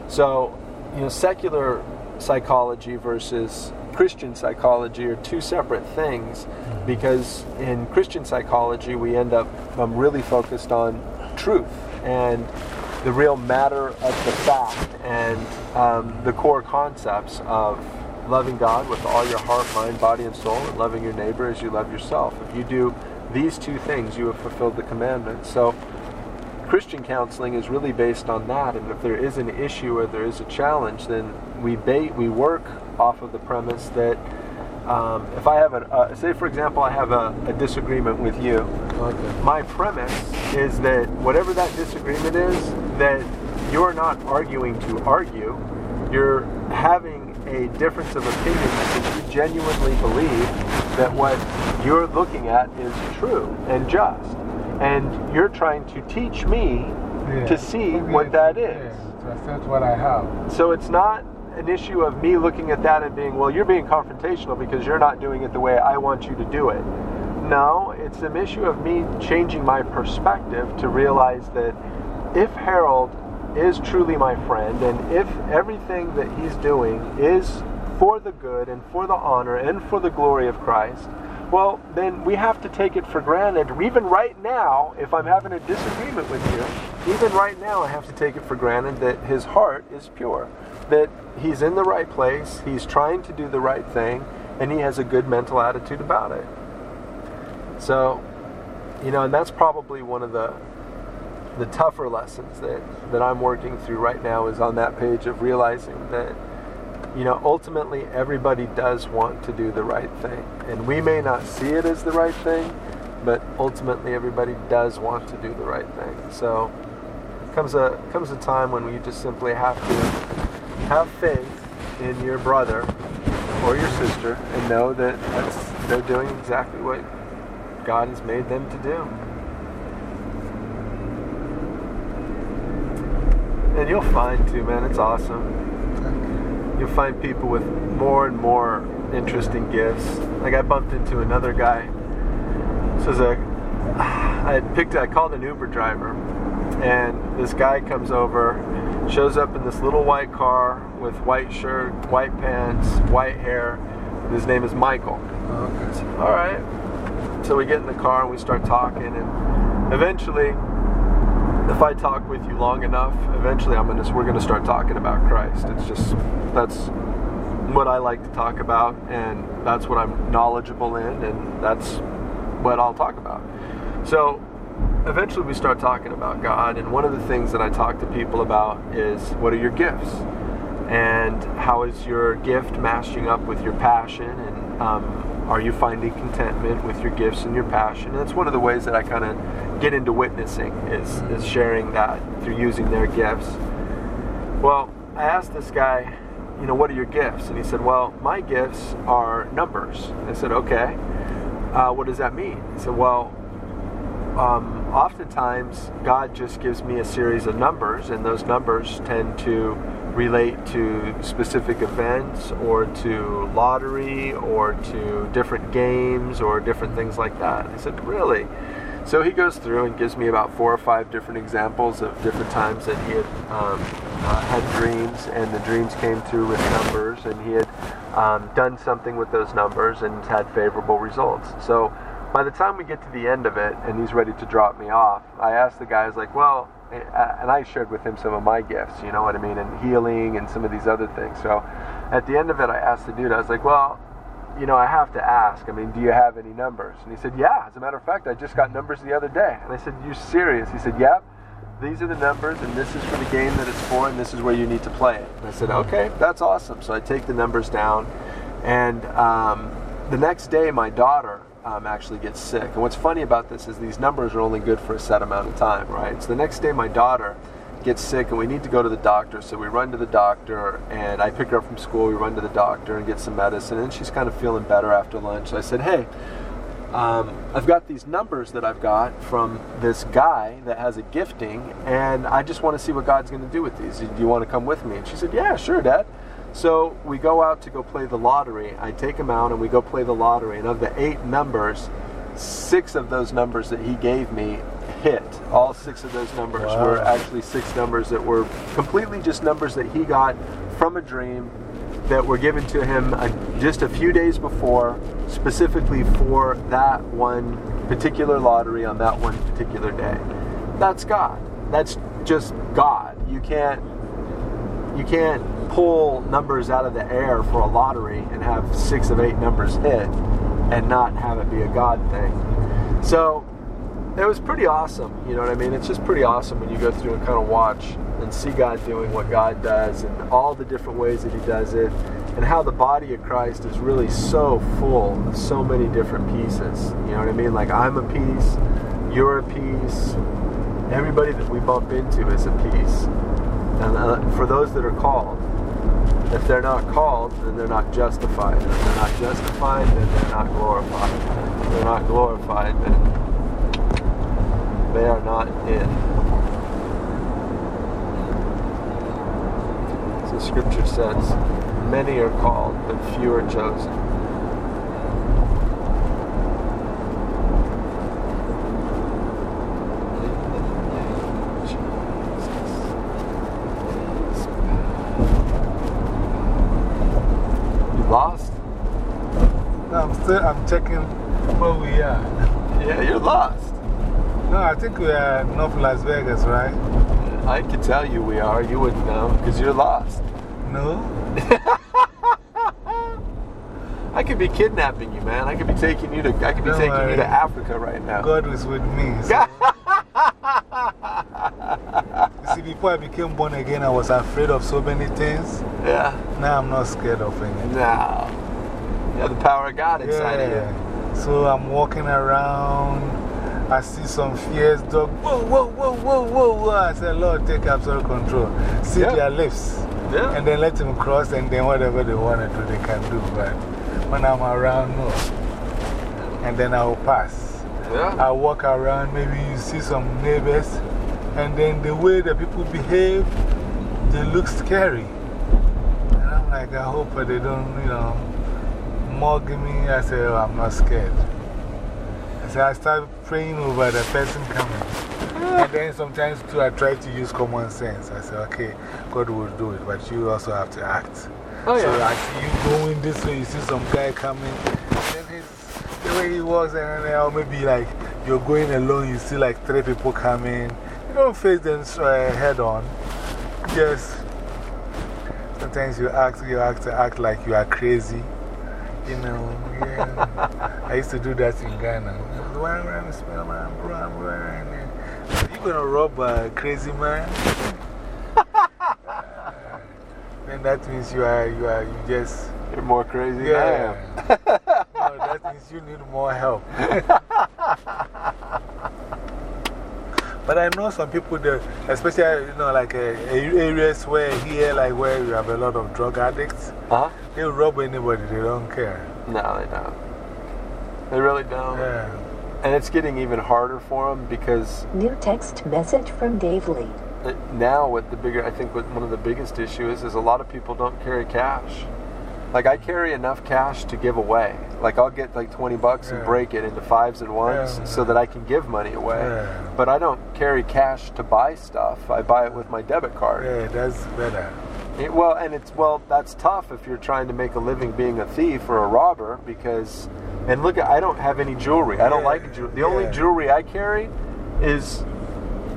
So, you know, secular psychology versus Christian psychology are two separate things because in Christian psychology we end up um, really focused on truth and the real matter of the fact and um, the core concepts of loving God with all your heart, mind, body, and soul, and loving your neighbor as you love yourself. If you do these two things, you have fulfilled the commandment. So, Christian counseling is really based on that. And if there is an issue or there is a challenge, then we ba- we work off of the premise that um, if I have a, uh, say for example, I have a, a disagreement with you, Okay. my premise is that whatever that disagreement is, that you're not arguing to argue, you're having a difference of opinion because you genuinely believe that what you're looking at is true and just. And you're trying to teach me Yeah. to see what that is. Yeah, to accept what I have. So it's not an issue of me looking at that and being, well, you're being confrontational because you're not doing it the way I want you to do it. No, it's an issue of me changing my perspective to realize that if Harold is truly my friend and if everything that he's doing is for the good and for the honor and for the glory of Christ, well, then we have to take it for granted. Even right now, if I'm having a disagreement with you, even right now, I have to take it for granted that his heart is pure, that he's in the right place, he's trying to do the right thing, and he has a good mental attitude about it. So, you know, and that's probably one of the the tougher lessons that, that I'm working through right now is on that page of realizing that you know, ultimately everybody does want to do the right thing. And we may not see it as the right thing, but ultimately everybody does want to do the right thing. So comes a comes a time when you just simply have to have faith in your brother or your sister and know that they're doing exactly what God has made them to do. And you'll find too, man, it's awesome you'll find people with more and more interesting gifts. Like I bumped into another guy. This is a I had picked I called an Uber driver and this guy comes over, shows up in this little white car with white shirt, white pants, white hair. His name is Michael. Okay. All right. So we get in the car and we start talking and eventually if I talk with you long enough, eventually I'm gonna we're gonna start talking about Christ. It's just that's what I like to talk about, and that's what I'm knowledgeable in, and that's what I'll talk about. So eventually we start talking about God, and one of the things that I talk to people about is what are your gifts, and how is your gift matching up with your passion, and um, are you finding contentment with your gifts and your passion? And it's one of the ways that I kind of get into witnessing is is sharing that through using their gifts. Well, I asked this guy, you know, what are your gifts? And he said, well, my gifts are numbers. I said, okay. Uh, what does that mean? He said, well, um, oftentimes God just gives me a series of numbers, and those numbers tend to relate to specific events or to lottery or to different games or different things like that. I said, Really? So he goes through and gives me about four or five different examples of different times that he had um, uh, had dreams, and the dreams came through with numbers, and he had um, done something with those numbers and had favorable results. So by the time we get to the end of it and he's ready to drop me off, I asked the guys like, well, and I shared with him some of my gifts, you know what I mean, and healing and some of these other things. So at the end of it, I asked the dude, I was like, well, you know, I have to ask. I mean, do you have any numbers? And he said, yeah. As a matter of fact, I just got numbers the other day. And I said, you're serious? He said, yep. These are the numbers, and this is for the game that it's for, and this is where you need to play it. And I said, okay, that's awesome. So I take the numbers down, and um, the next day, my daughter um, actually gets sick. And what's funny about this is these numbers are only good for a set amount of time, right? So the next day, my daughter gets sick and we need to go to the doctor. So we run to the doctor and I pick her up from school. We run to the doctor and get some medicine. And she's kind of feeling better after lunch. So I said, hey, um, I've got these numbers that I've got from this guy that has a gifting, and I just want to see what God's going to do with these. Do you want to come with me? And she said, Yeah, sure, Dad. So we go out to go play the lottery. I take him out and we go play the lottery. And of the eight numbers, six of those numbers that he gave me hit. All six of those numbers Wow. were actually six numbers that were completely just numbers that he got from a dream that were given to him uh, just a few days before, specifically for that one particular lottery on that one particular day. That's God. That's just God. You can't you can't pull numbers out of the air for a lottery and have six of eight numbers hit and not have it be a God thing. So it was pretty awesome. You know what I mean? It's just pretty awesome when you go through and kind of watch and see God doing what God does and all the different ways that He does it and how the body of Christ is really so full of so many different pieces. You know what I mean? Like I'm a piece, you're a piece, everybody that we bump into is a piece. And uh, for those that are called, if they're not called, then they're not justified. And if they're not justified, then they're not glorified. If they're not glorified, then they are not in. So scripture says, many are called, but few are chosen. You lost? No, I'm still I'm checking where we are. Yeah, you're lost. No, I think we are North Las Vegas, right? I could tell you we are. You wouldn't know because you're lost. No? I could be kidnapping you, man. I could be taking you to. I could be Don't taking worry. you to Africa right now. God was with me. So. You See, before I became born again, I was afraid of so many things. Yeah. Now I'm not scared of anything. No. The power of God inside of you. Yeah. So I'm walking around. I see some fierce dog. Whoa, whoa, whoa, whoa, whoa, whoa. I said, Lord, take absolute control. See Yeah. their lips. Yeah. And then let them cross, and then whatever they want to do, they can do. But when I'm around, no. And then I'll pass. Yeah. I walk around, maybe you see some neighbors, and then the way the people behave, they look scary. And I'm like, I hope they don't, you know, mug me. I say, oh, I'm not scared. I say, I start praying over the person coming. And then sometimes too, I try to use common sense. I say, okay, God will do it, but you also have to act. Oh, So yeah. I see you going this way, you see some guy coming, then his, the way he walks, and then or maybe like you're going alone, you see like three people coming. You don't face them uh, head on. Just sometimes you act, you act, to act like you are crazy. You know, yeah. I used to do that in Ghana. Why am I smell my bro? You gonna rob a crazy man? Then that means you are, you are, you just. You're more crazy than I Yeah. am. no, that means you need more help. but I know some people, that, especially, you know, like uh, areas where here, like where you have a lot of drug addicts, Uh huh. they rob anybody, they don't care. No, they don't. They really don't. Yeah. And it's getting even harder for them because New text message from Dave Lee. now, what the bigger, I think, what one of the biggest issues is, is a lot of people don't carry cash. Like, I carry enough cash to give away. Like, I'll get like 20 bucks and break it into fives and ones Yeah. so that I can give money away. Yeah. But I don't carry cash to buy stuff. I buy it with my debit card. Yeah, that's better. It- well, and it's, well, that's tough if you're trying to make a living being a thief or a robber because, and look, I don't have any jewelry. I don't like jewelry. The only jewelry I carry is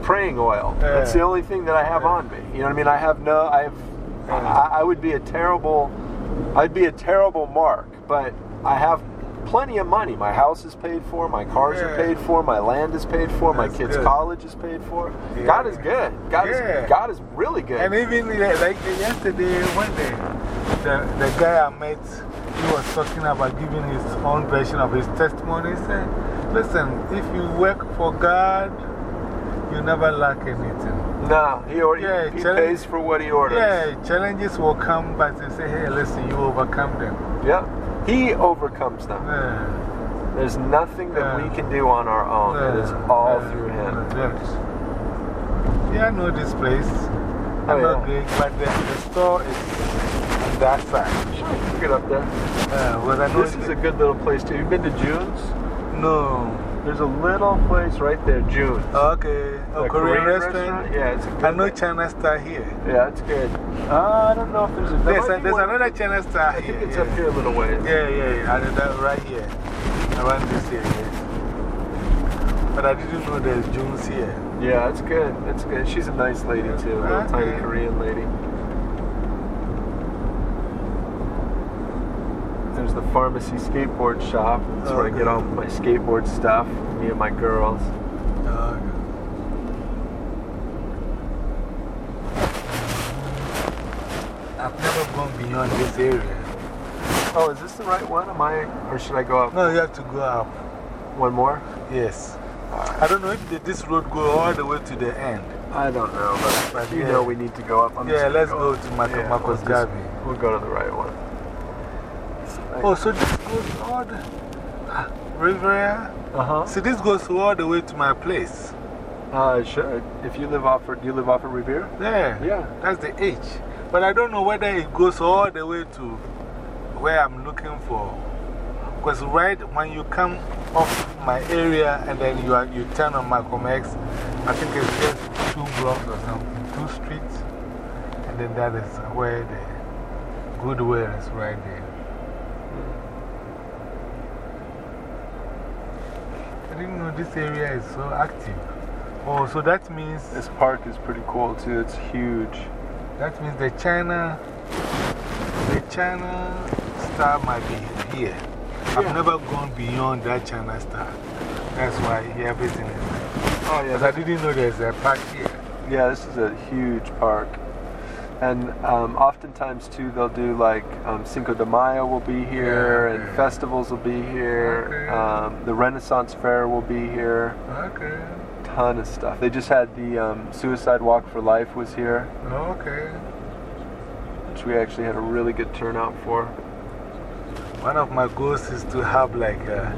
praying oil. That's the only thing that I have on me. You know what I mean? I have no, I have, I, I would be a terrible, I'd be a terrible mark, but I have plenty of money. My house is paid for, my cars are paid for, my land is paid for, my kids' good. college is paid for. Yeah. God is good. God, Yeah. is, God is really good. And even like yesterday, when the, the, the guy I met, he was talking about giving his own version of his testimony. He said, Listen, if you work for God, you never lack anything. No, he, or, Yeah, he, he pays for what he orders. Yeah, challenges will come, but you say, Hey, listen, you overcome them. Yeah. He overcomes them. Yeah. There's nothing that Yeah. we can do on our own. It is all through him. Yes. Yeah, I know this place. Oh, I'm not big, but the, the store is on that side. Get up there. Uh, well, I know This is a good little place too. You've been to June's? No. There's a little place right there, June. Okay. A A Korean, Korean restaurant? restaurant? Yeah, it's a I good know one. China Star here. Yeah, it's good. Uh, I don't know if there's a. there There's, a, there's another China Star I here. think it's yeah. up here a little ways. Yeah, yeah, yeah. I did that right here. Around this area. But I didn't know there's Junes here. Yeah, it's good. It's good. She's a nice lady too, a little tiny Korean lady. There's the pharmacy skateboard shop. That's where I get all my skateboard stuff, me and my girls. Uh, I've never gone beyond this area. Oh, is this the right one? Am I, or should I go up No, you have to go up. one more? Yes. I don't know if the, this road go all the way to the end. I don't know, but, But you yeah. know we need to go up. I'm Yeah, let's go go to Marco, Yeah, Marcos we'll just- We'll go to the right one. Oh, so this goes all the. Ah, Riviera? Uh huh. So this goes all the way to my place. Uh, sure. If you live off, do you live off of Revere? Yeah. Yeah. That's the H. But I don't know whether it goes all the way to where I'm looking for. Because right when you come off my area and then you, are, you turn on Malcolm X, I think it's just two blocks or something, two streets. And then that is where the Goodwill is right there. I didn't know this area is so active. Oh, so that means. This park is pretty cool too. It's huge. That means the China, the China star might be here. I've never gone beyond that China star. That's why everything is. Oh, Because I didn't know there's a park here. Yeah, this is a huge park. And um, oftentimes, too, they'll do like um, Cinco de Mayo will be here, Yeah, and festivals will be here. Okay. Um, the Renaissance Fair will be here. Okay. Ton of stuff. They just had the um, Suicide Walk for Life was here, Okay. which we actually had a really good turnout for. One of my goals is to have like a.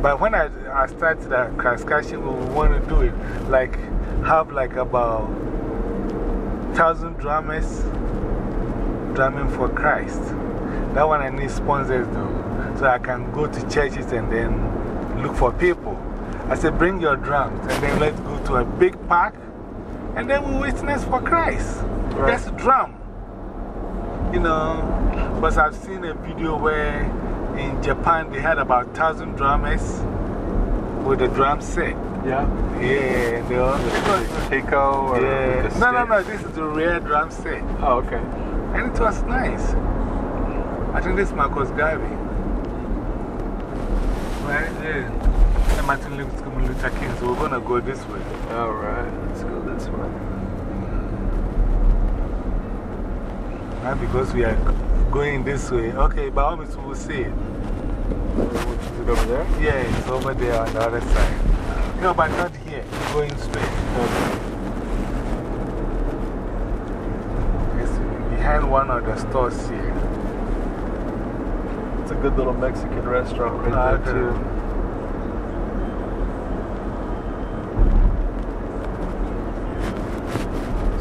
But when I, I started that discussion, we want to do it like have like about thousand drummers drumming for Christ. That one I need sponsors though. So I can go to churches and then look for people. I said, bring your drums and then let's go to a big park and then we witness for Christ. Right. Just drum. You know, because I've seen a video where in Japan they had about 1,000 drummers with the drum set. Yeah. Yeah, all, taiko or yeah. the No, no, no, this is the rare drum set. Oh, okay. And it was nice. I think this is Marcos Garvey. Right? Yeah. And Martin Luther King, so we're going to go this way. All right. Let's go this way. Not because we are going this way. Okay, by all means, we'll see it. Which is it over there? Yeah, it's over there on the other side. No, but not here. Going straight. It's behind one of the stores here. It's a good little Mexican restaurant right Ah, there, too.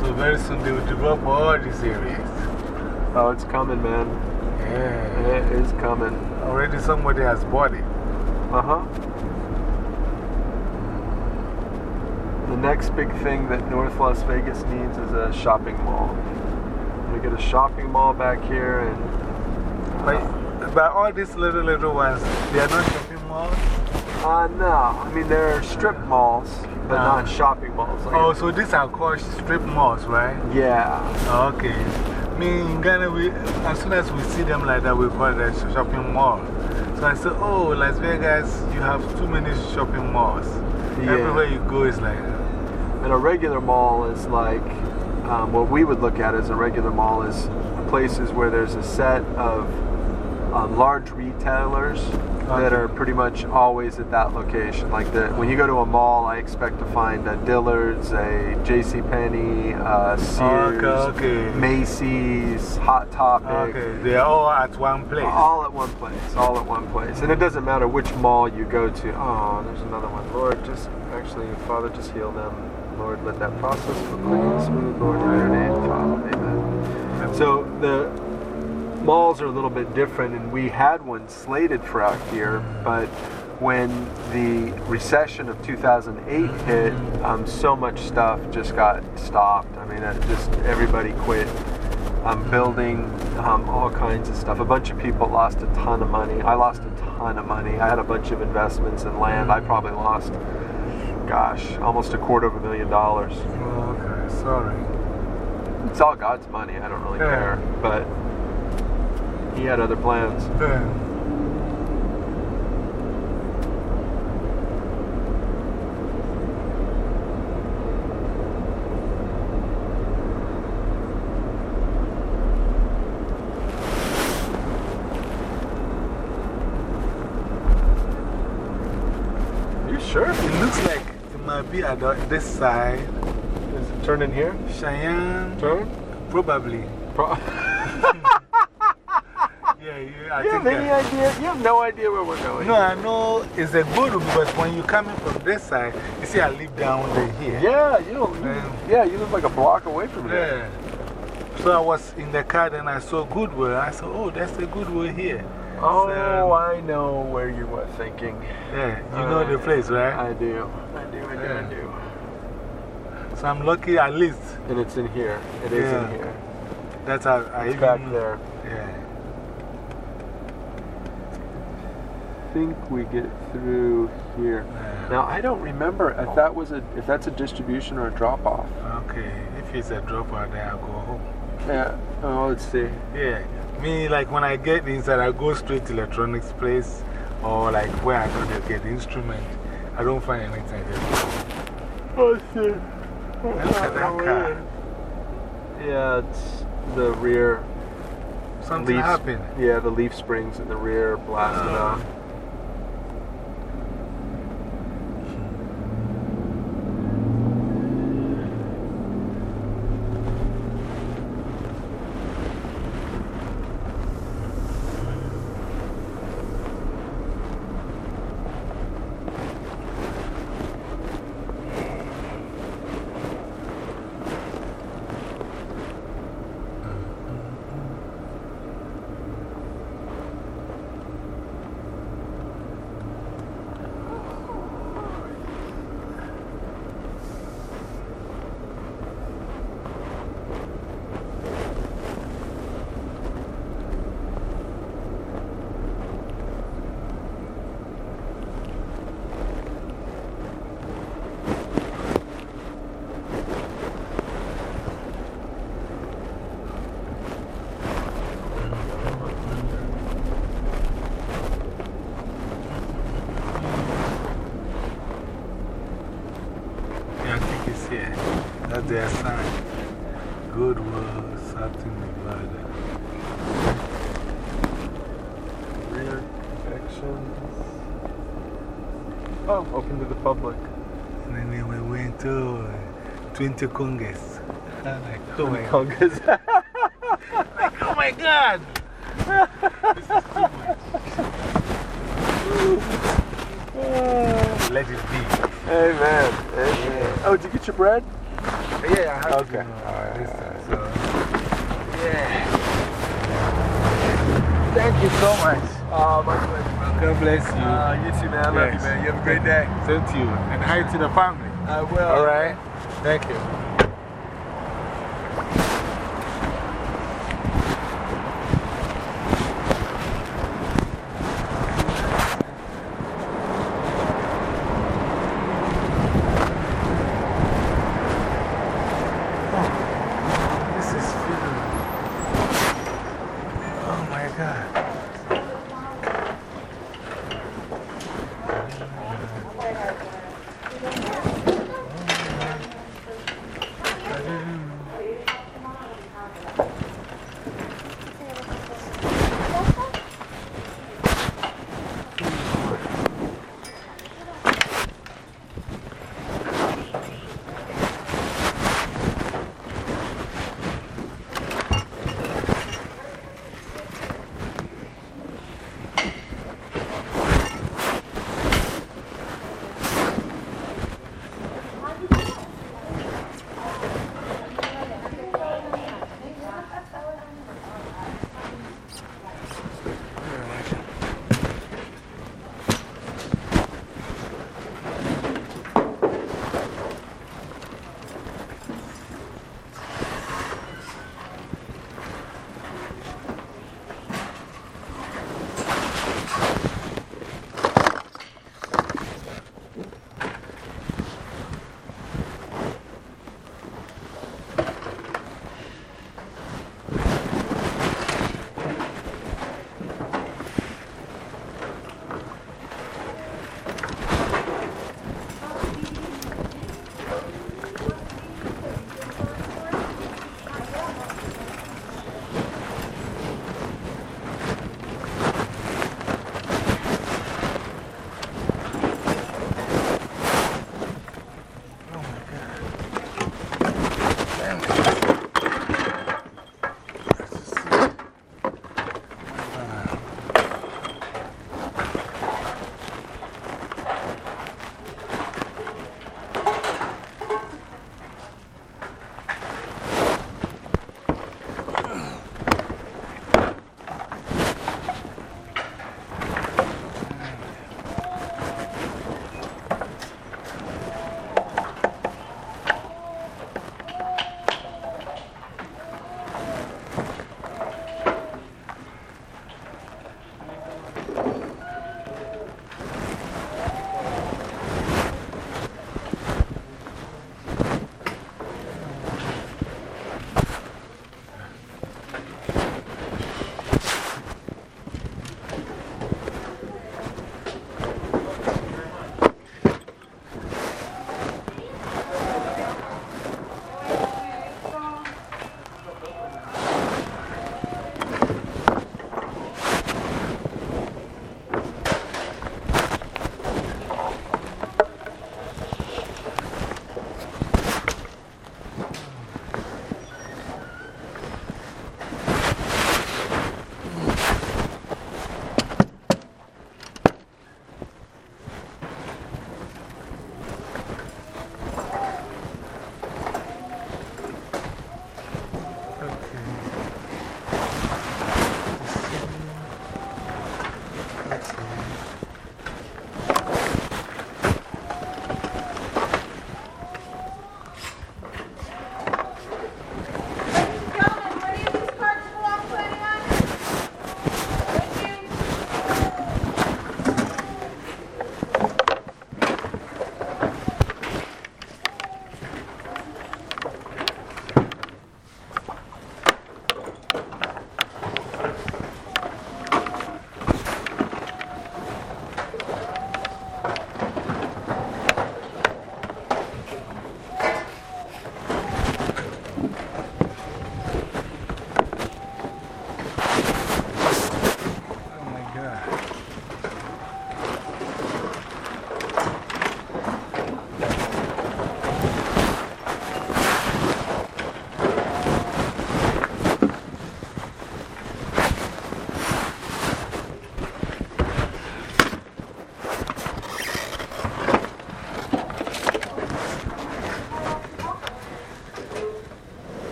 So very soon they will develop all these areas. Oh, it's coming, man. Yeah. It is coming. Already somebody has bought it. Uh huh. The next big thing that North Las Vegas needs is a shopping mall. We get a shopping mall back here, and But, but all these little, little ones, they are not shopping malls. uh, no, I mean they're strip malls, but Ah. not shopping malls. Like- Oh, so these are called strip malls, right? yeah, Okay. Me in Ghana, we, as soon as we see them like that, we call it a shopping mall. So I said, oh, Las Vegas, you have too many shopping malls. Yeah. Everywhere you go is like, and a regular mall is like um, what we would look at as a regular mall is places where there's a set of um, large retailers that are pretty much always at that location. Like the, when you go to a mall, I expect to find a Dillard's, a J.C. Penney, uh, Sears, okay. Macy's, Hot Topic. okay, they are all at one place. All at one place, all at one place. And it doesn't matter which mall you go to. Oh, there's another one. Lord, just actually, Father, just heal them. Lord, let that process go quick and smooth. Lord, in your name, Father. Amen. So the malls are a little bit different, and we had one slated for out here, but when the recession of 2008 hit, um, so much stuff just got stopped. I mean, just everybody quit um, building um, all kinds of stuff. A bunch of people lost a ton of money. I lost a ton of money. I had a bunch of investments in land. I probably lost, gosh, almost a quarter of a million dollars. Oh, okay, sorry. It's all God's money. I don't really Yeah. care. But He had other plans. Yeah. You sure? It looks like it might be at this side. Is it turning here? Cheyenne, Turn? probably. Pro- Yeah, yeah, I you think have any idea? You have no idea where we're going. No, I know it's a good because when you come in from this side, you see I live down there here. Yeah, you don't. Yeah. Um, yeah, you live like a block away from here. Yeah. So I was in the car and I saw Goodwill. I said, oh, that's a Goodwill here. Oh, So- I um, know where you were thinking. Yeah, you know the uh, place, right? I do. I do, I do, I do. So I'm lucky at least. And it's in here. It is in here. That's how I It's even. back there. Yeah. I think we get through here. Now I don't remember if that was a if that's a distribution or a drop off. Okay, if it's a drop off, there, I'll go home. Yeah. Oh, let's see. Yeah. Me, like when I get inside, I go straight to electronics place or like where I know they get instrument. I don't find anything there. Oh shit. Look at that car. Yeah, it's the rear Something leaf. happened. Yeah, the leaf springs in the rear blasted Uh. out. 20 congas. Oh my congas. like, oh my god! this is much. Let it be. Amen. Amen. Oh, did you get your bread? Yeah, I have okay. this, so. Uh, yeah. Thank you so much. Oh, my. God bless you. Uh, you too, man. I love you, man. You have a great day. Same to you. And hi to the family. I will. All right. Thank you.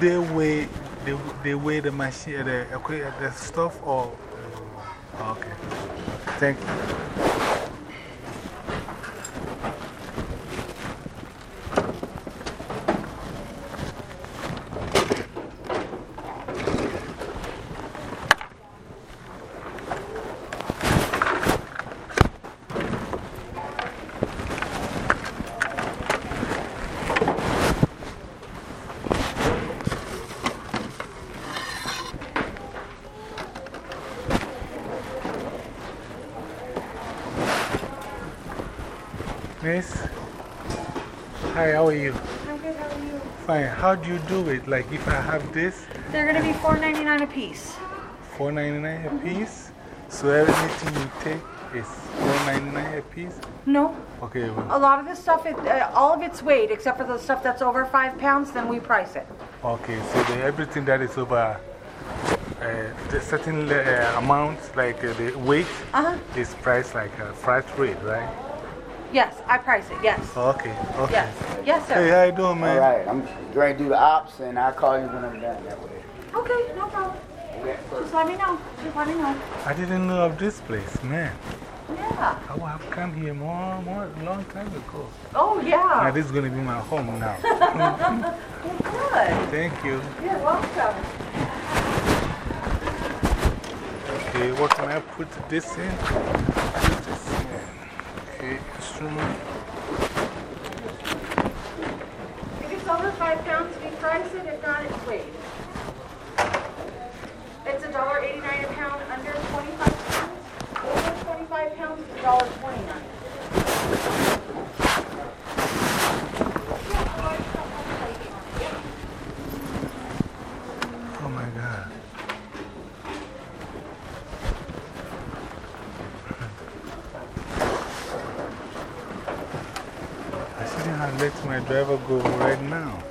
They weigh, they, they weigh the machine, the, the stuff or? Okay. Thank you. Miss? Hi, how are you? I'm good, how are you? Fine. How do you do it? Like if I have this, They're going to be $4.99 a piece. four ninety nine a piece? So everything you take is four ninety nine a piece? No, Okay, well, a lot of the stuff, it, uh, all of its weight, except for the stuff that's over five pounds, then we price it. okay. So the, everything that is over uh, the certain uh, amount, like uh, the weight, Uh-huh. is priced like a flat rate, right? Yes, I price it, yes. Okay, okay. Yes, yes, sir. Hey, sir. how you doing, man? All right, I'm going to do the ops, and I'll call you when I'm done that way. Okay, no problem. Just let me know. Just let me know. I didn't know of this place, man. Yeah. I would have come here more, more, long time ago. Oh, Now, yeah. this is going to be my home now. Good. Thank you. You're welcome. Okay, what can I put this in? Put this in. Okay, instrument. five pounds we price it. If not, it's weighed. It's $1.89 a pound under 25 pounds. Over 25 pounds is $1.29. my driver go right now.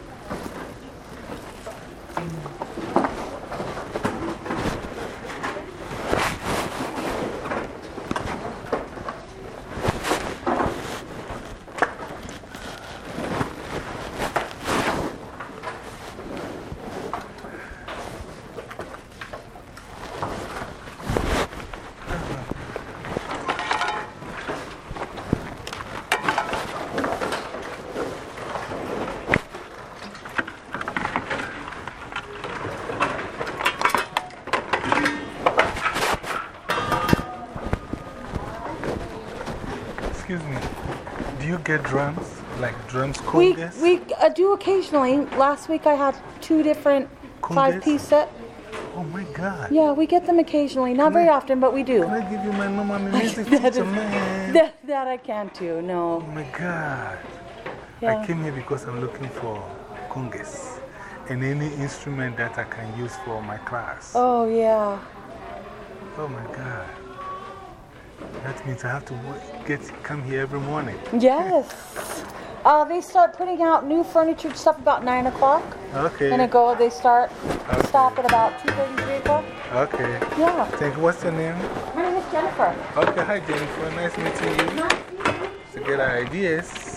Excuse me. Do you get drums? Like drums, We, congas? we uh, do occasionally. Last week I had two different five piece set. Oh my God. Yeah, we get them occasionally. Not very often, but we do. Can I give you my number, my music That teacher, is- man? That, that I can't do, no. Oh my God. Yeah. I came here because I'm looking for congas and any instrument that I can use for my class. Oh, yeah. Oh my God. That means I have to get, come here every morning. Yes. Uh, they start putting out new furniture stuff about 9 o'clock. Okay. And go, they start, Okay. stop at about 2.30, 3 o'clock. Okay. Yeah. Thank you. What's your name? My name is Jennifer. Okay, hi Jennifer. Nice meeting you. To get ideas.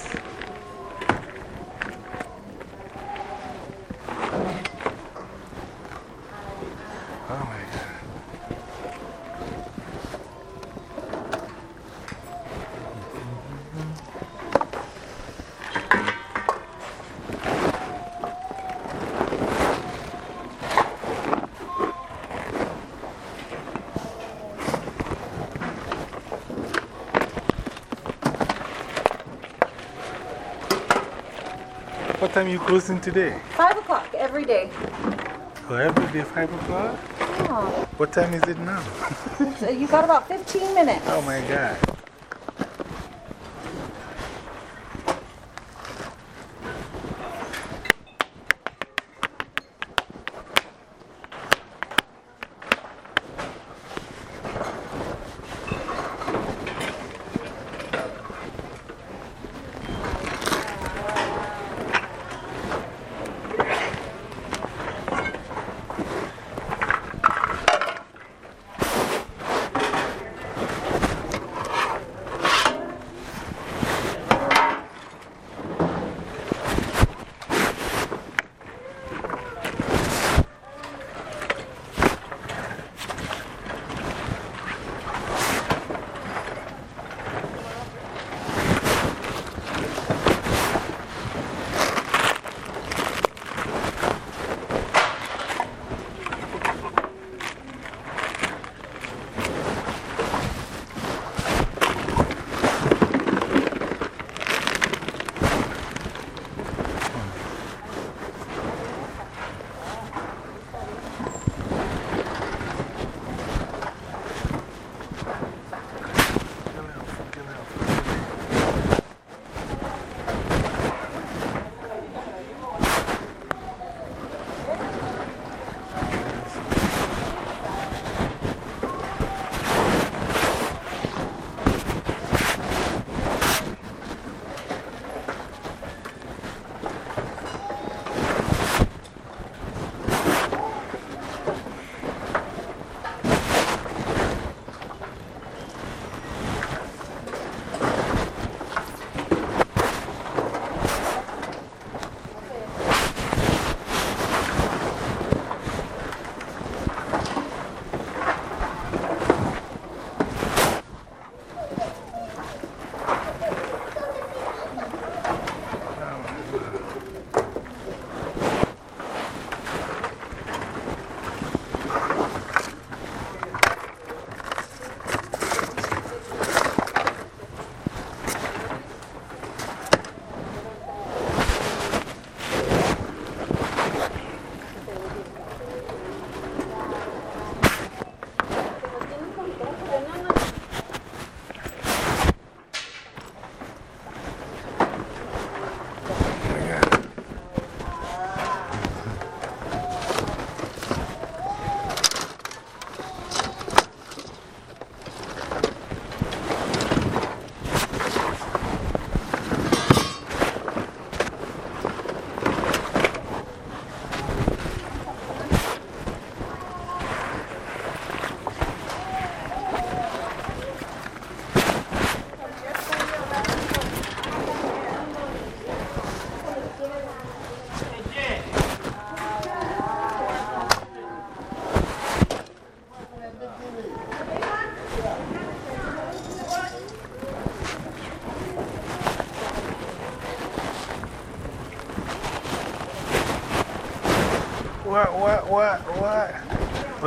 Time you closing today? 5 o'clock every day. Oh, every day, 5 o'clock? Yeah. What time is it now? You got about 15 minutes. Oh my God.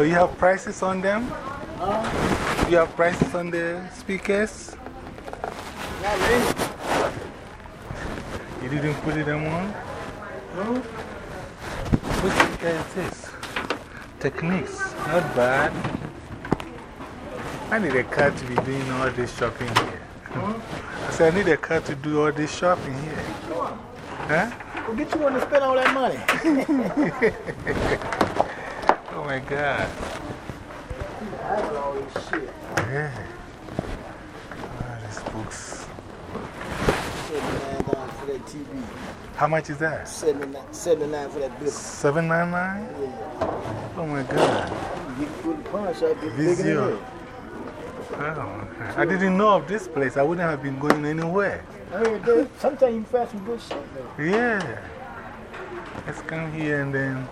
Oh, you have prices on them? Huh? You have prices on the speakers? Not really. You didn't put it them on? No. Which speaker is this? Technics. Not bad. I need a car to be doing all this shopping here. I said, I need a car to do all this shopping here. Huh? We'll get you one to spend all that money. Oh my God. That's all this shit. Yeah. Oh, these books. $79 for that TV. How much is that? 79 $79 for that. Seven nine nine? Yeah. Oh my God. You can put the pawn shop, get bigger than Vizio. that. Oh, I didn't know of this place. I wouldn't have been going anywhere. Sometimes you find some good shit though. Yeah. Let's come here and then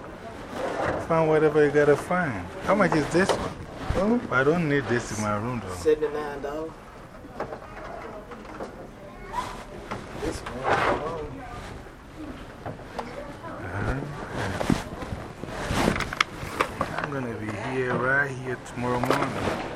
find whatever you gotta find. How much is this one? Oh, I don't need this in my room though. $79. This one. Uh-huh. I'm gonna be here right here tomorrow morning.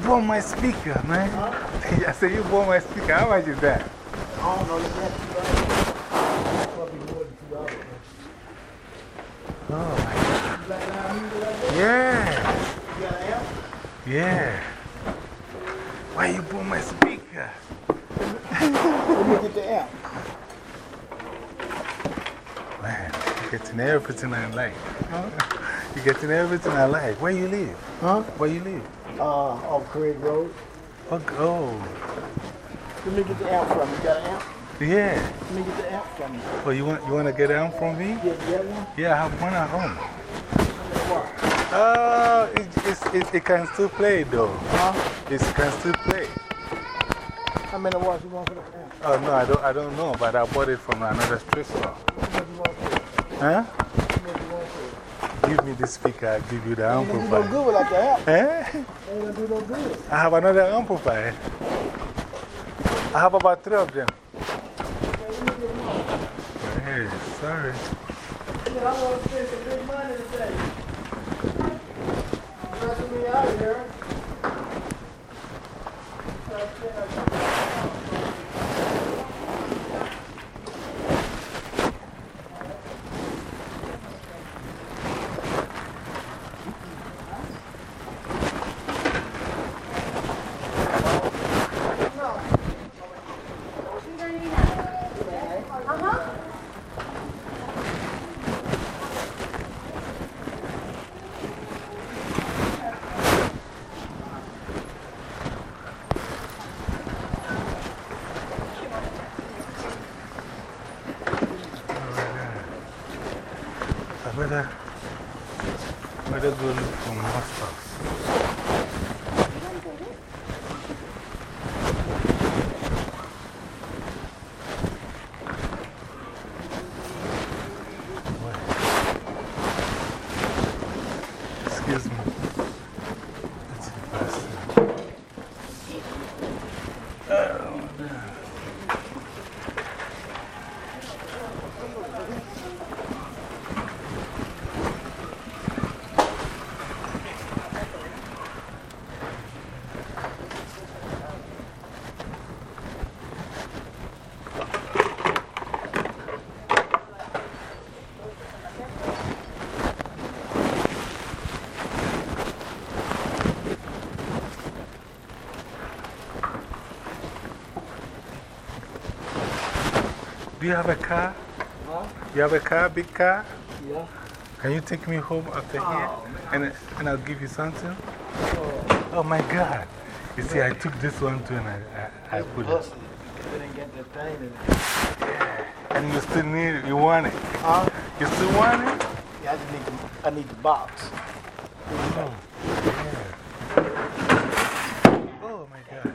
Bought my speaker, man. I said, You bought my speaker. How much is that? I don't know. You got two dollars. Probably more than two dollars. Oh my God. You like like? Yeah. You got an amp? Yeah. Why you bought my speaker? Let me get the amp. Man, you're getting everything I like. You're getting everything I like. Where you live? Huh? Where you live? Uh, off Craig Road. Oh, oh. Let me get the amp from you. You got an amp? Yeah. Let me get the amp from you. Oh, you want, you want to get down from me? Yeah, you got one? Yeah, I have one at home. Oh, it, it's, it, it can still play though. Huh? It can still play. How many watts you want for the amp? Oh, no, I don't, I don't know, but I bought it from another street store. How much you want for it? Huh? How much you want for it? Give me the speaker, I'll give you the Ain't gonna do no amplifier. good without the amp. Eh? I have another amplifier. I have about three of them. Hey, sorry. Yeah, I want to spend some big money today. Stressing me out here. Uh-huh. I better, better go look for more stuff. Wait. Excuse me. Let's see if I see. Oh, man. Do you have a car? Huh? You have a car, big car? Yeah. Can you take me home after oh, here? And, and I'll give you something? Oh my God. You see, I took this one too and I, I, I put it. They didn't get thing in it. And you still need it, you want it. Huh? You still want it? Yeah, I just need the, I need the box. Oh, yeah. Oh my God.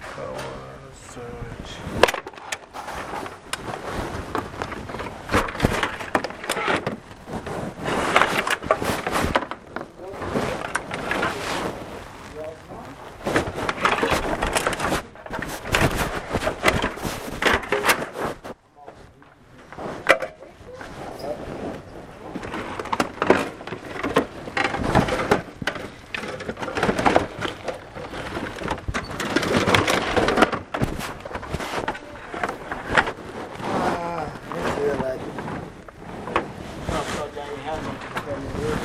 Power surge. Ah, I feel like it. I thought y'all ain't had much of that in here.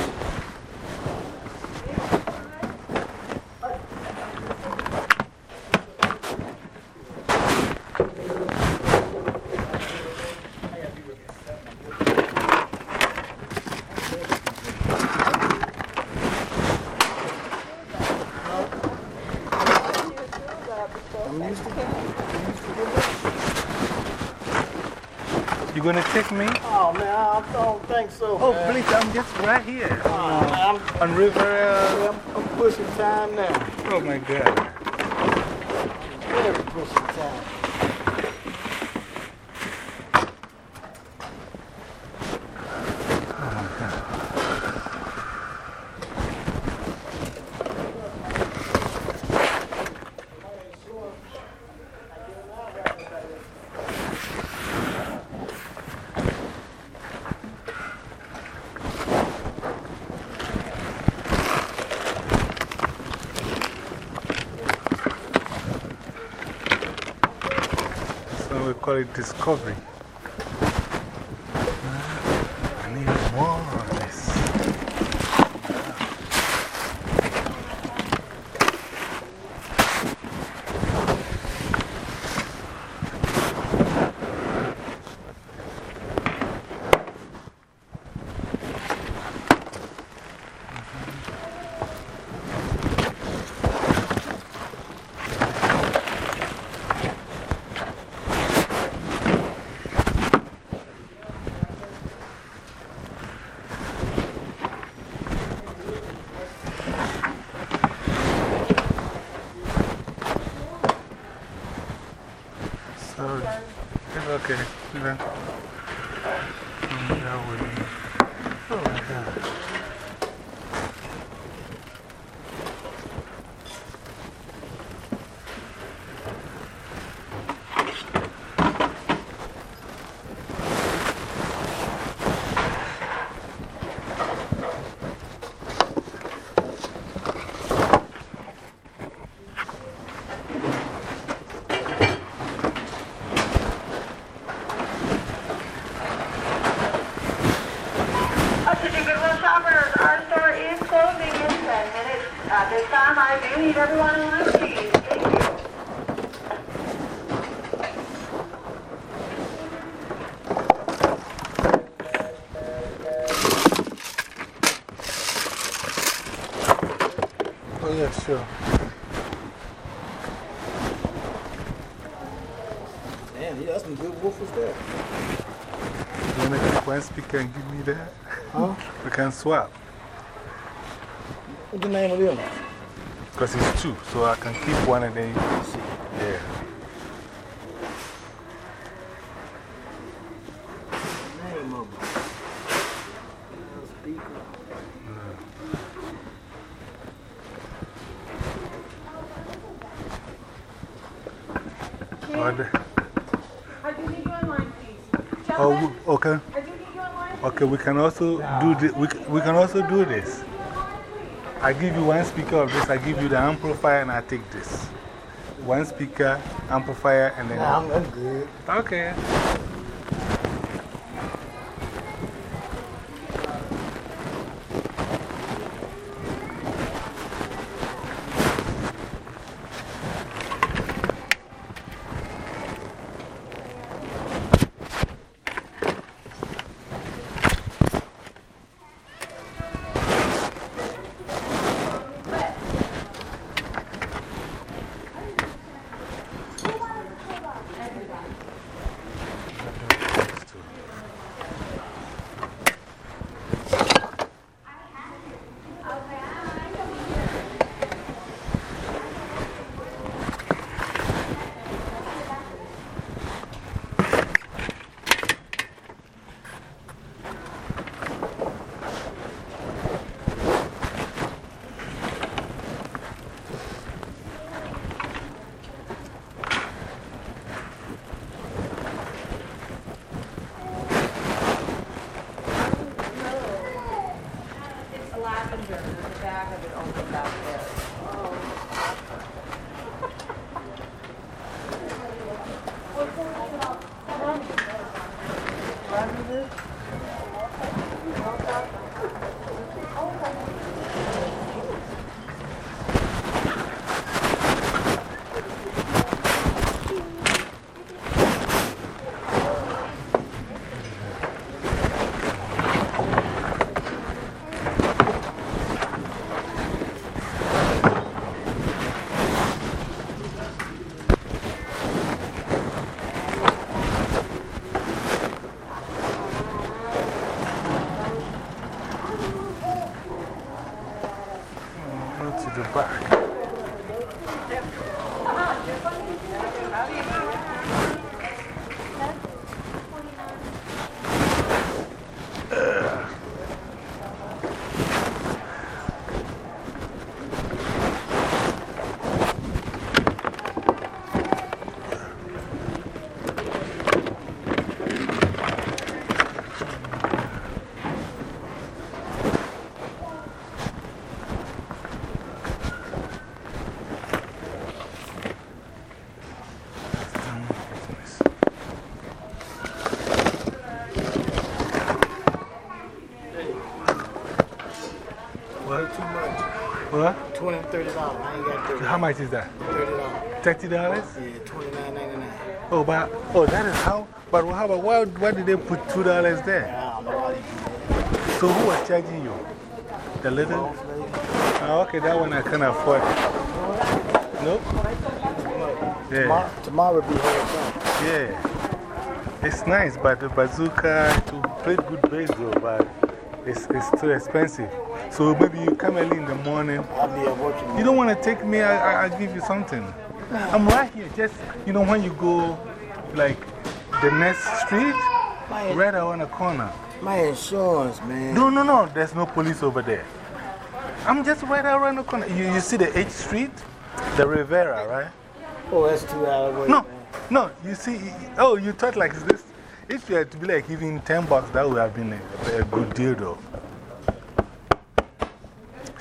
I'm used to that. I'm used to this. You gonna take me? Oh man, I don't think so. Oh, man. please, I'm just right here. Oh, man, I'm, On River. Uh, I'm, I'm pushing time now. oh my God. Call it discovery. I need more of this. Okay. Yeah. Mm, that would be- Oh, my God. Okay, Goodwill shoppers, our store is closing in 10 minutes. At this time, I do need everyone on their feet. Thank you. Oh, yeah, sure. Man, yeah, that's some good woofers there. You want to take one speaker and give me that? Huh? We can swap. What's the name of them? Because it's two, so I can keep one and then you can see. Yeah. Name of them. Speaker. Or the- I do need you in line, please. Oh, Gentlemen, w- okay. I do need you in line. Okay, we can also do this. We, we can also do this. I give you one speaker of this, I give you the amplifier, and I take this. One speaker, amplifier, and then. I'm good. Okay. $30. How much is that? $30. $30? Yeah, $29.99. Oh, but, oh, that is how? But how about why, why did they put $2 there? I So who was charging you? The little? Oh, okay, that one I can afford. Nope. Yeah. Tomorrow, will be here. Yeah. It's nice, but the bazooka to play good bass though, but it's, it's too expensive. So maybe you come early in the morning. I'll be at work. You don't want to take me, I, I, I'll give you something. I'm right here. Just, you know, when you go, like, the next street, My, right around the corner. my insurance, man. No, no, no, there's no police over there. I'm just right around the corner. You, you see the H Street? The Rivera, right? Oh, that's two hours away. No, man. no, you see, oh, you thought like this. If you had to be like even 10 bucks, that would have been a, a good deal though.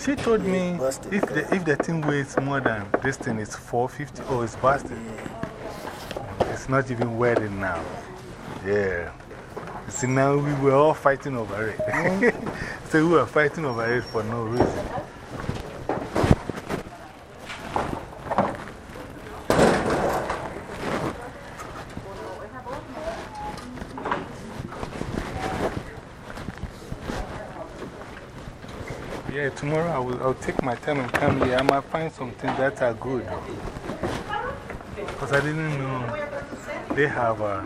She told me busted. if the, if the thing weighs more than this thing is 450, oh, it's busted. It's not even it now. Yeah. See, now we were all fighting over it. so we were fighting over it for no reason. Yeah, tomorrow I will, I'll take my time and come here. I might find some things that are good. Because I didn't know they have uh,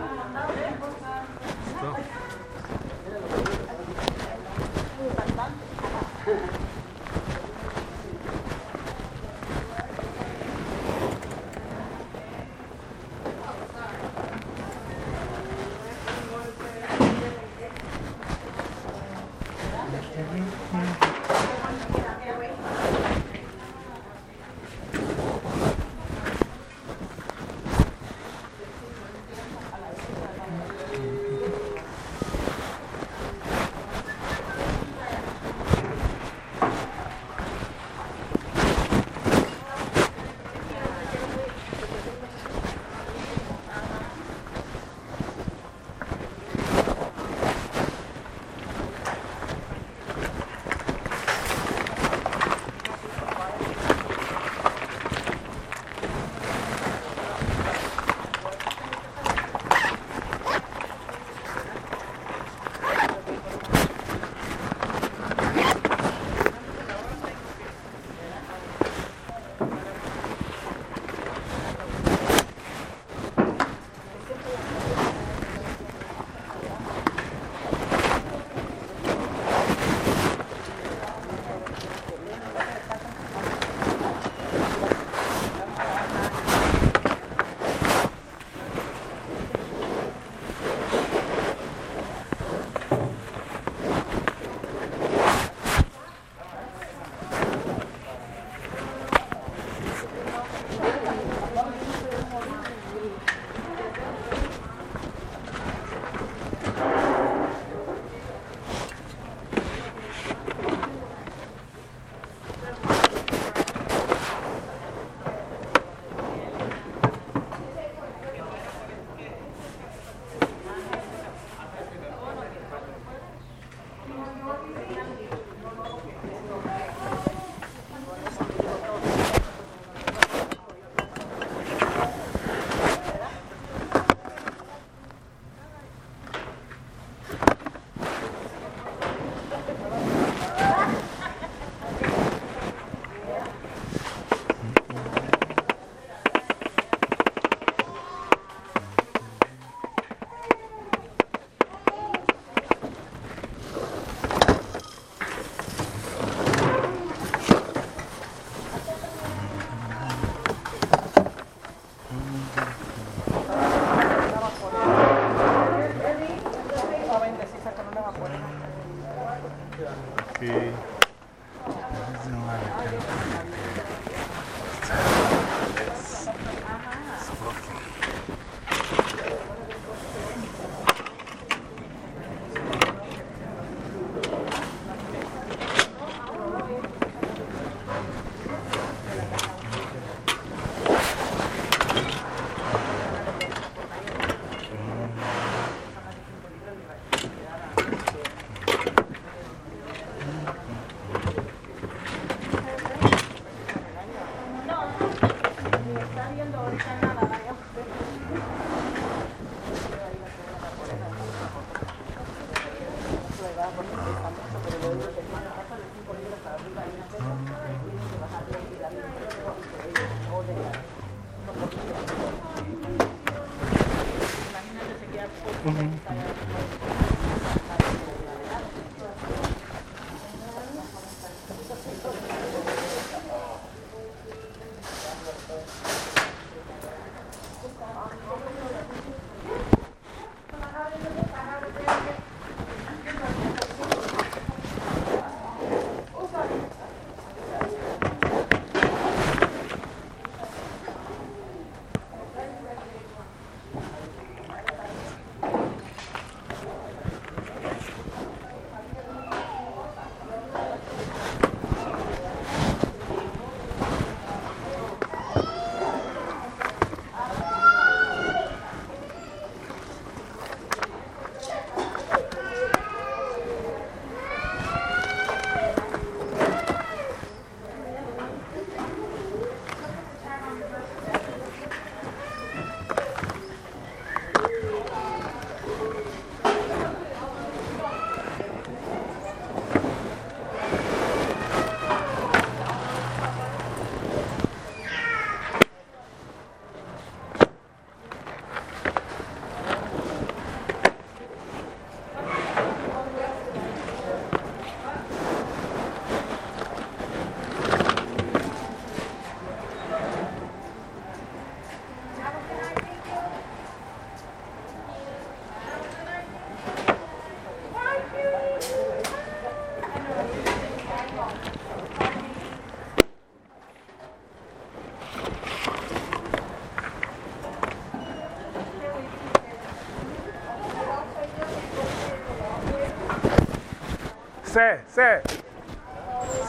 Say,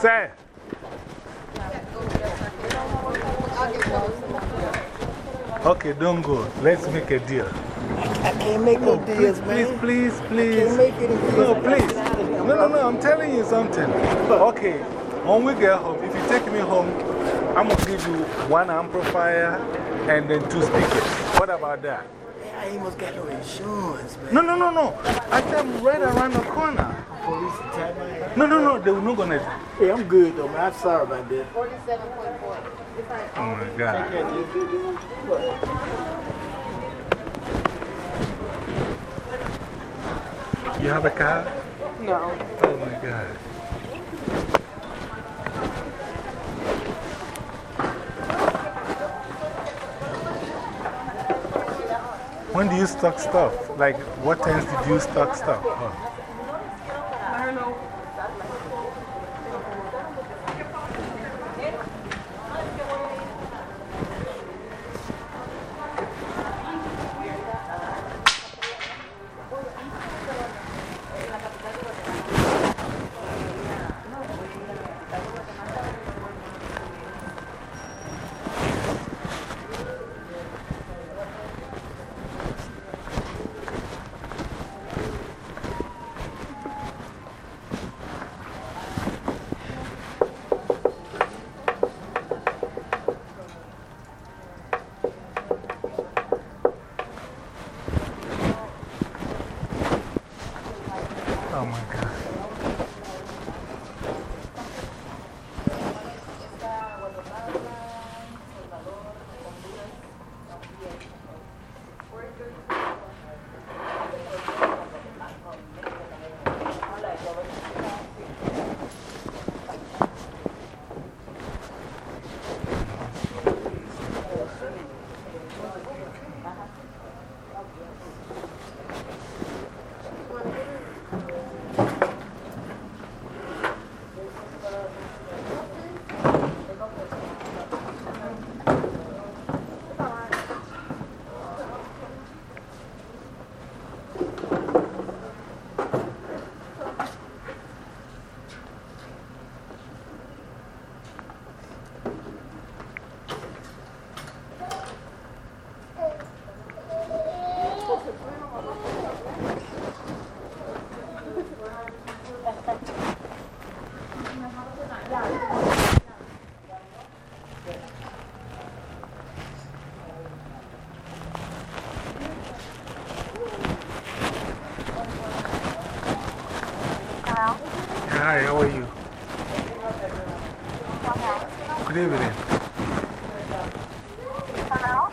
say, say. Okay, don't go. Let's make a deal. I can't make no deals, Please, man. please, please. Can't make any deals. No, please. No, no, no, I'm telling you something. Okay, when we get home, if you take me home, I'm going to give you one amplifier and then two speakers. What about that? I ain't must got no insurance, man. No, no, no, no. I am right around the corner. Police attack my ass. No, no, no, they were not going to. Hey, I'm good though, man. I'm sorry about that. 47.4. Oh my God. You have a car? No. Oh my God. When do you stock stuff? Like, what times did you stock stuff? Oh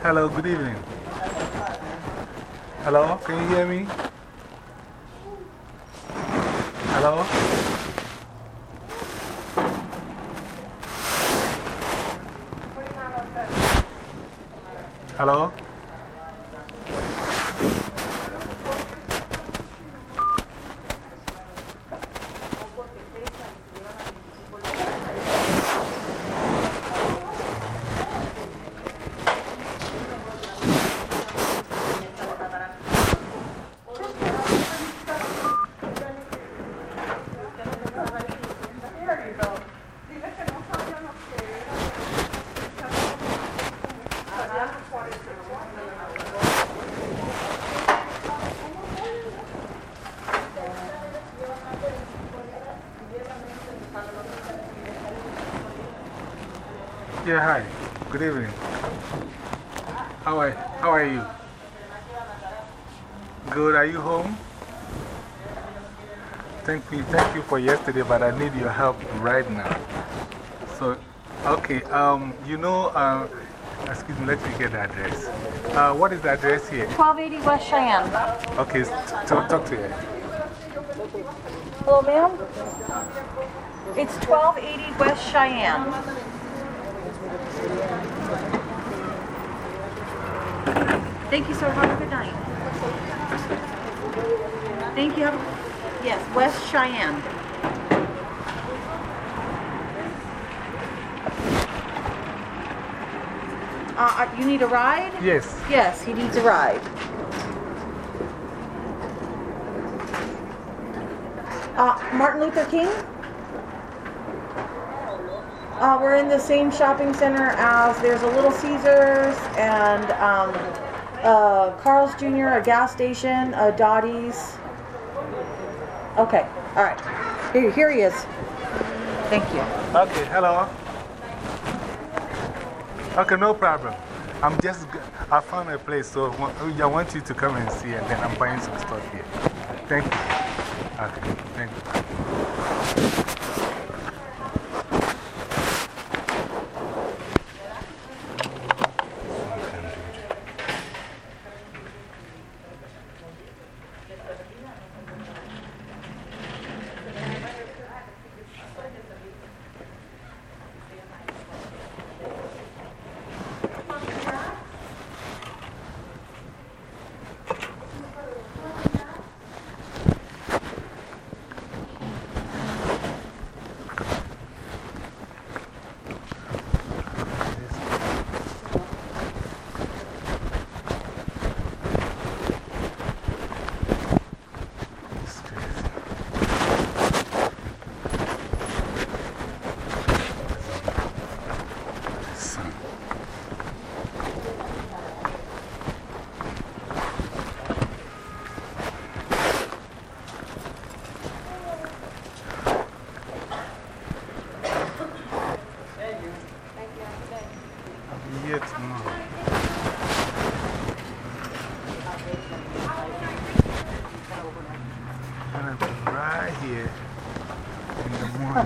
Hello, good evening. Hello, can you hear me? Hello? Hello? Yeah, hi. Good evening. How are, how are you? Good. Are you home? Thank you, thank you for yesterday, but I need your help right now. So, okay, um, you know, uh, excuse me, let me get the address. Uh, what is the address here? 1280 West Cheyenne. Okay, talk, talk to you. Hello, ma'am? It's 1280 West Cheyenne. Thank you, sir. Have a good night. Thank you. Yes, West Cheyenne. Uh, uh, you need a ride? Yes. Yes, he needs a ride. Uh, Martin Luther King. Uh, we're in the same shopping center as there's a Little Caesars and um, uh, Carl's Jr., a gas station, a Dotty's. Okay, all right. Here, here he is. Thank you. Okay, hello. Okay, no problem. I'm just, I found a place, so I want you to come and see, and then I'm buying some stuff here. Thank you. Okay, thank you.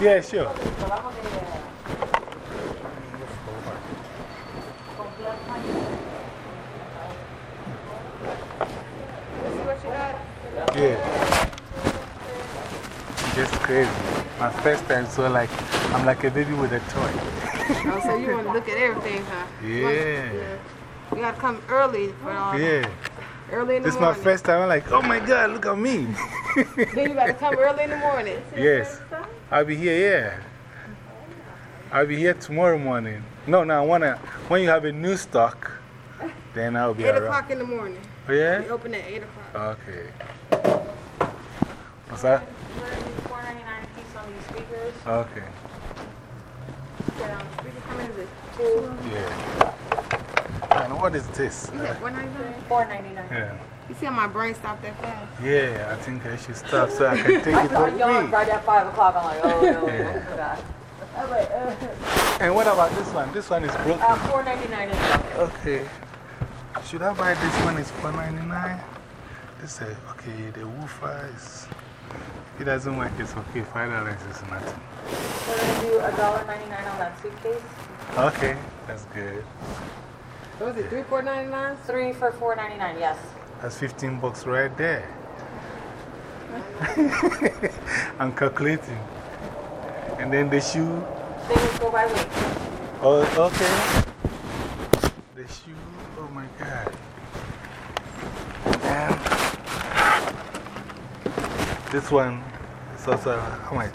Yeah, sure. Yeah. Just crazy. My first time, so like, I'm like a baby with a toy. Oh, so you want to look at everything, huh? Yeah. You got to come early for all Yeah. Early in the This is my first time. I'm like, oh my God, look at me. Then you got to come early in the morning. Yes. I'll be here, yeah. I'll be here tomorrow morning. No, no, I wanna, when you have a new stock, then I'll be 8 around. o'clock in the morning. Oh, yeah? We open at 8 o'clock. Okay. books. Huh? Four ninety nine a piece on these speakers. Okay. Yeah, speaker, how many is it? Two. Yeah. And what is this? Is that one ninety nine? Four ninety nine. Yeah. You see how my brain stopped that fast? Yeah, I think I should stop so I can take I it saw with yawn me. right at five o'clock. I'm like, oh no, Yeah. oh god. And what about this one? This one is broken. Uh, four ninety nine is Okay. Should I buy this one? It's four ninety nine. This is okay. The woofer is. It doesn't work. It's okay. Five dollars is nothing. We're gonna do a dollar ninety nine on that suitcase. Okay, that's good. What was it, three, four ninety nine? Three for four ninety nine. Yes. That's 15 bucks right there. I'm calculating. And then the shoe. They will go by weight. Oh, okay. The shoe. Oh my God. And this one is also how much?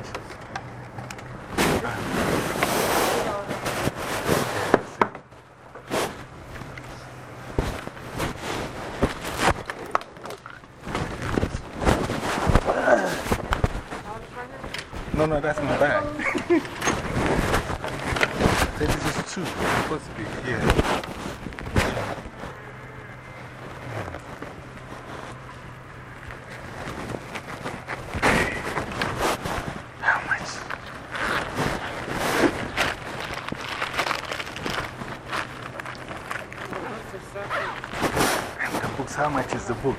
No, no, that's my bag. Say this is two. It's supposed to be here. How much? And the books, how much is the book?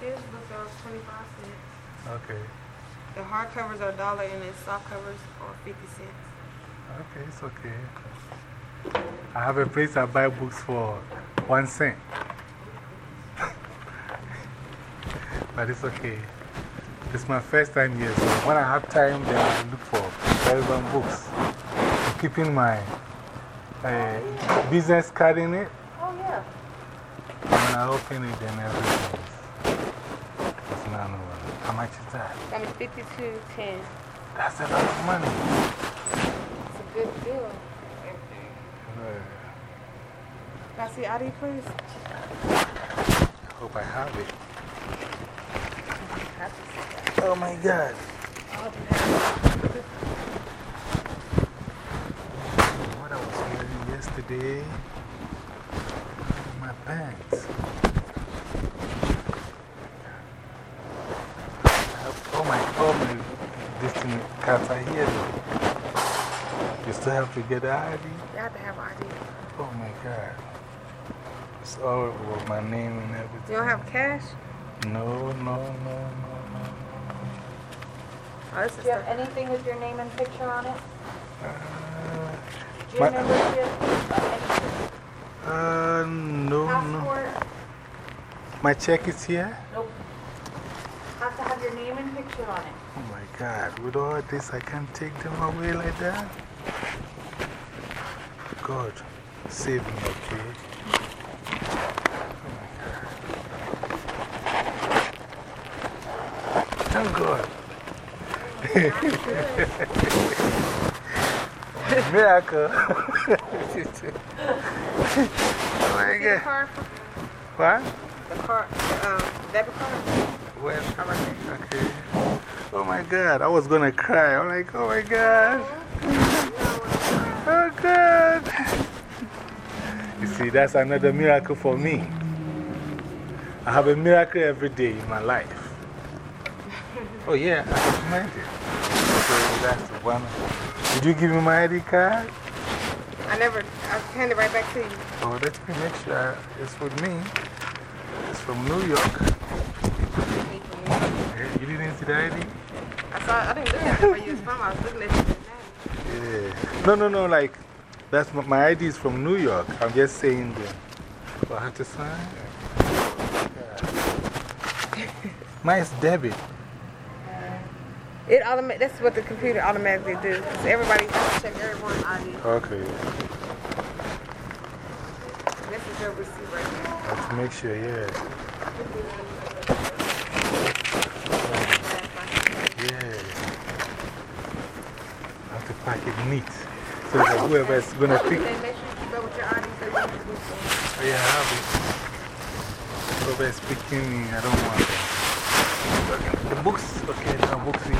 Kids books are twenty-five cents. Okay. The hardcovers are a dollar and the soft covers are fifty cents. Okay, it's okay. I have a place I buy books for one cent. but it's okay. It's my first time here, so when I have time, then I look for relevant books. I'm keeping my uh, business card in it. Oh yeah. When I open it, then everything is. It's not no, How much is that? That was fifty-two ten. That's a lot of money. It's a good deal. Can I see ID, please? I hope I have it. Oh my God. What I was wearing yesterday. My pants. Oh my, oh my, this thing, cats are here though. You have to get the ID? You have to have ID. Oh my God. It's all with my name and everything. You don't have cash? No, no, no, no, no. Oh, Do you have anything with your name and picture on it? Uh, Do you remember if you have uh, no, no. My check is here? Nope. Have to have your name and picture on it. Oh my God, with all this, I can't take them away like that? God, save me, okay? Thank God. Miracle. oh my God. card? What? The card, um, debit card? Where? Okay. Oh my God, I was gonna cry. I'm like, oh my God. Oh God. You see, that's another miracle for me. I have a miracle every day in my life. Oh, yeah, I can imagine. So that's one. Did you give me my ID card? I never, I'll hand it right back to you. Oh, let me make sure it's with me. It's from New York. You didn't see the ID? I saw, I didn't look at it where you from. I was looking at you. Yeah. No, no, no, like, that's my, my ID is from New York. I'm just saying that. Do I have to sign? Mine's debit. Uh, it automatic. That's what the computer automatically do. 'Cause everybody has to check everyone's ID. Okay. This is your receipt right here. I have to make sure, yeah. Yeah. I have to pack it neat. So that whoever's going to pick. Then make sure you keep up with your ID so you don't lose it. Yeah, I have it. Whoever's picking me, I don't want. The books, okay, now books in.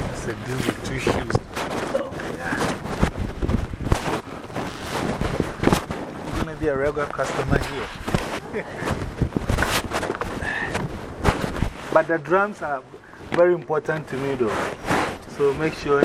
That's a deal with two shoes. Oh, yeah. You're going to be a regular customer here. but the drums are very important to me, though. So make sure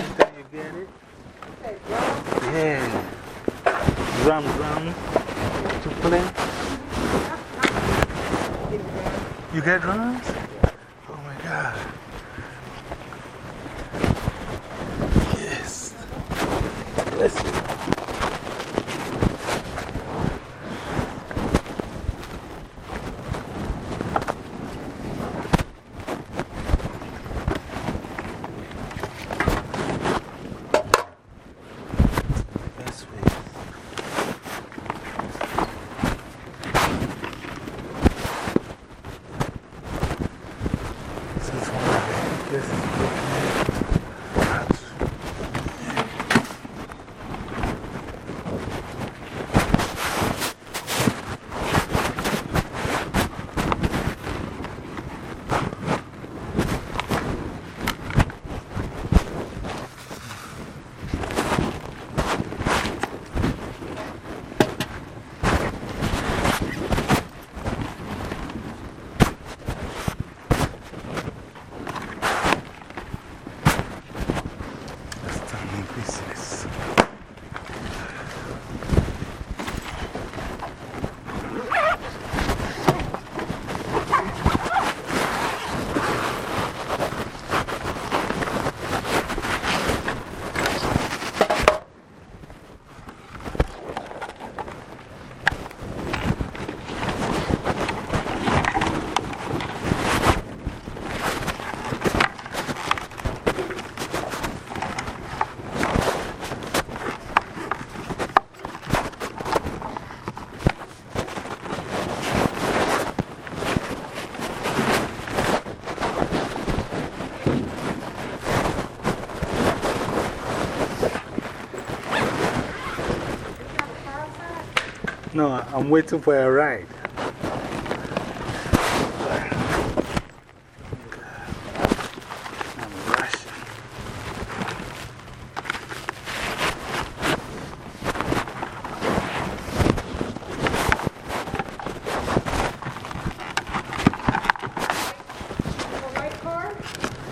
No, I'm waiting for a ride.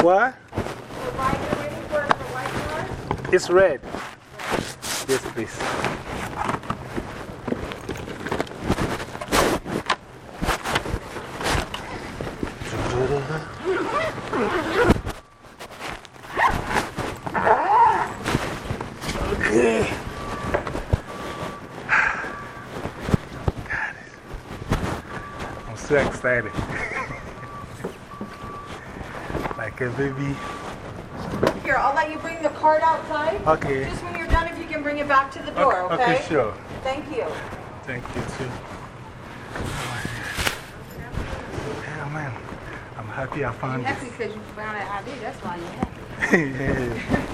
What? It's red. Yes, please. Okay. God, Like a baby. Here, I'll let you bring the cart outside. Okay. Just when you're done, if you can bring it back to the door, okay? Okay, sure. Thank you. Thank you too. Yeah, man. I'm happy I found That's happy because you found that ID. That's why you have yeah.